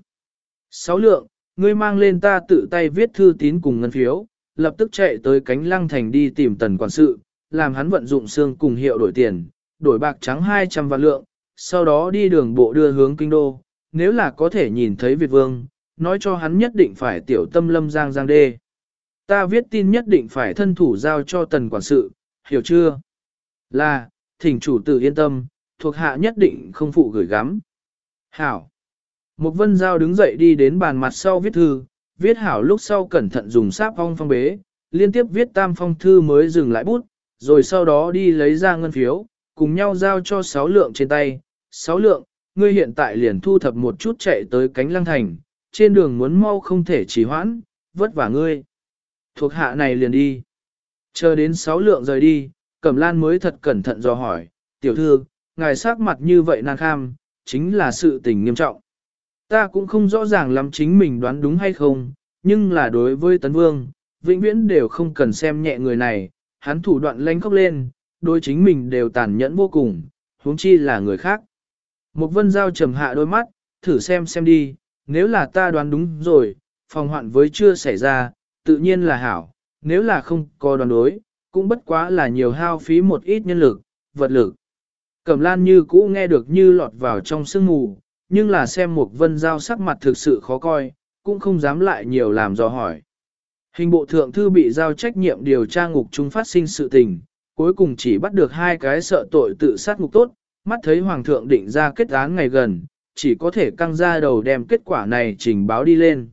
Sáu lượng, ngươi mang lên ta tự tay viết thư tín cùng ngân phiếu, lập tức chạy tới cánh lăng thành đi tìm tần quản sự, làm hắn vận dụng xương cùng hiệu đổi tiền, đổi bạc trắng 200 vạn lượng, sau đó đi đường bộ đưa hướng kinh đô, nếu là có thể nhìn thấy Việt Vương, nói cho hắn nhất định phải tiểu tâm lâm giang giang đê. Ta viết tin nhất định phải thân thủ giao cho tần quản sự, hiểu chưa? Là, thỉnh chủ tử yên tâm, thuộc hạ nhất định không phụ gửi gắm. Hảo. Một vân giao đứng dậy đi đến bàn mặt sau viết thư, viết hảo lúc sau cẩn thận dùng sáp phong phong bế, liên tiếp viết tam phong thư mới dừng lại bút, rồi sau đó đi lấy ra ngân phiếu, cùng nhau giao cho sáu lượng trên tay. Sáu lượng, ngươi hiện tại liền thu thập một chút chạy tới cánh lăng thành, trên đường muốn mau không thể trì hoãn, vất vả ngươi. Thuộc hạ này liền đi. Chờ đến sáu lượng rời đi, Cẩm Lan mới thật cẩn thận dò hỏi, tiểu thư, ngài sắc mặt như vậy nàng kham, chính là sự tình nghiêm trọng. Ta cũng không rõ ràng lắm chính mình đoán đúng hay không, nhưng là đối với Tấn Vương, vĩnh viễn đều không cần xem nhẹ người này, hắn thủ đoạn lánh khóc lên, đối chính mình đều tàn nhẫn vô cùng, huống chi là người khác. Một vân giao trầm hạ đôi mắt, thử xem xem đi, nếu là ta đoán đúng rồi, phòng hoạn với chưa xảy ra, tự nhiên là hảo, nếu là không có đoán đối, cũng bất quá là nhiều hao phí một ít nhân lực, vật lực. Cẩm lan như cũ nghe được như lọt vào trong sương mù, nhưng là xem một vân giao sắc mặt thực sự khó coi, cũng không dám lại nhiều làm dò hỏi. Hình bộ thượng thư bị giao trách nhiệm điều tra ngục chúng phát sinh sự tình, cuối cùng chỉ bắt được hai cái sợ tội tự sát ngục tốt, mắt thấy hoàng thượng định ra kết án ngày gần, chỉ có thể căng ra đầu đem kết quả này trình báo đi lên.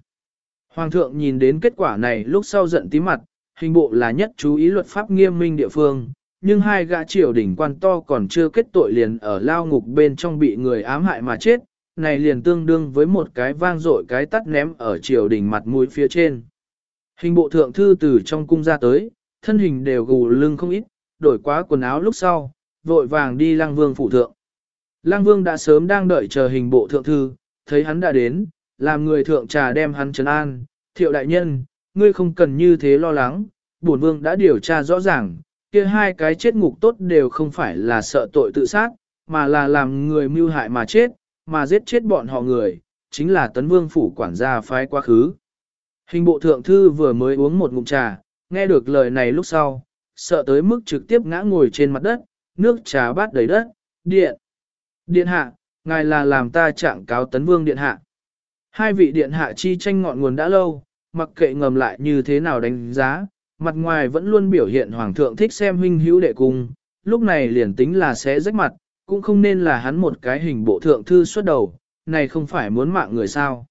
Hoàng thượng nhìn đến kết quả này lúc sau giận tí mặt, hình bộ là nhất chú ý luật pháp nghiêm minh địa phương, nhưng hai gã triều đỉnh quan to còn chưa kết tội liền ở lao ngục bên trong bị người ám hại mà chết, này liền tương đương với một cái vang dội cái tắt ném ở triều đỉnh mặt mũi phía trên. Hình bộ thượng thư từ trong cung ra tới, thân hình đều gù lưng không ít, đổi quá quần áo lúc sau, vội vàng đi lăng vương phủ thượng. Lang vương đã sớm đang đợi chờ hình bộ thượng thư, thấy hắn đã đến, làm người thượng trà đem hắn trấn an, thiệu đại nhân, ngươi không cần như thế lo lắng, bổn vương đã điều tra rõ ràng, kia hai cái chết ngục tốt đều không phải là sợ tội tự sát, mà là làm người mưu hại mà chết, mà giết chết bọn họ người, chính là tấn vương phủ quản gia phái quá khứ. Hình bộ thượng thư vừa mới uống một ngụm trà, nghe được lời này lúc sau, sợ tới mức trực tiếp ngã ngồi trên mặt đất, nước trà bát đầy đất, điện. Điện hạ, ngài là làm ta trạng cáo tấn vương điện hạ. Hai vị điện hạ chi tranh ngọn nguồn đã lâu, mặc kệ ngầm lại như thế nào đánh giá, mặt ngoài vẫn luôn biểu hiện hoàng thượng thích xem huynh hữu đệ cung, lúc này liền tính là sẽ rách mặt, cũng không nên là hắn một cái hình bộ thượng thư xuất đầu, này không phải muốn mạng người sao.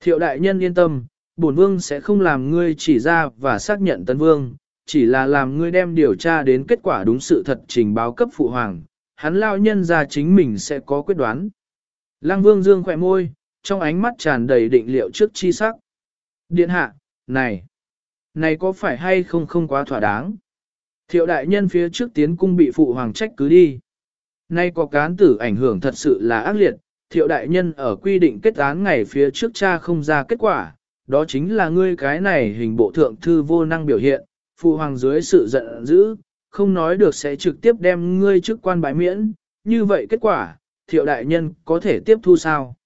Thiệu đại nhân yên tâm, bổn vương sẽ không làm ngươi chỉ ra và xác nhận tấn vương, chỉ là làm ngươi đem điều tra đến kết quả đúng sự thật trình báo cấp phụ hoàng, hắn lao nhân ra chính mình sẽ có quyết đoán. Lăng vương dương khỏe môi, trong ánh mắt tràn đầy định liệu trước chi sắc. Điện hạ, này, này có phải hay không không quá thỏa đáng? Thiệu đại nhân phía trước tiến cung bị phụ hoàng trách cứ đi. Nay có cán tử ảnh hưởng thật sự là ác liệt, thiệu đại nhân ở quy định kết án ngày phía trước cha không ra kết quả, đó chính là ngươi cái này hình bộ thượng thư vô năng biểu hiện, phụ hoàng dưới sự giận dữ, không nói được sẽ trực tiếp đem ngươi chức quan bái miễn, như vậy kết quả, thiệu đại nhân có thể tiếp thu sao?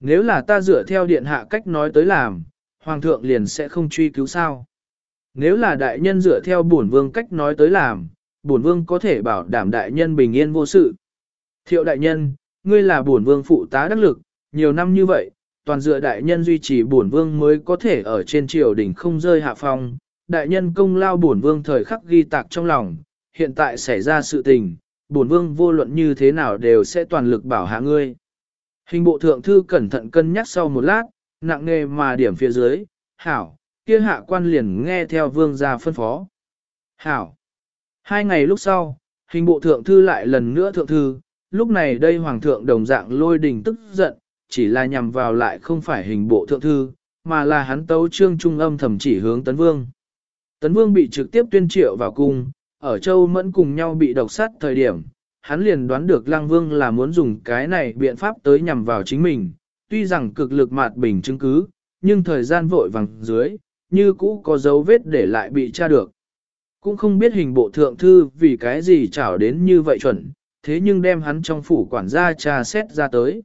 Nếu là ta dựa theo điện hạ cách nói tới làm, hoàng thượng liền sẽ không truy cứu sao? Nếu là đại nhân dựa theo bổn vương cách nói tới làm, bổn vương có thể bảo đảm đại nhân bình yên vô sự. Thiệu đại nhân, ngươi là bổn vương phụ tá đắc lực, nhiều năm như vậy, toàn dựa đại nhân duy trì bổn vương mới có thể ở trên triều đỉnh không rơi hạ phong. Đại nhân công lao bổn vương thời khắc ghi tạc trong lòng, hiện tại xảy ra sự tình, bổn vương vô luận như thế nào đều sẽ toàn lực bảo hạ ngươi. Hình bộ thượng thư cẩn thận cân nhắc sau một lát, nặng nghề mà điểm phía dưới, hảo, kia hạ quan liền nghe theo vương gia phân phó. Hảo. Hai ngày lúc sau, hình bộ thượng thư lại lần nữa thượng thư, lúc này đây hoàng thượng đồng dạng lôi đình tức giận, chỉ là nhằm vào lại không phải hình bộ thượng thư, mà là hắn tấu trương trung âm thầm chỉ hướng tấn vương. Tấn vương bị trực tiếp tuyên triệu vào cung, ở châu mẫn cùng nhau bị độc sát thời điểm, hắn liền đoán được lăng vương là muốn dùng cái này biện pháp tới nhằm vào chính mình, tuy rằng cực lực mạt bình chứng cứ, nhưng thời gian vội vàng dưới, như cũ có dấu vết để lại bị tra được. Cũng không biết hình bộ thượng thư vì cái gì trảo đến như vậy chuẩn, thế nhưng đem hắn trong phủ quản gia tra xét ra tới.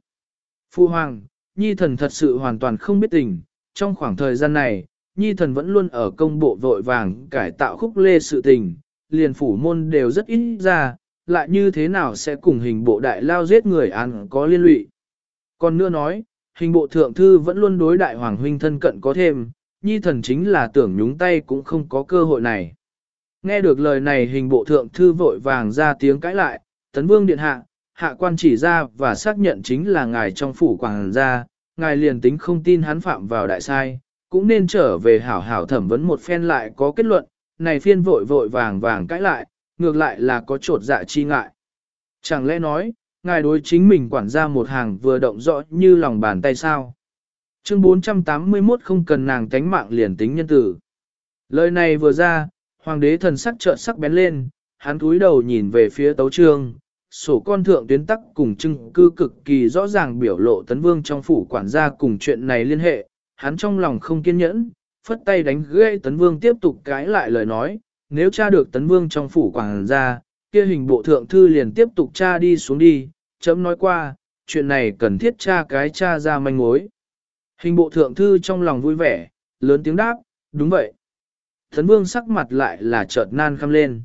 Phu Hoàng, Nhi thần thật sự hoàn toàn không biết tình, trong khoảng thời gian này, Nhi thần vẫn luôn ở công bộ vội vàng cải tạo khúc lê sự tình, liền phủ môn đều rất ít ra, lại như thế nào sẽ cùng hình bộ đại lao giết người ăn có liên lụy. Còn nữa nói, hình bộ thượng thư vẫn luôn đối đại hoàng huynh thân cận có thêm, Nhi thần chính là tưởng nhúng tay cũng không có cơ hội này. Nghe được lời này hình bộ thượng thư vội vàng ra tiếng cãi lại, tấn vương điện hạ, hạ quan chỉ ra và xác nhận chính là ngài trong phủ quảng gia, ngài liền tính không tin hắn phạm vào đại sai, cũng nên trở về hảo hảo thẩm vấn một phen lại có kết luận, này phiên vội vội vàng vàng cãi lại, ngược lại là có trột dạ chi ngại. Chẳng lẽ nói, ngài đối chính mình quản gia một hàng vừa động rõ như lòng bàn tay sao? Chương 481 không cần nàng tánh mạng liền tính nhân tử. Lời này vừa ra, hoàng đế thần sắc trợn sắc bén lên, hắn cúi đầu nhìn về phía tấu trương, sổ con thượng tuyến tắc cùng chứng cư cực kỳ rõ ràng biểu lộ tấn vương trong phủ quản gia cùng chuyện này liên hệ, hắn trong lòng không kiên nhẫn, phất tay đánh gãy tấn vương tiếp tục cãi lại lời nói, nếu tra được tấn vương trong phủ quảng gia, kia hình bộ thượng thư liền tiếp tục tra đi xuống đi, chấm nói qua, chuyện này cần thiết tra cái tra ra manh mối. Hình bộ thượng thư trong lòng vui vẻ, lớn tiếng đáp, đúng vậy. Tấn vương sắc mặt lại là chợt nan khăm lên.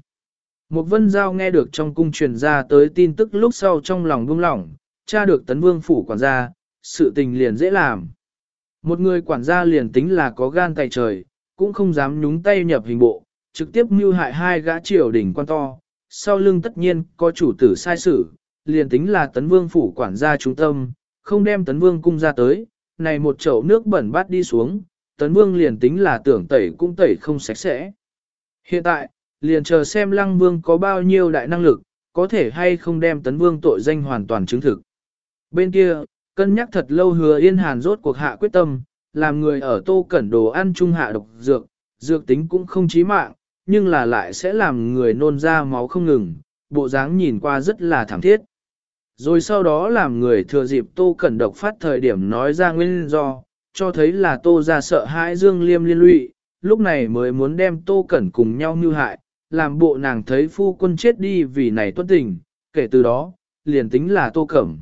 Một vân giao nghe được trong cung truyền ra tới tin tức lúc sau trong lòng buông lỏng, tra được tấn vương phủ quản gia, sự tình liền dễ làm. Một người quản gia liền tính là có gan tay trời, cũng không dám nhúng tay nhập hình bộ, trực tiếp mưu hại hai gã triều đỉnh quan to, sau lưng tất nhiên có chủ tử sai sử, liền tính là tấn vương phủ quản gia trung tâm, không đem tấn vương cung ra tới, này một chậu nước bẩn bát đi xuống, tấn vương liền tính là tưởng tẩy cũng tẩy không sạch sẽ. Hiện tại, liền chờ xem lăng vương có bao nhiêu đại năng lực, có thể hay không đem tấn vương tội danh hoàn toàn chứng thực. Bên kia, cân nhắc thật lâu hứa yên hàn rốt cuộc hạ quyết tâm, làm người ở tô cẩn đồ ăn trung hạ độc dược, dược tính cũng không chí mạng, nhưng là lại sẽ làm người nôn ra máu không ngừng, bộ dáng nhìn qua rất là thảm thiết. Rồi sau đó làm người thừa dịp Tô Cẩn độc phát thời điểm nói ra nguyên do, cho thấy là Tô ra sợ hãi Dương Liêm liên lụy, lúc này mới muốn đem Tô Cẩn cùng nhau mưu hại, làm bộ nàng thấy phu quân chết đi vì này tuân tình, kể từ đó, liền tính là Tô Cẩm.